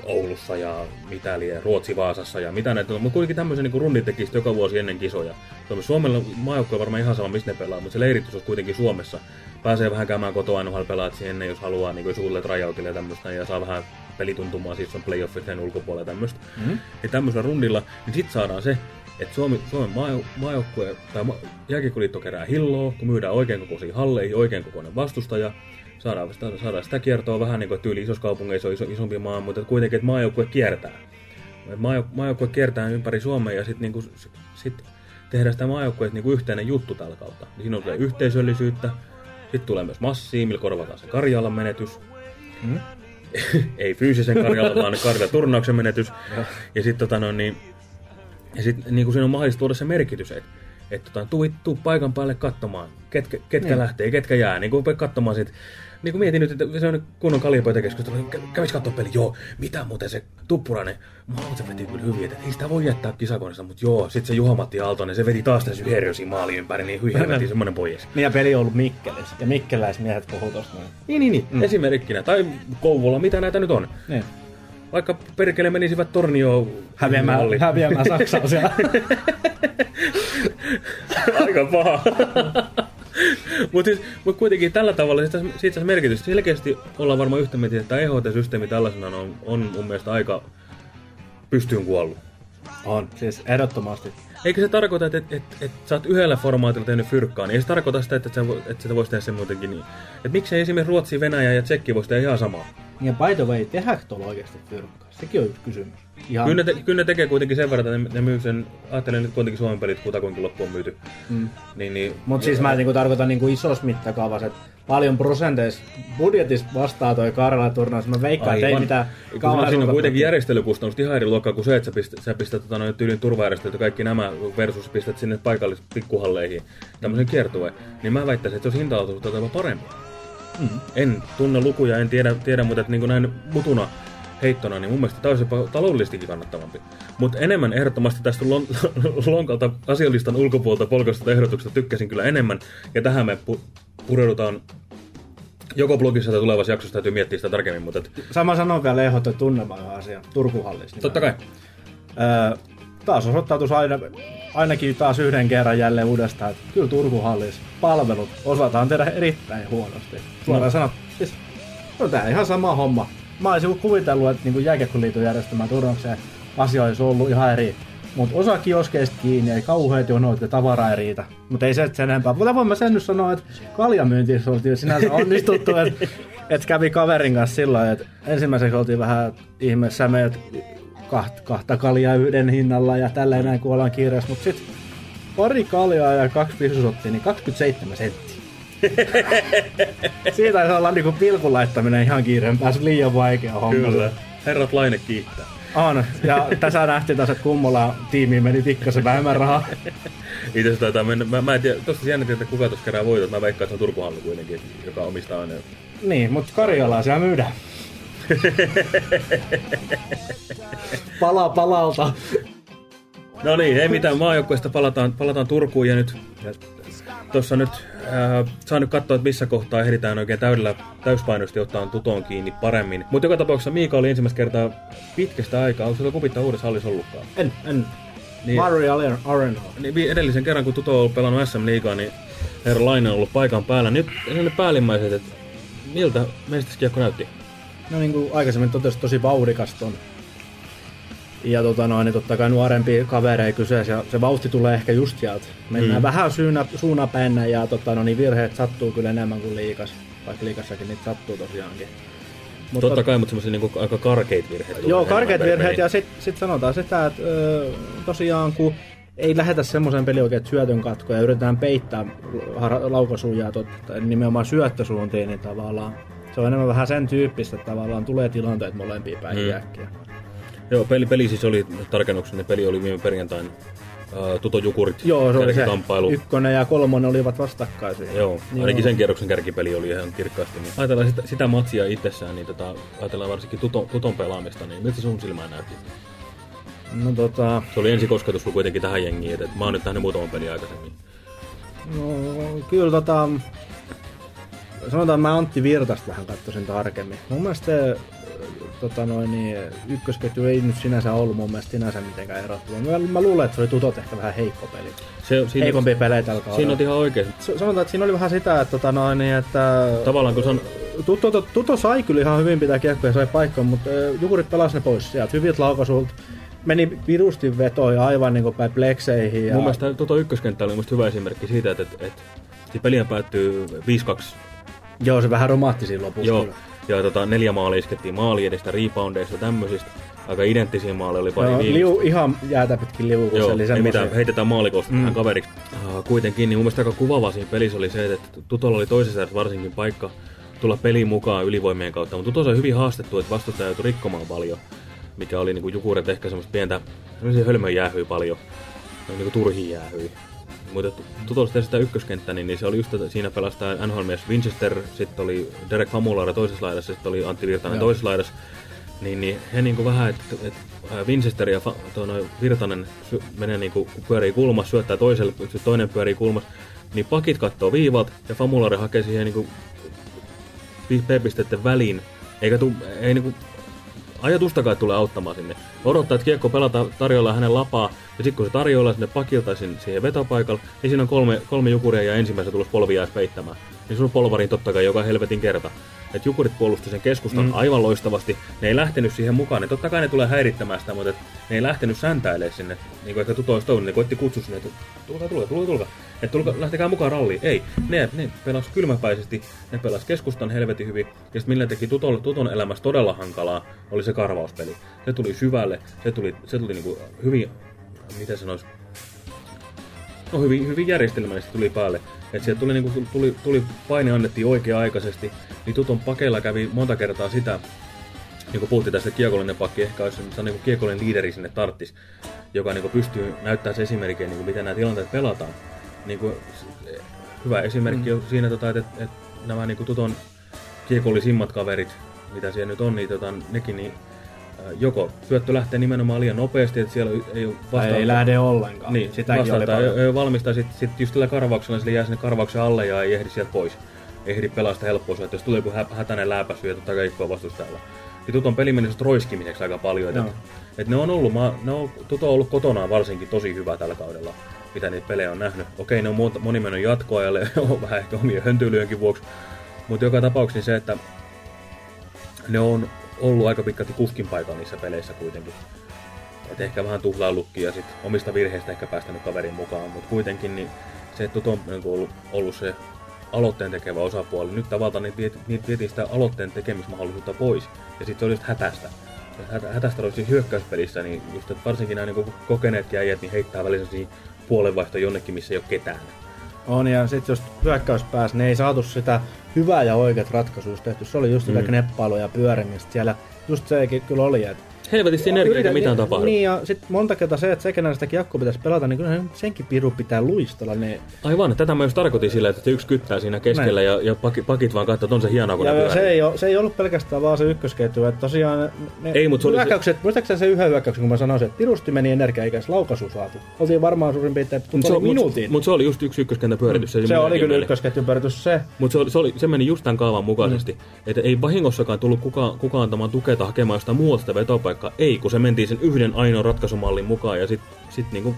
Speaker 6: Oulussa ja mitä liian, Ruotsi Vaasassa ja mitä näitä on. Mutta kuitenkin tämmöisen niin rundin tekisi joka vuosi ennen kisoja. Suomella maajoukkue on varmaan ihan sama, missä ne pelaa, mutta se leiritys on kuitenkin Suomessa. Pääsee vähän käymään kotoa NHL pelaat ennen, jos haluaa, niin kuin suulle tryoutille ja tämmöistä, ja saa vähän pelituntumaa, siis on playoffit sen ulkopuolella tämmöistä. Mm. Ja tämmöisellä rundilla, niin sit saadaan se, että Suomi, Suomen maa, maajoukkue tai jääkiekkoliitto kerää hilloa, kun myydään oikein kokoisia halleihin, oikein kokoinen vastustaja, saadaan, sitä, saadaan sitä kiertoa vähän niin kuin tyyli isossa kaupungeissa on iso, isompi maa, mutta kuitenkin, että maajoukkue kiertää. Maajouk- maajoukkue kiertää ympäri Suomea ja sitten niinku, sit tehdään sitä maajoukkueet niinku yhteinen juttu tällä kautta. Niin Siinä on tulee yhteisöllisyyttä, sitten tulee myös massia, millä korvataan se Karjalan menetys.
Speaker 7: Mm.
Speaker 6: Ei fyysisen Karjalan, vaan Karjalan turnauksen menetys. ja sitten tota, no, niin, ja sit, niin siinä on mahdollista tuoda se merkitys, että et, tota, tuu, tuu paikan päälle katsomaan, ketkä, ketkä
Speaker 7: Niin.
Speaker 6: lähtee, ketkä jää. Niin kuin katsomaan sit, niin kuin mietin nyt, että se on kunnon kaljapöytäkeskustelu, niin kä- kävis katsoa peli, joo, mitä muuten se Tuppurainen, mä se veti kyllä hyvin, että ei sitä voi jättää kisakoneesta, mutta joo, sitten se Juha-Matti Aaltonen, se veti taas tässä Hyheriosin maali ympäri, niin hyi helvetin semmoinen pois.
Speaker 7: Niin ja peli on ollut Mikkelissä. Ja mikkeläismiehet puhuu tosta noin.
Speaker 6: Niin, niin, niin. Mm. esimerkkinä. Tai Kouvola, mitä näitä nyt on.
Speaker 7: Niin.
Speaker 6: Vaikka perkele menisivät Tornioon
Speaker 7: Häviämään,
Speaker 6: malliin.
Speaker 7: häviämään Saksaa siellä.
Speaker 6: Aika paha. Mutta siis, mut kuitenkin tällä tavalla siitä, siitä se merkitys. Selkeästi ollaan varmaan yhtä mieltä, että EHT-systeemi tällaisena on, on mun mielestä aika pystyyn kuollut.
Speaker 7: on, siis ehdottomasti.
Speaker 6: Eikä se tarkoita, että, että, että, että sä oot yhdellä formaatilla tehnyt fyrkkaa, niin ei se tarkoita sitä, että, sä, että sitä voisi tehdä sen muutenkin niin. Että miksei esimerkiksi Ruotsi, Venäjä ja Tsekki voisi tehdä ihan samaa.
Speaker 7: Ja by the way, tehdäänkö tuolla oikeasti fyrkkaa? Sekin on yksi kysymys. Ihan,
Speaker 6: Kyllä ne, te, kyllä ne tekee kuitenkin sen verran, että ne, ne myy sen, ajattelen nyt kuitenkin Suomen pelit kutakuinkin loppuun myyty.
Speaker 7: Mm.
Speaker 6: Niin, niin,
Speaker 7: Mutta siis mä niinku tarkoitan niinku isossa mittakaavassa, että paljon prosenteissa budjetista vastaa toi Karjala turnaus. Mä veikkaan, että ei mitään
Speaker 6: Kun
Speaker 7: kauhean
Speaker 6: siinä on kuitenkin järjestelykustannus ihan eri luokkaa kuin se, että sä pistät, sä pistät tota, noin tyylin turvajärjestelyt ja kaikki nämä versus pistät sinne paikallis pikkuhalleihin tämmöisen kiertueen, niin mä väittäisin, että se olisi hinta jopa parempi.
Speaker 7: Mm.
Speaker 6: En tunne lukuja, en tiedä, tiedä mutta että niin kuin näin mutuna heittona, niin mun mielestä tämä olisi jopa taloudellisestikin kannattavampi. Mutta enemmän ehdottomasti tästä lon, lonkalta asialistan ulkopuolelta polkasta ehdotuksesta tykkäsin kyllä enemmän, ja tähän me pu, pureudutaan joko blogissa tai tulevassa jaksossa täytyy miettiä sitä tarkemmin, mutta et,
Speaker 7: Sama sanon vielä EHT tunnelma yhden asian. Turkuhallissa.
Speaker 6: totta kai.
Speaker 7: Öö, taas osoittautuisi aina, ainakin taas yhden kerran jälleen uudestaan, että kyllä Turkuhallis palvelut osataan tehdä erittäin huonosti. Suoraan sanot, siis on tää ihan sama homma. Mä olisin kuvitellut, että niin jääkiekkoliiton järjestämään turnaukseen asia olisi ollut ihan eri. Mutta osa kioskeista kiinni, ei kauheat jonot ja tavara ei riitä. Mutta ei se sen enempää. Mutta voin mä sen nyt sanoa, että kaljamyyntissä oltiin sinänsä onnistuttu, että et kävi kaverin kanssa lailla, että ensimmäiseksi oltiin vähän ihmeessä meidät kahta, kahta kaljaa yhden hinnalla ja tälleen näin kun ollaan kiireessä. Mutta sitten pari kaljaa ja kaksi pisusottia, niin 27 senttiä. Siitä ei olla niinku pilkun laittaminen ihan kiireen päässä liian vaikea homma.
Speaker 6: Kyllä. Herrat Laine kiittää.
Speaker 7: On. Ja tässä nähtiin taas, että kummola tiimiin meni pikkasen vähemmän rahaa.
Speaker 6: Itse asiassa taitaa mennä, mä, mä en tiedä, tosta jännä tietää, kuka tuossa kerää voitot. Mä veikkaan, että se on Turku Halli kuitenkin, joka omistaa aina.
Speaker 7: Niin, mutta Karjalaa siellä myydään. Pala palalta.
Speaker 6: No niin, ei mitään, maajoukkueesta palataan, palataan Turkuun ja nyt tuossa nyt äh, saa nyt katsoa, että missä kohtaa ehditään oikein täydellä täyspainoisesti ottaa tutoon kiinni paremmin. Mutta joka tapauksessa Miika oli ensimmäistä kertaa pitkästä aikaa, onko se kupittaa uudessa hallissa ollutkaan?
Speaker 7: En, en.
Speaker 6: Niin.
Speaker 7: Mario Arena.
Speaker 6: Niin edellisen kerran, kun Tuto on ollut pelannut SM-liigaa, niin herra Laine on ollut paikan päällä. Nyt ne päällimmäiset, että miltä mestiskiekko näytti?
Speaker 7: No niin kuin aikaisemmin totesi, tosi vauhdikas ton. Ja tota noin, niin totta kai nuorempia kavereita kyseessä ja se vauhti tulee ehkä just sieltä. Mennään
Speaker 6: Mm.
Speaker 7: vähän syynä, suunapäin ja tota, no, niin virheet sattuu kyllä enemmän kuin liikas. Vaikka liikassakin niitä sattuu tosiaankin.
Speaker 6: Mutta Totta kai, mutta semmoisia niinku aika karkeita virheitä.
Speaker 7: Joo,
Speaker 6: per
Speaker 7: virheet
Speaker 6: peli.
Speaker 7: ja sitten sit sanotaan sitä, että ö, tosiaan kun ei lähetä semmoisen pelin oikein, syötön katko ja yritetään peittää totta, nimenomaan syöttösuuntiin, niin tavallaan se on enemmän vähän sen tyyppistä, että tavallaan tulee tilanteet molempiin päin
Speaker 6: Mm.
Speaker 7: mm.
Speaker 6: Joo, peli, peli siis oli tarkennuksen, niin peli oli viime perjantain uh, Tuto Jukurit
Speaker 7: Joo, se oli se. Ykkönen ja kolmonen olivat vastakkaisia.
Speaker 6: Joo, ainakin sen kierroksen kärkipeli oli ihan kirkkaasti. Niin ajatellaan sitä, sitä matsia itsessään, niin tota, ajatellaan varsinkin tuton, tuton pelaamista, niin miltä sun silmään näytti?
Speaker 7: No tota,
Speaker 6: Se oli ensikosketus kuitenkin tähän jengiin, että mä oon nyt nähnyt muutaman pelin aikaisemmin.
Speaker 7: no, kyllä tota, sanotaan mä Antti Virtasta vähän katsoisin tarkemmin. Mun mielestä tota noin, niin, ykkösketju ei nyt sinänsä ollut mun mielestä sinänsä mitenkään erottuva. Mä, mä luulen, että se oli tutot ehkä vähän heikko peli.
Speaker 6: Se, siinä,
Speaker 7: Heikompia pelejä tällä kaudella.
Speaker 6: siinä on ihan oikein.
Speaker 7: Sanotaan, että siinä oli vähän sitä, että, tota noin, niin, että
Speaker 6: Tavallaan kun se on
Speaker 7: Tuto, tuto, tuto sai kyllä ihan hyvin pitää kiekkoja, sai paikkaan, mutta Jukurit pelasi ne pois sieltä. Hyvit laukaisulta. Meni virusti vetoja aivan niin päin plekseihin. Ja...
Speaker 6: Mun mielestä Toto ykköskenttä oli musta hyvä esimerkki siitä, että, että, että peliä päättyy 5-2
Speaker 7: Joo, se vähän romaattisia lopussa.
Speaker 6: Joo,
Speaker 7: kyllä.
Speaker 6: Ja tota, neljä maalia iskettiin maali edestä, reboundeista, tämmöisistä. Aika identtisiä maaleja oli pari
Speaker 7: Joo,
Speaker 6: viimeistä.
Speaker 7: liu, ihan jäätä pitkin liu, kun
Speaker 6: Joo, mitään, heitetään maalikosta mm. tähän kaveriksi. Uh, kuitenkin, niin mun mielestä aika kuvaava siinä pelissä oli se, että Tutolla oli toisessa erässä varsinkin paikka tulla peliin mukaan ylivoimien kautta, mutta Tuto sai hyvin haastettua, että vastustaja joutui rikkomaan paljon, mikä oli niinku Jukuret ehkä semmoista pientä, semmoisia hölmön jäähyä paljon, niinku turhiin jäähyä. Mutta sitten sitä ykköskenttä, niin, niin se oli just, että siinä pelastaa NHL-mies Winchester, sitten oli Derek Famulaara toisessa laidassa, sitten oli Antti Virtanen
Speaker 7: Joo.
Speaker 6: toisessa laidassa. Niin, niin he niinku vähän, että et, ää, Winchester ja tuo Virtanen menee niinku, kun pyörii kulmassa, syöttää toiselle, toinen pyörii kulmassa, niin pakit kattoo viivat ja Famulari hakee siihen niinku P-pisteiden väliin, eikä tu, ei niinku ajatustakaan että tulee auttamaan sinne. Odottaa, että kiekko pelata tarjolla hänen lapaa, ja sitten kun se tarjoillaan sinne pakilta sin- siihen vetopaikalle, niin siinä on kolme, kolme jukuria ja ensimmäisenä tulos polvi jää peittämään. Niin sun on polvarin totta kai joka helvetin kerta. Et jukurit puolusti sen keskustan mm. aivan loistavasti. Ne ei lähtenyt siihen mukaan. Ne totta kai ne tulee häirittämään sitä, mutta ne ei lähtenyt säntäilee sinne. Niin kuin ehkä Tuto Stone, ne koitti kutsua sinne, että tulkaa, tulkaa, tulkaa, tulkaa. Että tulkaa, lähtekää mukaan ralliin. Ei, ne, ne pelas kylmäpäisesti, ne pelas keskustan helvetin hyvin. Ja sitten millä teki Tuton, Tuton elämässä todella hankalaa, oli se karvauspeli. Se tuli syvälle, se tuli, se tuli niinku hyvin, miten sanois, no hyvin, hyvin järjestelmällisesti tuli päälle. Et sieltä tuli, niinku, tuli, tuli paine annettiin oikea-aikaisesti, niin Tuton pakeilla kävi monta kertaa sitä, niin kuin puhuttiin tästä, kiekollinen pakki ehkä olisi niin kiekollinen liideri sinne tarttis, joka niin pystyy näyttää se esimerkkiä, niin miten nämä tilanteet pelataan. Niin kuin, hyvä esimerkki mm. on siinä, tota, että, että, että nämä niin kuin Tuton kiekollisimmat kaverit, mitä siellä nyt on, niin tota, nekin niin, joko syöttö lähtee nimenomaan liian nopeasti, että siellä ei ole vastaan...
Speaker 7: ei lähde ollenkaan.
Speaker 6: Niin,
Speaker 7: Sitäkin oli paljon.
Speaker 6: ei, valmista, sitten sit just tällä karvauksella sille jää sinne karvauksen alle ja ei ehdi sieltä pois. Ei ehdi pelasta helppoa että jos tulee joku hä- hätäinen läpäsy ja totta kai ikkoa vastustajalla. Niin Tuton peli meni roiskimiseksi aika paljon, että
Speaker 7: Joo.
Speaker 6: et, et ne on ollut, ma, ne on, Tuto on ollut kotonaan varsinkin tosi hyvä tällä kaudella, mitä niitä pelejä on nähnyt. Okei, ne on moni mennyt jatkoajalle, on vähän ehkä omien höntyilyjenkin vuoksi, mutta joka tapauksessa se, että ne on ollut aika pitkälti kuskin paikalla niissä peleissä kuitenkin. Et ehkä vähän tuhlaillutkin ja sit omista virheistä ehkä päästänyt kaverin mukaan, mutta kuitenkin niin se, että Tuto on ollut, ollut se aloitteen tekevä osapuoli. Nyt tavallaan niitä, viet, niitä vietiin sitä aloitteen tekemismahdollisuutta pois ja sitten se oli just hätästä. Hätä, hätästä oli siinä hyökkäyspelissä, niin just, varsinkin nämä niin kokeneet äijät niin heittää siinä puolenvaihto jonnekin, missä ei ole ketään.
Speaker 7: On, ja sitten jos hyökkäys pääsi, ne ei saatu sitä hyvää ja oikeat ratkaisuja tehty. Se oli just sitä
Speaker 6: Mm.
Speaker 7: kneppailua ja pyörimistä siellä. Just sekin kyllä oli, että
Speaker 6: Helvetisti energiaa
Speaker 7: Yritä-
Speaker 6: mitään tapahdu.
Speaker 7: Niin, ja sitten monta kertaa se, että se, kenellä sitä kiekkoa pitäisi pelata, niin kyllä senkin piru pitää luistella. Niin...
Speaker 6: Aivan, tätä mä just tarkoitin sillä, että se yksi kyttää siinä keskellä ja, ja pakit, pakit vaan katsoo, että on se hienoa, kun ne
Speaker 7: Ja
Speaker 6: pyörii.
Speaker 7: se ei, ole, se ei ollut pelkästään vaan se ykkösketju, että tosiaan ne
Speaker 6: Ei, mut se oli se-
Speaker 7: hyökkäykset, muistaakseni se yhden hyökkäyksen, kun mä sanoisin, että pirusti meni energia eikä laukaisu saatu. Oltiin varmaan suurin piirtein
Speaker 6: Mut
Speaker 7: tuntuu
Speaker 6: se,
Speaker 7: oli minuutin.
Speaker 6: mut, mut se oli just yksi ykköskentän pyöritys.
Speaker 7: se
Speaker 6: minun
Speaker 7: oli kyllä ykkösketjun pyöritys se.
Speaker 6: Mutta se, oli- se, oli, se meni just tämän kaavan mukaisesti. Mm. Että ei vahingossakaan tullut kukaan, kukaan antamaan tukea hakemaan jostain muualta sitä vetopaikkaa. Ei, kun se mentiin sen yhden ainoan ratkaisumallin mukaan ja sitten sit niinku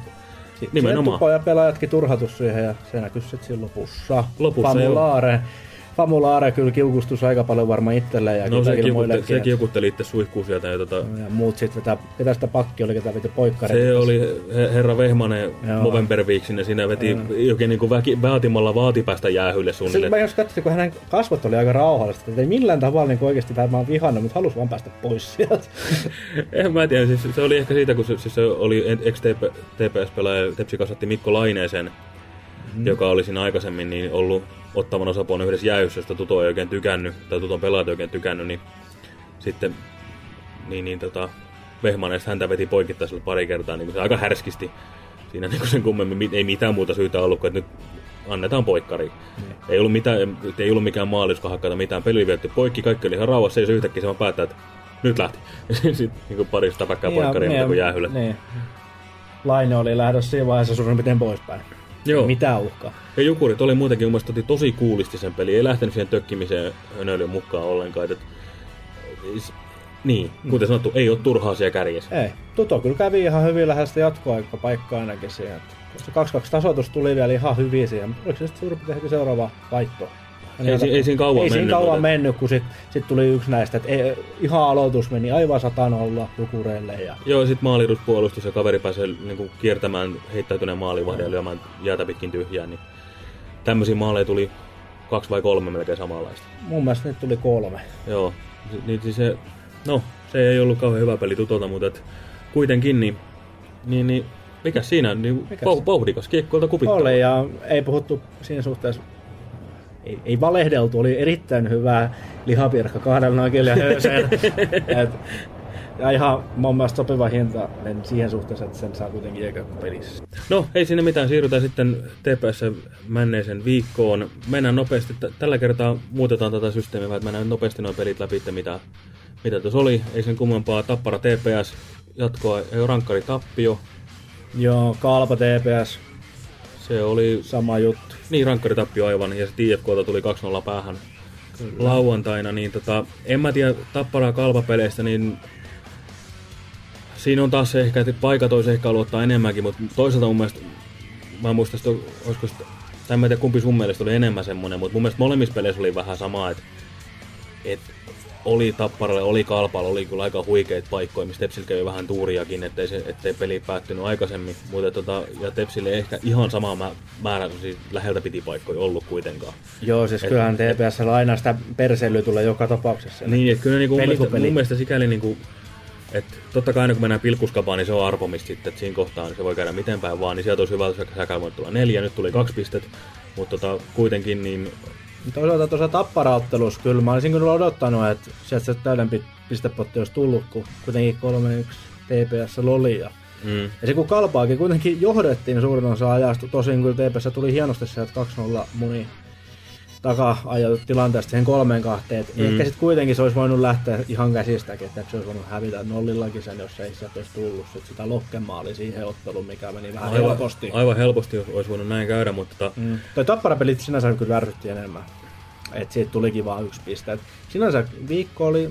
Speaker 7: Sitten
Speaker 6: nimenomaan.
Speaker 7: Tupo ja pelaajatkin turhatus siihen ja se näkyy sitten siinä lopussa.
Speaker 6: Lopussa,
Speaker 7: Famulaare. Famulaare kyllä kiukustus aika paljon varmaan itselleen ja
Speaker 6: No se,
Speaker 7: muillekin.
Speaker 6: se kiukutteli itse suihkuu sieltä. Ja tota,
Speaker 7: Ja muut sitten vetä, vetä sitä pakki, oli ketä veti poikkarit.
Speaker 6: se oli he- herra Vehmanen
Speaker 7: Joo.
Speaker 6: Movember sinne, siinä veti jokin niinku väki, vaatimalla vaatipäästä jäähylle
Speaker 7: Sitten
Speaker 6: suunnilleen.
Speaker 7: mä jos katsoin, kun hänen kasvot oli aika rauhallista, että ei millään tavalla niin oikeasti oon vihannut, mutta halusi vaan päästä pois sieltä.
Speaker 6: En mä tiedä, siis se oli ehkä siitä, kun se, siis se oli ex-TPS-pelaaja Tepsi kasvatti Mikko Laineeseen, mm. joka oli siinä aikaisemmin niin ollut ottavan osapuolen yhdessä jäyssä, josta Tuto ei oikein tykännyt, tai Tuton pelaajat ei oikein tykännyt, niin sitten niin, niin tota, Vehmanen häntä veti poikittaisella pari kertaa, niin se aika härskisti. Siinä niin kuin sen kummemmin ei mitään muuta syytä ollut, että nyt annetaan poikkari. Mm. Ei ollut, mitään, ei ollut mikään maaliska hakata mitään. Peli vietty poikki, kaikki oli ihan rauhassa, ja se yhtäkkiä se vaan päättää, että nyt lähti. Sitten niin pari tapäkkää poikkaria, mutta kuin jäähylle.
Speaker 7: Niin. Laine oli lähdössä siinä vaiheessa suurin piirtein poispäin.
Speaker 6: Joo.
Speaker 7: Mitä uhkaa?
Speaker 6: Ja Jukurit oli muutenkin mun mielestä tosi kuulisti sen peli. Ei lähtenyt siihen tökkimiseen hönöilyyn mukaan ollenkaan. Et, niin, kuten sanottu, ei ole turhaa siellä kärjessä.
Speaker 7: Ei. Tuto kyllä kävi ihan hyvin lähellä sitä jatkoaikapaikkaa ainakin siihen. Se 2-2 tasoitus tuli vielä ihan hyvin siihen, mutta oliko se sitten suurin piirtein seuraava vaihto?
Speaker 6: Ei, si- ei siinä kauan
Speaker 7: ei
Speaker 6: mennyt,
Speaker 7: siinä kauan mennyt, kun sitten sit tuli yksi näistä, että ei, ihan aloitus meni aivan satanolla lukureille. Ja...
Speaker 6: Joo, sit maaliduspuolustus ja kaveri pääsee niinku kiertämään heittäytyneen maalivahdin ja lyömään jäätä pitkin tyhjään, niin tämmöisiä maaleja tuli kaksi vai kolme melkein samanlaista.
Speaker 7: Mun mielestä nyt tuli kolme.
Speaker 6: Joo, niin siis se, no, se ei ollut kauhean hyvä peli tutolta, mutta et, kuitenkin, niin, niin, niin mikä siinä, niin vauhdikas kiekkoilta kupittaa.
Speaker 7: Oli ja ei puhuttu siinä suhteessa, ei, ei valehdeltu, oli erittäin hyvä lihapirkka kahdella nokilla ja ja ihan mun mielestä sopiva hinta niin siihen suhteessa, että sen saa kuitenkin pelissä.
Speaker 6: No, ei siinä mitään. Siirrytään sitten TPS menneeseen viikkoon. Mennään nopeasti. Tällä kertaa muutetaan tätä systeemiä, että mennään nopeasti noin pelit läpi, mitä, mitä tuossa oli. Ei sen kummempaa. Tappara TPS jatkoa. Rankkari tappio.
Speaker 7: Joo, Kalpa TPS,
Speaker 6: Se oli
Speaker 7: sama juttu.
Speaker 6: niin rankkari tappio aivan. Ja se IFKlta tuli 2-0 päähän lauantaina. Niin tota, en mä tiedä Tapparaa kalpapeleistä, niin siinä on taas se ehkä, että paikat olisi ehkä ollut ottaa enemmänkin, mutta toisaalta mun mielestä, mä en muista, että olisiko sitä, tai en tiedä kumpi sun mielestä oli enemmän semmoinen, mutta mun mielestä molemmissa peleissä oli vähän sama, että, että oli Tapparalle, oli Kalpalla, oli kyllä aika huikeita paikkoja, missä Tepsillä kävi vähän tuuriakin, ettei, se, ettei peli päättynyt aikaisemmin, mutta tota, ja Tepsille ehkä ihan sama mä- määrä siis läheltä piti paikkoja ollut kuitenkaan.
Speaker 7: Joo, siis
Speaker 6: Et-
Speaker 7: kyllähän TPS aina sitä perseilyä tulee joka tapauksessa.
Speaker 6: Niin, että kyllä niinku mun,
Speaker 7: Peli kuin
Speaker 6: mielestä,
Speaker 7: peli.
Speaker 6: mun mielestä sikäli niinku, että totta kai aina kun mennään pilkkuskapaan, niin se on arpomista sitten, että siinä kohtaa niin se voi käydä miten päin vaan, niin sieltä olisi hyvä, jos säkään voi tulla neljä, nyt tuli kaksi pistettä, mutta tota, kuitenkin niin
Speaker 7: Toisaalta tuossa tapparaottelussa kyllä mä olisin kyllä odottanut, että sieltä se täyden pi- pistepotti olisi tullut, kun kuitenkin 3-1 TPS oli. Ja,
Speaker 6: mm,
Speaker 7: ja se kun kalpaakin kuitenkin johdettiin suurin osa ajasta, tosin kyllä TPS tuli hienosti sieltä 2-0 muni takaa ajatut tilanteesta siihen kolmeen kahteen. Mm. Ehkä sitten kuitenkin se olisi voinut lähteä ihan käsistäkin, että se olisi voinut hävitä nollillakin sen, jos ei sieltä olisi tullut sit sitä lokkemaalia siihen otteluun, mikä meni vähän
Speaker 6: aivan,
Speaker 7: helposti.
Speaker 6: aivan helposti olisi voinut näin käydä, mutta tota,
Speaker 7: Mm. Toi tapparapelit sinänsä kyllä värrytti enemmän. Et siitä tulikin vaan yksi piste. Et sinänsä viikko oli...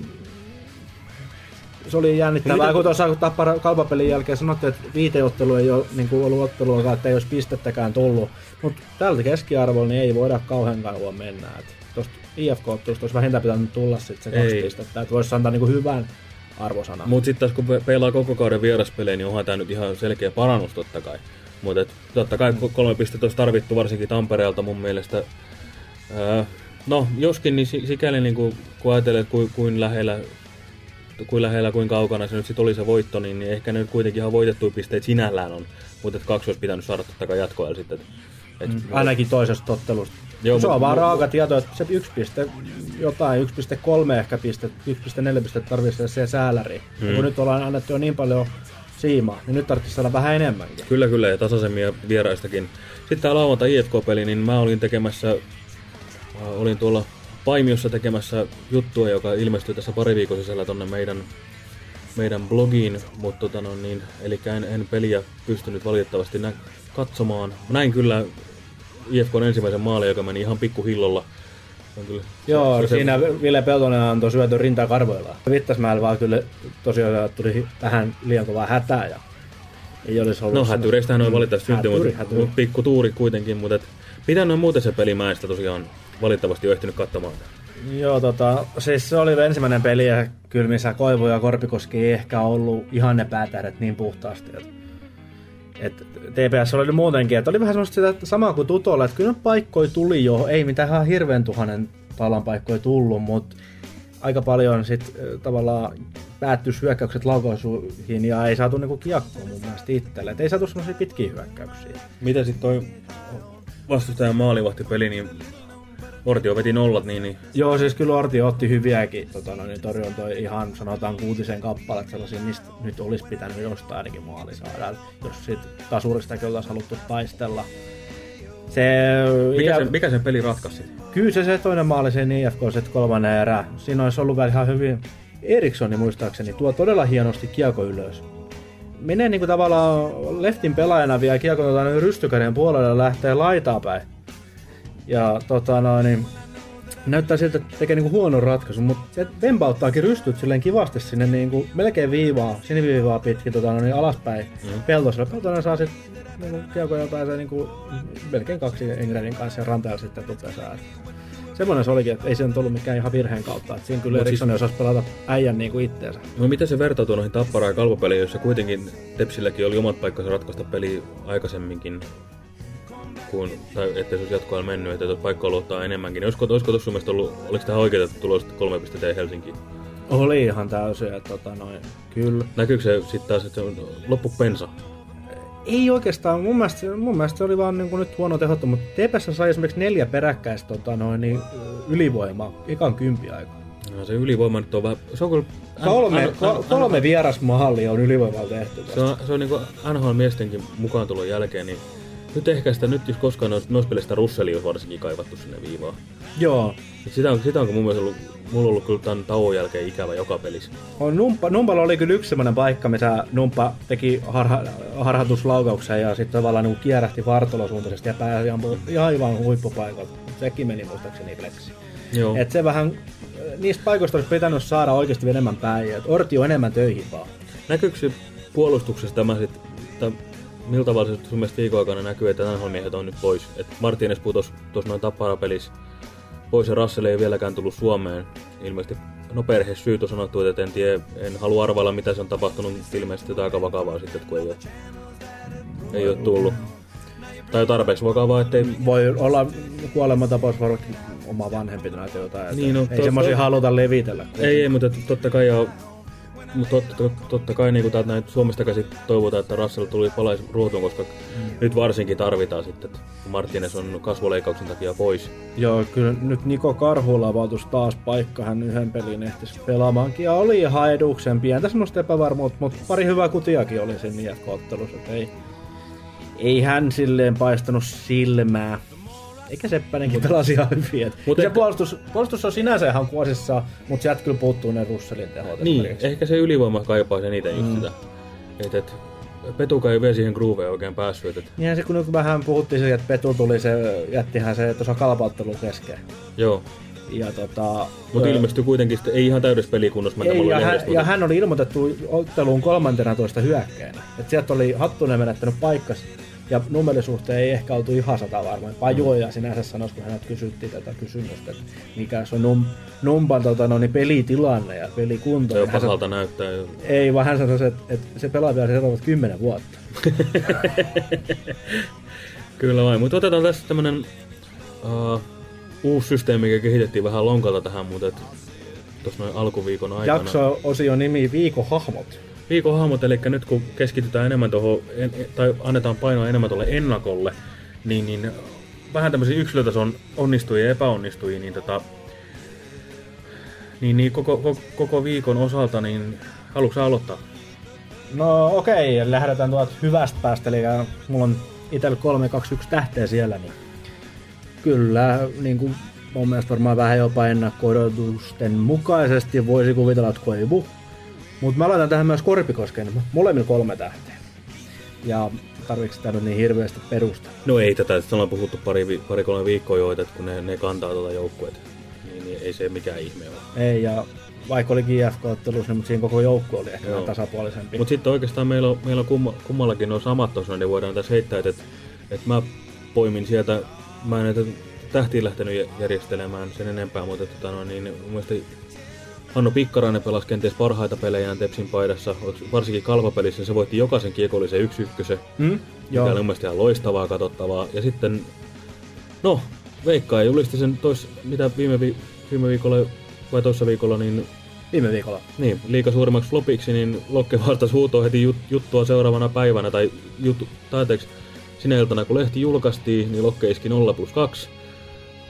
Speaker 7: Se oli jännittävää,
Speaker 6: Miten-
Speaker 7: kun tuossa tappara kalpapelin jälkeen sanottiin, että viiteottelu ei ole niin kuin ollut otteluakaan, että ei olisi pistettäkään tullut. Mutta tältä keskiarvolla niin ei voida kauhean kauan mennä. Tuosta IFK-ottelusta olisi vähintään pitänyt tulla sit se kaksi
Speaker 6: Ei.
Speaker 7: pistettä, että voisi antaa niin kuin hyvän arvosanan.
Speaker 6: Mutta sitten taas kun pe- pelaa koko kauden vieraspelejä, niin onhan tämä nyt ihan selkeä parannus totta kai. Mutta totta kai ko- kolme pistettä olisi tarvittu varsinkin Tampereelta mun mielestä. Öö, no, joskin niin si- sikäli niin kun, kun että kuin, kuin lähellä kuin lähellä, kuin kaukana se nyt sitten oli se voitto, niin, niin ehkä ne nyt kuitenkin ihan voitettuja pisteitä sinällään on. Mutta kaksi olisi pitänyt saada totta kai jatkoajalla sitten. Et, et,
Speaker 7: Ainakin toisesta ottelusta.
Speaker 6: Joo,
Speaker 7: se on vaan raaka tieto, että se yksi piste, jotain, 1,3 ehkä piste, 1,4 pistettä tarvitsee se sääläri. Mm. Ja kun nyt ollaan annettu jo niin paljon siimaa, niin nyt tarvitsisi saada vähän enemmänkin.
Speaker 6: Kyllä, kyllä, ja tasaisemmin ja vieraistakin. Sitten tämä lauantai IFK-peli, niin mä olin tekemässä, äh, olin tuolla Paimiossa tekemässä juttua, joka ilmestyi tässä pari viikon sisällä tonne meidän, meidän blogiin, mutta tota no, niin, eli en, en peliä pystynyt valitettavasti nä- katsomaan. Näin kyllä IFKn ensimmäisen maalin, joka meni ihan pikkuhillolla. Se on kyllä,
Speaker 7: Joo,
Speaker 6: se, se,
Speaker 7: siinä Ville Peltonen antoi syötön rintaa karvoillaan. Vittasmäellä vaan kyllä tosiaan tuli vähän liian kovaa hätää ja ei olisi ollut...
Speaker 6: No hätyreistähän on valitettavasti syntynyt, mutta pikku tuuri kuitenkin, mutta et, mitä noin muuten se peli mä en sitä tosiaan valitettavasti ole ehtinyt katsomaan.
Speaker 7: Joo, tota, siis se oli ensimmäinen peli ja kyllä missä Koivu ja Korpikoski ei ehkä ollut ihan ne päätähdet niin puhtaasti. Että et TPS oli muutenkin, että oli vähän semmoista sitä että samaa kuin Tutolla, että kyllä paikkoja tuli jo, ei mitään ihan hirveän tuhannen palan paikkoja tullut, mutta aika paljon sit äh, tavallaan päättyi hyökkäykset laukaisuihin ja ei saatu niinku kiekkoa mun mielestä itselle. Et ei saatu semmoisia pitkiä hyökkäyksiä.
Speaker 6: Mitä sitten toi vastustajan maalivahtipeli, niin Ortio veti nollat, niin, niin
Speaker 7: Joo, siis kyllä Orti otti hyviäkin tota, no, niin torjuntoja ihan sanotaan kuutisen kappaletta sellaisia, mistä nyt olisi pitänyt jostain ainakin maali saada. Jos sit tasuristakin oltaisiin haluttu taistella. Se,
Speaker 6: mikä, se, mikä sen peli ratkaisi?
Speaker 7: Kyllä se, se toinen maali, sen IFK, se kolmannen erä. Siinä olisi ollut vielä ihan hyvin. Erikssoni muistaakseni tuo todella hienosti kiekko ylös. Menee niinku tavallaan leftin pelaajana vielä kiekko tota, niin rystykäden puolelle ja lähtee laitaa päin. Ja tota noin, niin näyttää siltä, että tekee niinku huonon ratkaisun, mutta se vempauttaakin rystyt silleen kivasti sinne niinku melkein viivaa, siniviivaa pitkin tota, no niin alaspäin mm. peltoselle. Peltonen saa sitten niinku, kiekoja pääsee niinku melkein kaksi Engrenin kanssa ja ranteella sitten tupesää. semmoinen se olikin, että ei se nyt ollut mikään ihan virheen kautta. Että siinä kyllä Eriksson
Speaker 6: siis-
Speaker 7: osasi pelata äijän niin kuin itteensä.
Speaker 6: No miten se vertautuu noihin tappara- ja kalvopeleihin, joissa kuitenkin Tepsilläkin oli omat paikkansa ratkaista peli aikaisemminkin, kuin, tai että se olisi jatkoa mennyt, että tuota paikkaa luottaa enemmänkin. Niin olisiko, olisiko tuossa mielestä ollut, oliko tähän oikeutettu tulos kolme pistettä Helsinkiin?
Speaker 7: Oli ihan täysin, että tota noin, kyllä.
Speaker 6: Näkyykö se sitten taas, että se on loppu pensa?
Speaker 7: Ei oikeastaan, mun mielestä, mun mielestä se oli vaan niin kuin nyt huono tehottu, mutta TPS sai esimerkiksi neljä peräkkäistä tota noin, niin, ylivoimaa ekan kympi aikaa.
Speaker 6: No, se ylivoima nyt on vähän... Se on kyllä...
Speaker 7: Kolme, kolme vierasmahallia on ylivoimalla tehty.
Speaker 6: Se on, se on niin NHL-miestenkin mukaantulon jälkeen, niin nyt ehkä sitä, nyt jos koskaan noissa nois peleissä Russelli on varsinkin kaivattu sinne viivaan.
Speaker 7: Joo.
Speaker 6: Et Sitä on, sitä on mun mielestä ollut, mulla ollut kyllä tämän tauon jälkeen ikävä joka pelissä.
Speaker 7: On Numpa, Numpalla oli kyllä yksi semmoinen paikka, missä Numpa teki harha, harhatuslaukauksen ja sitten tavallaan niin kierähti vartalosuuntaisesti ja pääsi ampumaan aivan huippupaikalta. Sekin meni muistaakseni pleksi.
Speaker 6: Joo.
Speaker 7: Et se vähän, niistä paikoista olisi pitänyt saada oikeasti enemmän päin. Et Orti on enemmän töihin vaan.
Speaker 6: Näkyykö se puolustuksessa tämä sitten, millä tavalla se sun mielestä viikon aikana näkyy, että NHL-miehet on nyt pois? Että Martínez putosi tuossa noin tapparapelissä pois ja Russell ei vieläkään tullut Suomeen. Ilmeisesti no perhesyyt on sanottu, että en tiedä, en halua arvailla mitä se on tapahtunut, mutta ilmeisesti jotain aika vakavaa sitten, kun ei ole, ei ole tullut. Tai tarpeeksi vakavaa, ettei
Speaker 7: Voi olla kuolematapaus varmaan oma vanhempi tai jotain.
Speaker 6: Niin, no,
Speaker 7: ei semmoisia haluta levitellä.
Speaker 6: Ei, ei, mutta totta kai, ja, mutta totta, totta, totta kai niin täältä näin Suomesta käsin toivotaan, että Russell tuli palaisi ruotuun, koska mm. nyt varsinkin tarvitaan sitten, että Martinez on kasvoleikkauksen takia pois.
Speaker 7: Joo, kyllä nyt Niko Karhulla avautus taas paikka, hän yhden pelin ehtisi pelaamaankin ja oli ihan eduksen pientä semmoista epävarmuutta, mutta pari hyvää kutiakin oli siinä jatkoottelussa, ei, ei hän silleen paistanut silmää. Eikä Seppänenkin pelasi ihan hyvin. Et,
Speaker 6: Mut
Speaker 7: se
Speaker 6: ehkä-
Speaker 7: puolustus, puolustus on sinänsä ihan kuosissa, mutta sieltä kyllä puuttuu ne Russelin tehot.
Speaker 6: Niin, ehkä se ylivoima kaipaa sen itse just sitä. Et, et, Petuka ei vielä siihen grooveen oikein päässyt. Et,
Speaker 7: Niinhän se kun vähän puhuttiin siitä, että Petu tuli, se jättihän se tuossa kalpauttelu kesken.
Speaker 6: joo,
Speaker 7: Ja tota...
Speaker 6: mutta ilmestyi kuitenkin sitten, ei ihan täydessä pelikunnossa,
Speaker 7: Ei, ja, hän, ja hän oli ilmoitettu otteluun 13 hyökkäänä. Et sieltä oli Hattunen menettänyt paikkas. Ja numerin suhteen ei ehkä oltu ihan sata varma. Pajoja sinänsä sanoisi, kun hänet kysyttiin tätä kysymystä, että mikä se on num, Numpan tota, no, niin pelitilanne ja pelikunto.
Speaker 6: se on
Speaker 7: Niin
Speaker 6: pahalta näyttää. jo.
Speaker 7: ei, vaan hän sanoi, että, että se pelaa vielä seuraavat kymmenen vuotta.
Speaker 6: Kyllä vain, mutta otetaan tässä tämmönen uh, uusi systeemi, mikä kehitettiin vähän lonkalta tähän, mutta tuossa noin alkuviikon aikana.
Speaker 7: Jakso-osio nimi Viikon hahmot.
Speaker 6: Viikon hahmot, eli nyt kun keskitytään enemmän tuohon, en, tai annetaan painoa enemmän tuolle ennakolle, niin, niin vähän tämmöisiä yksilötason onnistujia ja epäonnistujia, niin, tota, niin, niin koko, koko, koko, viikon osalta, niin haluatko aloittaa?
Speaker 7: No okei, okay, lähdetään tuolta hyvästä päästä, eli mulla on itsellä 321 tähteä siellä, niin kyllä niin kuin mun mielestä varmaan vähän jopa ennakko-odotusten mukaisesti voisi kuvitella, että koivu. Mutta mä laitan tähän myös Korpikosken, molemmilla kolme tähteä. Ja tarviiko sitä nyt niin hirveästi perusta?
Speaker 6: No ei tätä, että ollaan puhuttu pari, pari kolme viikkoa jo, että kun ne, ne kantaa tuota joukkueet, niin, niin, ei se mikään ihme ole.
Speaker 7: Ei, ja vaikka oli GF-ottelussa, niin mutta siinä koko joukko oli ehkä
Speaker 6: Joo.
Speaker 7: tasapuolisempi.
Speaker 6: Mutta sitten oikeastaan meillä on, meillä on kumma, kummallakin nuo samat tuossa, niin voidaan tässä heittää, että, että mä poimin sieltä, mä en näitä tähtiin lähtenyt jä- järjestelemään sen enempää, mutta tota, no, niin, mun mielestä Hanno Pikkarainen pelasi kenties parhaita pelejään Tepsin paidassa, varsinkin kalpapelissä se voitti jokaisen kiekollisen yksi ykkösen,
Speaker 7: Mm?
Speaker 6: mikä oli mun mielestä ihan loistavaa katsottavaa. Ja sitten, no, Veikka julisti sen tois, mitä viime, vi, viime viikolla vai toissa viikolla, niin
Speaker 7: Viime viikolla.
Speaker 6: niin, liika suurimmaksi flopiksi, niin Lokke vastasi huutoon heti jut, juttua seuraavana päivänä, tai juttu, tai sinä iltana kun lehti julkaistiin, niin Lokke iski 0 plus 2.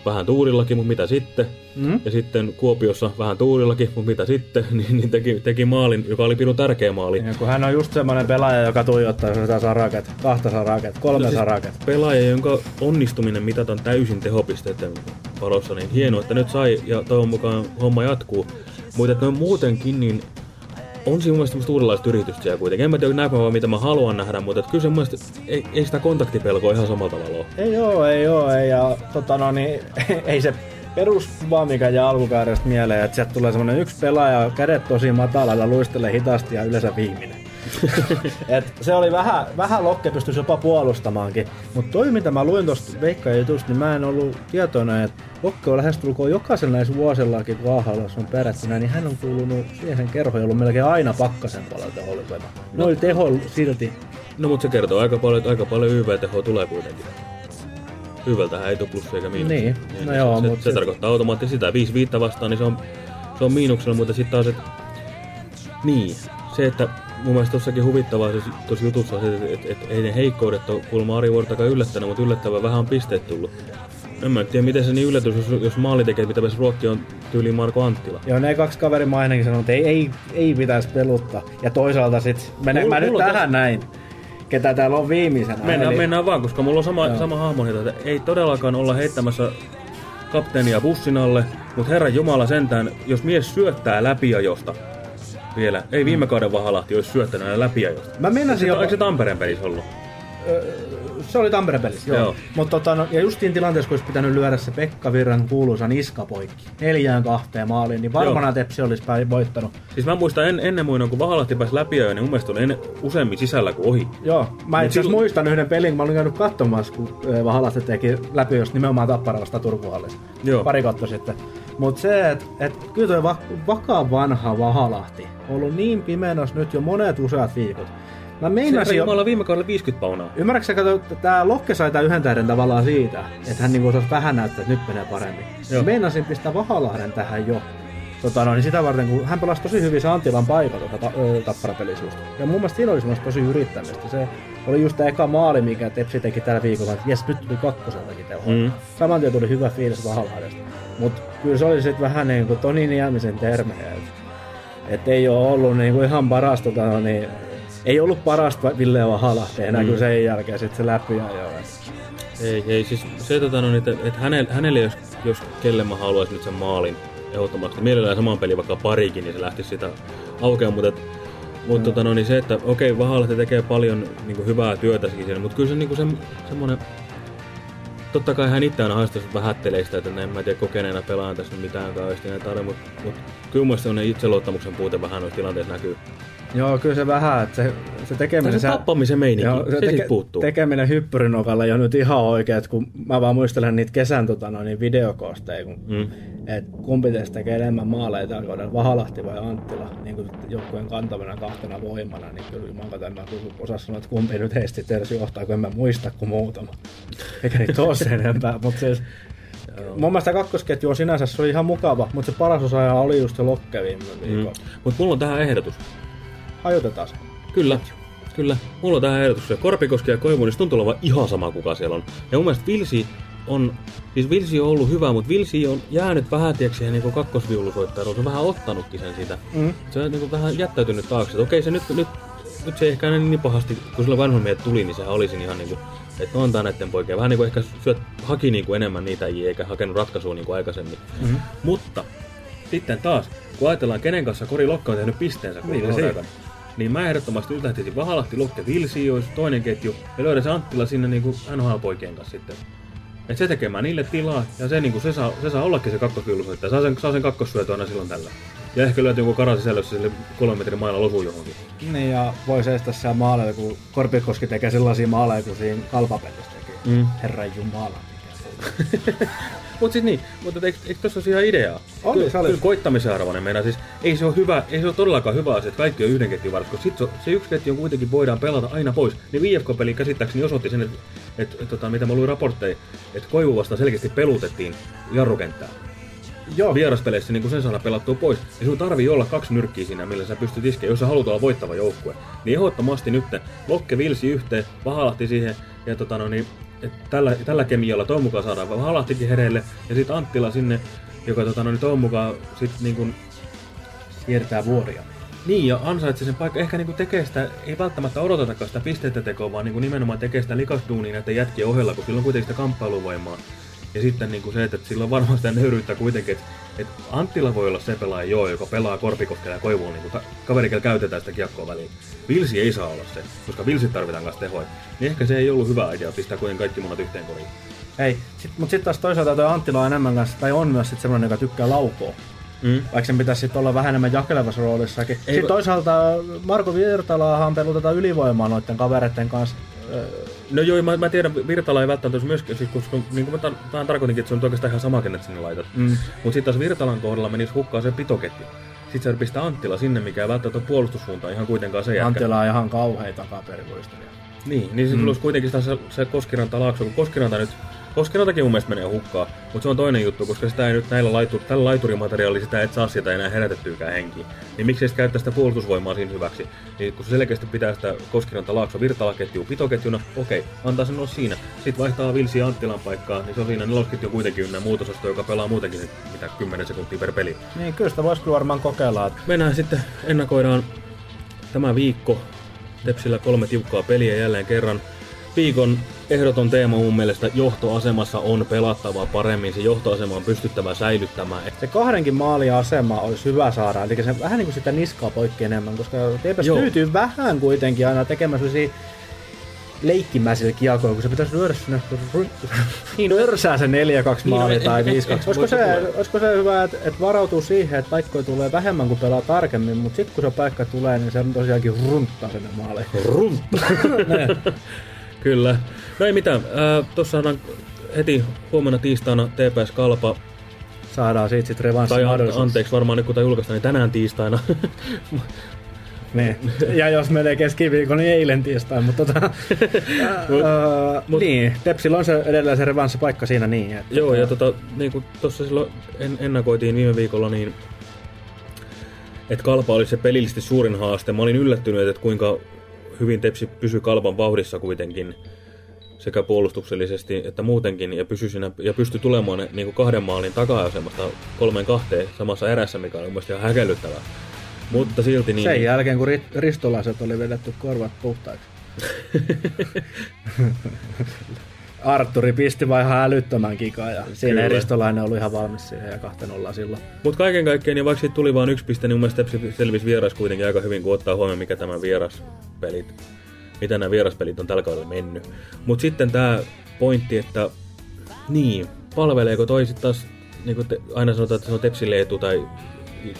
Speaker 6: Vähän tuurillakin, mutta mitä sitten?
Speaker 7: Mm?
Speaker 6: Ja sitten Kuopiossa vähän tuurillakin, mutta mitä sitten? Niin, niin teki, teki maalin, joka oli pirun tärkeä maali.
Speaker 7: Ja kun hän on just semmoinen pelaaja, joka tuijottaa sitä saraket, kahta saraket, kolme
Speaker 6: Siis
Speaker 7: saraket.
Speaker 6: Pelaaja, jonka onnistuminen mitataan täysin tehopisteiden valossa, niin hienoa, että nyt sai ja toivon mukaan homma jatkuu. Mutta että noin muutenkin, niin on siinä mun mielestä uudenlaista yritystä siellä kuitenkin. En mä tiedä näkö vaan mitä mä haluan nähdä, mutta kyllä se mun mielestä ei, ei sitä kontaktipelkoa ihan samalla tavalla ole.
Speaker 7: Ei oo, ei oo, ei, ja tota no niin, ei se peruskuva, mikä jää alkukaudesta mieleen, että sieltä tulee semmonen yksi pelaaja, kädet tosi matalalla, luistelee hitaasti ja yleensä viimeinen. Et se oli vähän, vähän Lokke pystyisi jopa puolustamaankin. Mutta toi mitä mä luin tuosta Veikka jutusta, niin mä en ollut tietoinen, että Lokke on lähestulkoon jokaisella näissä vuosillakin, kun AHL on perättynä, niin hän on kuulunut siihen kerhoon, ollut melkein aina pakkasen puolella teholla. No oli teho silti.
Speaker 6: No mutta se kertoo aika paljon, että aika paljon YV-tehoa tulee kuitenkin. YVltähän ei tule plus eikä miinus.
Speaker 7: Niin, no joo,
Speaker 6: se,
Speaker 7: mut
Speaker 6: se,
Speaker 7: sit-
Speaker 6: tarkoittaa automaattisesti sitä. 5 viittä vastaan, niin se on, se on miinuksella, mutta sitten taas, että... Niin, se, että mun mielestä tossakin huvittavaa se tuossa jutussa on se, että, että, että ei ne heikkoudet ole kuulemma Ari Vuortakaan yllättänyt, mutta yllättävän vähän on pisteet tullut. En mä tiedä, miten se niin yllätys, jos, jos maali tekee, mitä pitäisi ruokkia, on tyyliin Marko Anttila.
Speaker 7: Joo, ne kaksi kaveri mä ainakin sanonut, että ei, ei, ei pitäisi peluttaa. Ja toisaalta sit, menen
Speaker 6: Mulla-
Speaker 7: mä nyt
Speaker 6: mulla
Speaker 7: tähän näin, ketä täällä on viimeisenä.
Speaker 6: Mennään,
Speaker 7: Eli-
Speaker 6: mennään vaan, koska mulla on sama,
Speaker 7: Joo.
Speaker 6: sama hahmo, että ei todellakaan olla heittämässä kapteenia bussin alle, mutta herran jumala sentään, jos mies syöttää läpiajosta vielä, ei viime kauden Vahalahti olisi syöttänyt enää läpiajosta.
Speaker 7: Mä meinasin
Speaker 6: Eikö
Speaker 7: jopa,
Speaker 6: se Tampereen pelissä ollut?
Speaker 7: se oli Tampereen pelissä, joo.
Speaker 6: Joo.
Speaker 7: Mutta tota, no, ja justiin tilanteessa, kun olisi pitänyt lyödä se Pekka Virran kuuluisa niskapoikki neljään kahteen maaliin, niin varmana
Speaker 6: Joo.
Speaker 7: Tepsi olisi päin voittanut.
Speaker 6: Siis mä muistan en, ennen muinoin, kun Vahalahti pääsi läpiajoon, niin mun mielestä oli useammin sisällä kuin ohi.
Speaker 7: Joo, mä itse
Speaker 6: silloin-
Speaker 7: muistan yhden pelin, kun mä olin käynyt katsomassa, kun Vahalahti teki läpi jos nimenomaan Tapparalasta Turkuhallissa.
Speaker 6: Joo.
Speaker 7: Pari kautta sitten. Mutta se, että et, kyllä toi va- vakaa vanha Vahalahti ollut niin pimeässä nyt jo monet useat viikot. Mä meinasin jo...
Speaker 6: jumala viime kaudella 50 paunaa.
Speaker 7: Ymmärrätkö kato, että tää Lokke sai tää yhden tähden tavallaan siitä, että hän niinku osasi vähän näyttää, että nyt menee paremmin.
Speaker 6: Joo.
Speaker 7: Mä meinasin pistää Vahalahden tähän jo. Tota no, niin sitä varten, kun hän pelasi tosi hyvin se Antilan paikalla tuota ta- ö, tapparapelissä just. Ja mun mielestä siinä oli semmoista tosi yrittämistä. Se oli just tää eka maali, mikä Tepsi teki tällä viikolla, että jes, nyt tuli kakkoseltakin teho.
Speaker 6: Mm.
Speaker 7: Saman tien tuli hyvä fiilis Vahalahdesta. Mut kyllä se oli sitten vähän niin kuin Toni Niemisen termejä. Et, et ei ole ollut niin kuin ihan parasta, tota, niin, ei ollut parasta Ville Vahalahti enää
Speaker 6: Mm.
Speaker 7: kyllä sen jälkeen sitten se läpi ajoi.
Speaker 6: Ei, ei, siis se, tota, no, että, että hänelle, hänelle, jos, jos kelle mä haluaisin nyt sen maalin ehdottomasti, mielellään saman pelin vaikka parikin, niin se lähtisi sitä aukeamaan, mutta, et- mutta tota, no, niin se, että okei, Vahalahti tekee paljon niin kuin, hyvää työtäkin siinä, mutta kyllä se niin kuin, se, semmoinen, totta kai hän itse aina haistaa vähättelee sitä, että en mä tiedä kokeneena pelaan tässä mitään kauheasti tarvitse, mutta, mutta kyllä mun mielestä itseluottamuksen puute vähän noissa tilanteissa näkyy.
Speaker 7: Joo, kyllä se vähän, että se, se tekeminen...
Speaker 6: Tai se tappamisen meininki, se siitä puuttuu.
Speaker 7: Tekeminen hyppyrinokalle jo nyt ihan oikein, että kun mä vaan muistelen niitä kesän tota, no, niin videokoosteja, kun,
Speaker 6: Mm.
Speaker 7: et kumpi teistä tekee enemmän maaleja tällä kaudella, Vahalahti vai Anttila, niin kuin joukkueen kantamana kahtena voimana, niin kyllä jumalauta, en mä kyllä osaa sanoa, että kumpi nyt heistä edes johtaa, kun en mä muista kuin muutama. Eikä niitä ole sen enempää, mutta siis Mun mielestä kakkosketju on sinänsä se oli ihan mukava, mutta se paras osa oli just se Lokke viime viikolla.
Speaker 6: Mm. Mutta mulla on tähän ehdotus.
Speaker 7: Hajotetaan se.
Speaker 6: Kyllä, kyllä. Mulla on tähän ehdotus. Korpikoski ja Koivunis tuntuu olevan ihan sama kuka siellä on. Ja mun mielestä Vilsi on, siis Vilsi on ollut hyvä, mutta Vilsi on jäänyt vähän tieksi siihen niin kakkosviulusoittajalle. Se on vähän ottanutkin sen siitä.
Speaker 7: Mm.
Speaker 6: Se on niin kuin vähän jättäytynyt taakse. Että okei, se nyt, nyt, nyt se ei ehkä niin pahasti, kun sillä vanhan miehet tuli, niin sehän olisi ihan niin kuin, että no antaa näiden poikia. Vähän niin kuin ehkä syöt, haki niin kuin enemmän niitä eikä hakenut ratkaisua niin kuin aikaisemmin.
Speaker 7: Mm-hmm.
Speaker 6: Mutta sitten taas, kun ajatellaan kenen kanssa Kori Lokka on tehnyt pisteensä
Speaker 7: Niin,
Speaker 6: niin,
Speaker 7: se-
Speaker 6: niin mä ehdottomasti nyt lähtisin Vahalahti, Lokke, Vilsi olisi toinen ketju ja löydä se Anttila sinne niin NHL-poikien kanssa sitten. Et se tekemään niille tilaa ja se, niin kuin se, saa, se saa ollakin se kakkosviulusoittaja. Saa sen, saa sen kakkossyötä aina silloin tällä. Ja ehkä löytyy sisällä, jos se sille kolmen metrin mailla osuu johonkin.
Speaker 7: Niin, ja voi seistä siellä maaleja, kun Korpikoski tekee sellaisia maaleja kuin siinä kalpapelissä teki.
Speaker 6: Mm.
Speaker 7: Herran jumala. mikä se on.
Speaker 6: Mut siis niin, mutta eikö, eikö tossa ole ihan ideaa?
Speaker 7: Oli,
Speaker 6: kyllä. Kyllä koittamisen arvoinen meinaa. Siis ei se ole hyvä, ei se ole todellakaan hyvä asia, että kaikki on yhden ketjun varassa, koska sit se, se yksi ketju kuitenkin voidaan pelata aina pois. Niin VFK-peli käsittääkseni osoitti sen, että, että, että, että mitä mä luin raportteja, että Koivu vastaan selkeästi pelutettiin jarrukenttää.
Speaker 7: Joo,
Speaker 6: Vieraspeleissä niin kun sen saadaan pelattua pois, niin sun tarvii olla kaksi nyrkkiä siinä, millä sä pystyt iskeä, jos sä haluat olla voittava joukkue. Niin ehdottomasti nyt Lokke Vilsi yhteen, Vahalahti siihen, ja tota no niin, et tällä, tällä kemialla toivon mukaan saadaan Vahalahtikin hereille, ja sitten Anttila sinne, joka tota no niin, toivon mukaan sit niin kun,
Speaker 7: kiertää vuoria.
Speaker 6: niin, ja ansaitsee sen paikan. Ehkä niinku tekee sitä, ei välttämättä odotetakaan sitä pisteitä tekoa, vaan niinku nimenomaan tekee sitä likasduunia näiden jätkien ohella, kun sillä on kuitenkin sitä kamppailuvoimaa. Ja sitten niinku se, että sillä on varmaan sitä nöyryyttä kuitenkin, että, että Anttila voi olla se pelaaja, joo, joka pelaa Korpikoskella ja Koivuun, niin kellä käytetään sitä kiekkoa väliin. Vilsi ei saa olla se, koska Vilsi tarvitaan kanssa tehoja. Niin ehkä se ei ollut hyvä idea pistää kuitenkin kaikki munat yhteen koriin.
Speaker 7: Ei, sit, mutta sitten taas toisaalta toi Anttila on enemmän kanssa, tai on myös sit semmoinen, joka tykkää laukoa. Mm. Vaikka sen pitäisi sitten olla vähän enemmän jakelevassa roolissakin.
Speaker 6: Ei,
Speaker 7: Sitten
Speaker 6: kun-
Speaker 7: toisaalta Marko Virtalaahan pelutetaan ylivoimaa noiden kavereiden kanssa. Öö,
Speaker 6: No joo, mä, mä tiedän, Virtala ei välttämättä myöskään, siis, koska niin kuin mä tar- mä tarkoitinkin, että se on oikeastaan ihan sama, kenet sinne laitat.
Speaker 7: Mm.
Speaker 6: Mutta sitten taas Virtalan kohdalla menisi hukkaan se pitoketju. Sitten se pistää Anttila sinne, mikä ei välttämättä ole puolustussuuntaan ihan kuitenkaan se jätkä.
Speaker 7: Anttila on ihan kauhea takaperikoistuja.
Speaker 6: Niin, niin sitten mm. olisi kuitenkin se, se Koskiranta Laakso, kun Koskiranta nyt, Koskirantakin mun mielestä menee hukkaan, mutta se on toinen juttu, koska sitä ei nyt näillä laitur, tällä laiturimateriaalilla sitä et saa sitä enää herätettyykään henkiin. Niin miksi ei sit käyttää sitä puolustusvoimaa siinä hyväksi? Niin kun se selkeästi pitää sitä Koskiranta Laakso virtalaketjua pitoketjuna, okei, antaa sen olla siinä. Sitten vaihtaa Vilsi Anttilan paikkaa, niin se on siinä nelosketju kuitenkin ynnä muutosasto, joka pelaa muutenkin se, mitä 10 sekuntia per peli.
Speaker 7: Niin, kyllä sitä voisi varmaan kokeilla. Että
Speaker 6: Mennään sitten, ennakoidaan tämä viikko. Tepsillä kolme tiukkaa peliä jälleen kerran. Viikon ehdoton teema mun mielestä johtoasemassa on pelattava paremmin. Se johtoasema on pystyttävä säilyttämään.
Speaker 7: se kahdenkin maalin asema olisi hyvä saada, eli se vähän niin kuin sitä niskaa poikki enemmän, koska TPS tyytyy vähän kuitenkin aina tekemään sellaisia leikkimäisillä kiekoilla, kun se pitäisi lyödä sinne niin, nörsää se 4-2 maali
Speaker 6: en-
Speaker 7: tai 5-2.
Speaker 6: en- en-
Speaker 7: Olisiko se, olisiko se hyvä, että, että varautuu siihen, että paikkoja tulee vähemmän kuin pelaa tarkemmin, mutta sitten kun se paikka tulee, niin se on tosiaankin runttaa sinne maaleihin.
Speaker 6: Runtta. Kyllä. No ei mitään. Äh, Tuossa on heti huomenna tiistaina TPS Kalpa.
Speaker 7: Saadaan siitä sitten revanssi
Speaker 6: Tai an, anteeksi, varmaan nyt kun tämä julkaistaan, niin tänään tiistaina.
Speaker 7: Niin. Ja jos menee keskiviikon, niin eilen tiistain, mutta tota, ää,
Speaker 6: mut-
Speaker 7: niin, Tepsillä on se edelleen se revanssipaikka siinä niin. Että,
Speaker 6: Joo, ja tota, niin kuin tuossa silloin en, ennakoitiin viime viikolla, niin että Kalpa oli se pelillisesti suurin haaste. Mä olin yllättynyt, että kuinka hyvin Tepsi pysyi Kalpan vauhdissa kuitenkin sekä puolustuksellisesti että muutenkin, ja pysyi siinä, ja pystyi tulemaan niin kuin kahden maalin taka-asemasta kolmeen kahteen samassa erässä, mikä oli mun mielestä ihan häkellyttävää. Mutta silti niin...
Speaker 7: Sen jälkeen, kun ri- ristolaiset oli vedetty korvat puhtaiksi. Arturi pisti vaan ihan älyttömän kikaa ja siinä ei
Speaker 6: Kyllä.
Speaker 7: ristolainen ollut ihan valmis siihen ja kahten ollaan silloin.
Speaker 6: Mutta kaiken kaikkiaan, niin vaikka siitä tuli vain yksi piste, niin mun mielestä selvisi vieras kuitenkin aika hyvin, kun ottaa huomioon, mikä tämä vieraspelit, mitä nämä vieraspelit on tällä kaudella mennyt. Mutta sitten tämä pointti, että niin, palveleeko toi sitten taas, niin kuin te, aina sanotaan, että se on Tepsille etu tai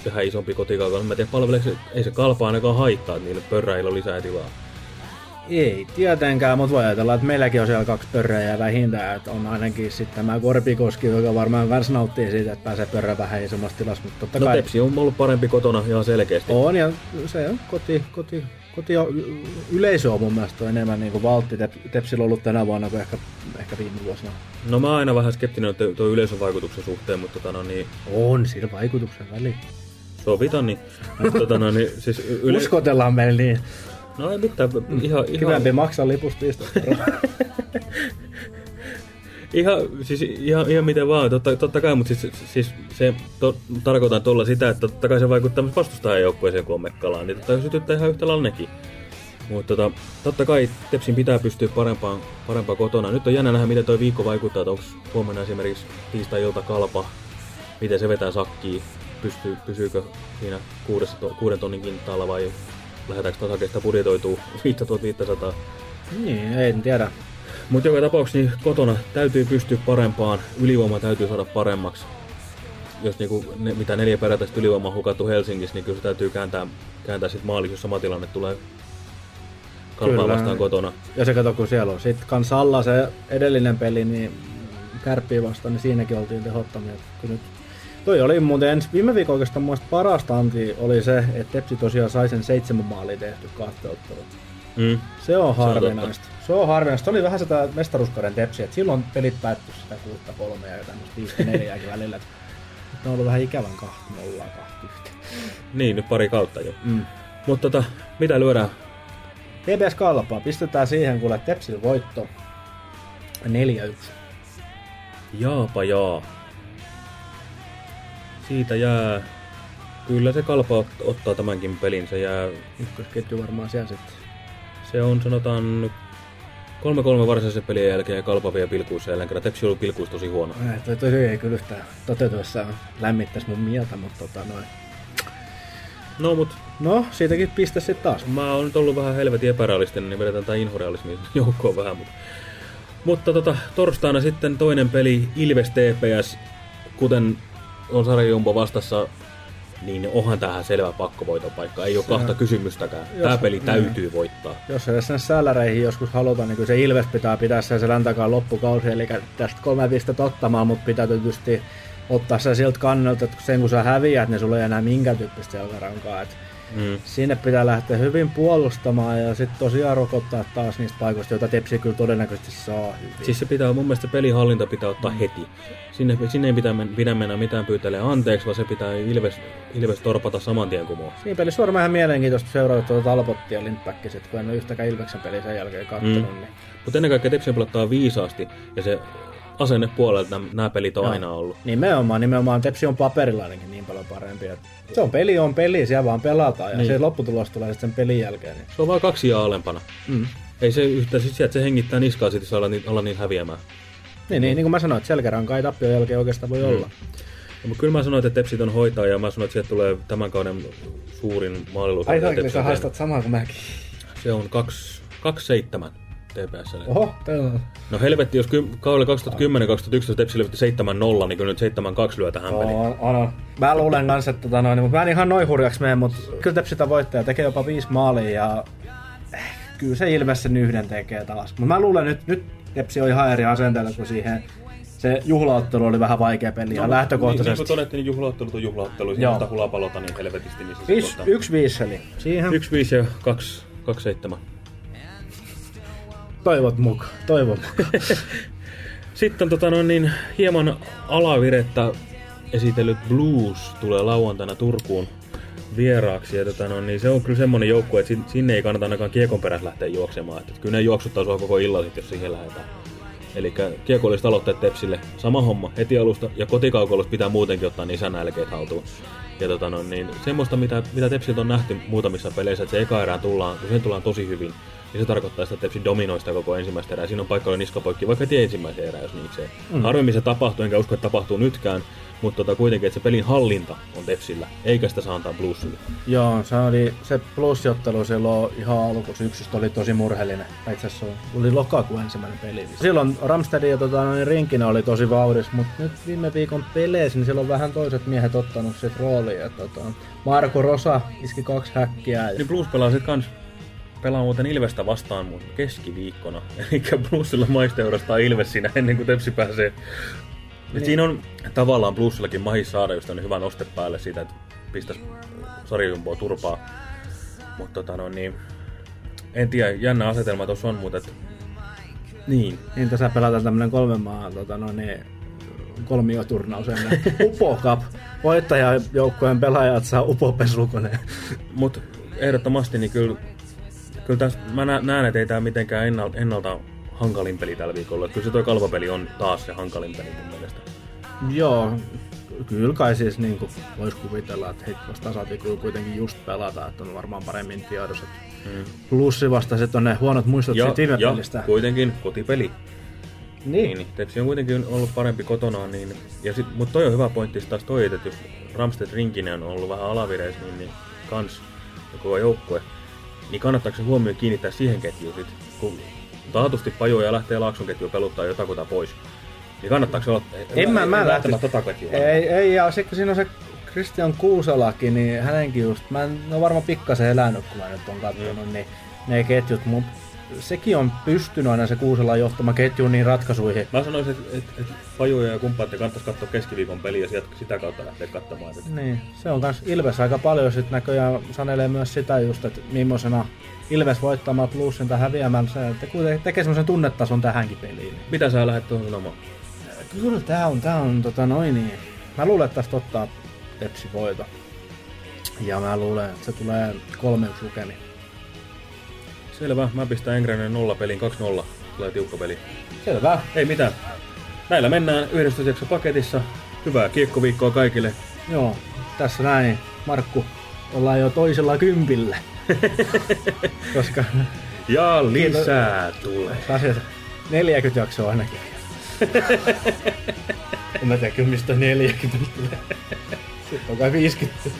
Speaker 6: vähän isompi kotikaupunki, mä en tiedä, palveleeko se, ei se kalpaa ainakaan haittaa, että niille pörräillä on lisää tilaa.
Speaker 7: Ei tietenkään, mutta voi ajatella, että meilläkin on siellä kaksi pörrää vähintään, että on ainakin sitten tämä Korpikoski, joka varmaan myös nauttii siitä, että pääsee pörrä vähän isommassa tilassa, mutta totta
Speaker 6: No
Speaker 7: kai
Speaker 6: Tepsi on ollut parempi kotona ihan selkeästi.
Speaker 7: on ja se on koti, koti, koti yleisö on mun mielestä enemmän niin kuin valtti Tep- Tepsillä ollut tänä vuonna kuin ehkä, ehkä viime vuosina.
Speaker 6: No mä oon aina vähän skeptinen tuo- tuo yleisön vaikutuksen suhteen, mutta tota, no, niin,
Speaker 7: On sillä vaikutuksen väliin.
Speaker 6: sovitaan niin. Mutta tota, no, niin siis yle...
Speaker 7: Uskotellaan meillä niin.
Speaker 6: No ei mitään, ihan, ihan,
Speaker 7: Kivempi maksaa lipusta 15 euroa.
Speaker 6: ihan, siis ihan, ihan miten vaan, totta, totta kai, mutta siis, siis se to, tarkoitan tuolla sitä, että totta kai se vaikuttaa myös vastustajan joukkueeseen, kun on Mekkalaan, niin totta kai sytyttää ihan yhtä lailla nekin. Mutta tota, totta kai Tepsin pitää pystyä parempaan, parempaan kotona. Nyt on jännä nähdä, miten toi viikko vaikuttaa, että onko huomenna esimerkiksi tiistai-ilta kalpa, miten se vetää sakkiin, pystyy, pysyykö siinä kuudessa, to, kuuden tonnin kintaalla vai lähdetäänkö tasakeista budjetoituu 5500.
Speaker 7: niin, ei en tiedä.
Speaker 6: Mutta joka tapauksessa niin kotona täytyy pystyä parempaan, ylivoima täytyy saada paremmaksi. Jos niinku, ne, mitä neljä perätäistä ylivoimaa on hukattu Helsingissä, niin kyllä se täytyy kääntää, kääntää sit maaliksi, jos sama tilanne tulee kalpaa
Speaker 7: Kyllä.
Speaker 6: vastaan kotona.
Speaker 7: Ja se kato, kun siellä on sitten kans alla se edellinen peli, niin kärppiä vastaan, niin siinäkin oltiin tehottomia. Kun nyt Toi oli muuten ens, viime viikon oikeastaan mun mielestä parasta anti oli se, että Tepsi tosiaan sai sen seitsemän maalia tehty kahteen otteluun.
Speaker 6: Mm.
Speaker 7: Se on harvinaista. Se on harvinaista. Se oli vähän sitä mestaruuskauden Tepsi, että silloin pelit päättyi sitä kuutta kolmea ja tämmöistä viittä neljääkin välillä. Et Nyt on ollut vähän ikävän kahta nollaa kahta yhteen.
Speaker 6: Niin, nyt pari kautta jo.
Speaker 7: Mm.
Speaker 6: Mutta tota, mitä lyödään?
Speaker 7: TBS Kalpaa. Pistetään siihen kuule Tepsil voitto 4-1.
Speaker 6: Jaapa jaa. Siitä jää... Kyllä se kalpa ot- ottaa tämänkin pelin. Se jää...
Speaker 7: Ykkösketju varmaan siellä sitten.
Speaker 6: Se on sanotaan 3-3 varsinaisen pelin jälkeen ja kalpa vielä pilkuissa jälleen kerran. Tepsi on ollut pilkuissa tosi huono.
Speaker 7: Äh, toi, toi ei kyllä yhtään toteutuessa lämmittäisi mun mieltä, mutta tota noin.
Speaker 6: No mut
Speaker 7: No, siitäkin piste sitten taas.
Speaker 6: mä oon nyt ollut vähän helvetin epärealistinen, niin vedetään tää inhorealismi joukkoon vähän. Mutta, mutta tota, torstaina sitten toinen peli Ilves TPS, kuten on sarjajumbo vastassa niin onhan tähän selvä pakkovoitopaikka. Ei ole kahta kysymystäkään. Tämä
Speaker 7: Jos-
Speaker 6: peli
Speaker 7: niin.
Speaker 6: täytyy voittaa.
Speaker 7: Jos edes sinne säläreihin joskus halutaan, niin kyllä se Ilves pitää pitää sen selän takaa loppukausi, eli tästä kolme pistettä ottamaan, mutta pitää tietysti ottaa se siltä kannalta, että sen kun sä häviät, niin sulla ei enää minkä tyyppistä selkärankaa. Et
Speaker 6: Mm.
Speaker 7: Sinne pitää lähteä hyvin puolustamaan ja sitten tosiaan rokottaa taas niistä paikoista, joita Tepsi kyllä todennäköisesti saa hyvin.
Speaker 6: Siis se pitää, mun mielestä pelihallinta pitää ottaa heti. Sinne, sinne ei pitää, men- pidä mennä mitään pyytelee anteeksi, vaan se pitää Ilves, Ilves torpata saman tien kumoon.
Speaker 7: Siinä pelissä varmaan ihan mielenkiintoista seurata tuota Talbottia ja Lindbackia, sit, kun en ole yhtäkään Ilveksen peliä sen jälkeen katsonut.
Speaker 6: Mm.
Speaker 7: Niin.
Speaker 6: Mutta ennen kaikkea Tepsi pelattaa viisaasti ja se asenne puolelta nämä pelit on
Speaker 7: Joo.
Speaker 6: aina ollut.
Speaker 7: Nimenomaan, nimenomaan Tepsi on paperilla ainakin niin paljon parempi. Että se on peli, on peli, siellä vaan pelataan ja
Speaker 6: Niin.
Speaker 7: se lopputulos tulee sitten sen pelin jälkeen. Niin.
Speaker 6: Se on vaan kaksi ja alempana.
Speaker 7: Mm.
Speaker 6: Ei se yhtä siis sieltä, että se hengittää niskaa, sitten saa olla, niin, olla niin häviämään.
Speaker 7: Niin, niin, niin kuin mä sanoin, että selkäranka ei tappion jälkeen oikeastaan voi olla.
Speaker 6: Ja, mutta kyllä mä sanoin, että Tepsit on hoitaa ja mä sanoin, että sieltä tulee tämän kauden suurin maaliluku. mitä Tepsi on tehnyt.
Speaker 7: samaa kuin mäkin.
Speaker 6: Se on 2-7 TPS.
Speaker 7: Oho, on...
Speaker 6: No helvetti, jos kaudella 2010-2011 Tepsi levitti 7-0, niin kyllä nyt 7-2 lyö tähän peliin.
Speaker 7: On, on, on. Mä luulen kanssa, että tota noin, mutta mä en ihan noin hurjaksi mene, mutta kyllä Tepsi sitä voittaa ja tekee jopa viisi maalia ja eh, kyllä se Ilves sen yhden tekee taas. Mutta mä luulen nyt, nyt Tepsi on ihan eri asenteella kuin siihen. Se juhlaottelu oli vähän vaikea peli ja
Speaker 6: Niin, niin
Speaker 7: lähtökohtaisesti.
Speaker 6: kuin todettiin, niin juhlaottelut on juhlaottelu.
Speaker 7: Joo.
Speaker 6: Joo. Mutta hulapalota niin helvetisti. Niin se
Speaker 7: Viis,
Speaker 6: tota-
Speaker 7: yksi viisi eli. Siihen
Speaker 6: 1-5 ja 2-7.
Speaker 7: Toivot mukaan. Toivon mukaan.
Speaker 6: Sitten tota noin, niin, hieman alavirettä esitellyt Blues tulee lauantaina Turkuun vieraaksi. Ja tota noin, niin se on kyllä semmonen joukkue, että sin- sinne ei kannata ainakaan kiekon perässä lähteä juoksemaan. Että kyllä ne juoksuttaa sua koko illan jos siihen lähdetään. Eli kiekolliset aloitteet Tepsille, sama homma heti alusta, ja kotikaukoilusta pitää muutenkin ottaa niin nälkeet haltuun. Ja tota no, niin semmoista, mitä, mitä Tepsiltä on nähty muutamissa peleissä, että se eka erään tullaan, kun sen tullaan tosi hyvin, niin se tarkoittaa sitä, että Tepsi dominoi sitä koko ensimmäistä erää. Siinä on paikka olla niskapoikki, vaikka tie ensimmäisen erää, jos niikseen. Mm. Harvemmin se tapahtuu, enkä usko, että tapahtuu nytkään, mutta tota, kuitenkin, että se pelin hallinta on Tepsillä, eikä sitä saa antaa Bluesille.
Speaker 7: Joo, se oli se plusiottelu silloin ihan alkusyksystä oli tosi murheellinen. Itse asiassa oli lokakuun ensimmäinen peli. Silloin Ramstedin ja tota, noin rinkinä oli tosi vauhdis, mutta nyt viime viikon peleissä niin siellä on vähän toiset miehet ottanut sit roolia. Et, tota, Marko Rosa iski kaksi häkkiä. Ja...
Speaker 6: Niin Blues pelaa sitten kans pelaa muuten Ilvestä vastaan mun keskiviikkona. Eli Bluesilla maisteurastaa Ilves siinä ennen kuin Tepsi pääsee. Niin. Siinä on tavallaan Bluesillakin mahis saada just tämmönen hyvä noste päälle siitä, että pistäisi sarjajumboa turpaa. Mutta tota no niin, en tiedä, jännä asetelma tuossa on, mutta et, niin.
Speaker 7: Niin tässä pelataan tämmönen kolmen maan tota, no niin, kolmioturnaus ennen Upo Cup. Voittajajoukkueen pelaajat saa Upo-pesukoneen.
Speaker 6: Mutta ehdottomasti niin kyllä, kyllä tässä, mä nä- näen, että ei tämä mitenkään ennalta, ennalta hankalin peli tällä viikolla. Kyllä se toi kalvapeli on taas se hankalin peli mun mielestä.
Speaker 7: Joo, kyllä kai siis niin kuin voisi kuvitella, että heikkoista tasatikuja kuitenkin just pelata, että on varmaan paremmin tiedossa. Mm. Plussi vasta sitten on ne huonot muistot
Speaker 6: Ja,
Speaker 7: siitä
Speaker 6: ja
Speaker 7: pelistä.
Speaker 6: kuitenkin kotipeli. Niin,
Speaker 7: Niin.
Speaker 6: Tepsi on kuitenkin ollut parempi kotona, niin, ja sit, mutta toi on hyvä pointti taas toi, että jos Ramstedt Rinkinen on ollut vähän alavireis, niin, niin kans ja koko joukkue, niin kannattaako se huomioon kiinnittää siihen ketjuun sit, kun taatusti pajoja lähtee Laakson ketjuun peluttaa jotakuta pois. Niin kannattaako se olla...
Speaker 7: En mä- mä
Speaker 6: lähtemättä tota ketjua?
Speaker 7: ei, ei, ja sitten kun siinä on se Christian Kuusalakin, niin hänenkin just, mä en ole varmaan pikkasen elänyt, kun mä nyt on katsonut, mm. niin ne ketjut, mutta sekin on pystynyt aina se Kuusala johtama ketju niin ratkaisuihin.
Speaker 6: Mä sanoisin, että et, et pajoja ja kumppaat kannattaisi katsoa keskiviikon peliä ja sitä kautta lähteä katsomaan.
Speaker 7: Niin, se on kans Ilves aika paljon sit näköjään sanelee myös sitä just, että millaisena Ilves voittamaan plussin tai häviämään se, että kuitenkin tekee semmoisen tunnetason tähänkin peliin.
Speaker 6: mitä sä lähdet tuohon sanomaan?
Speaker 7: Kyllä tää on, tää on tota noin niin. Mä luulen, että tästä ottaa Tepsi voito. Ja mä luulen, että se tulee 3-1 lukemi.
Speaker 6: Selvä, mä pistän Engrennen nolla peliin 2-0. Tulee tiukka peli.
Speaker 7: Selvä.
Speaker 6: Ei mitään. Näillä mennään 11 jakso paketissa. Hyvää kiekkoviikkoa kaikille.
Speaker 7: Joo, tässä näin. Markku, ollaan jo toisella kympillä. Koska
Speaker 6: Ja lisää tulee.
Speaker 7: asiassa 40 jaksoa ainakin. en mä tiedä, mistä 40 tulee. Sitten on kai 50.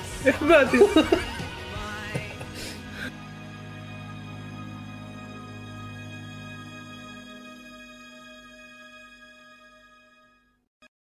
Speaker 6: Mä en tiedä.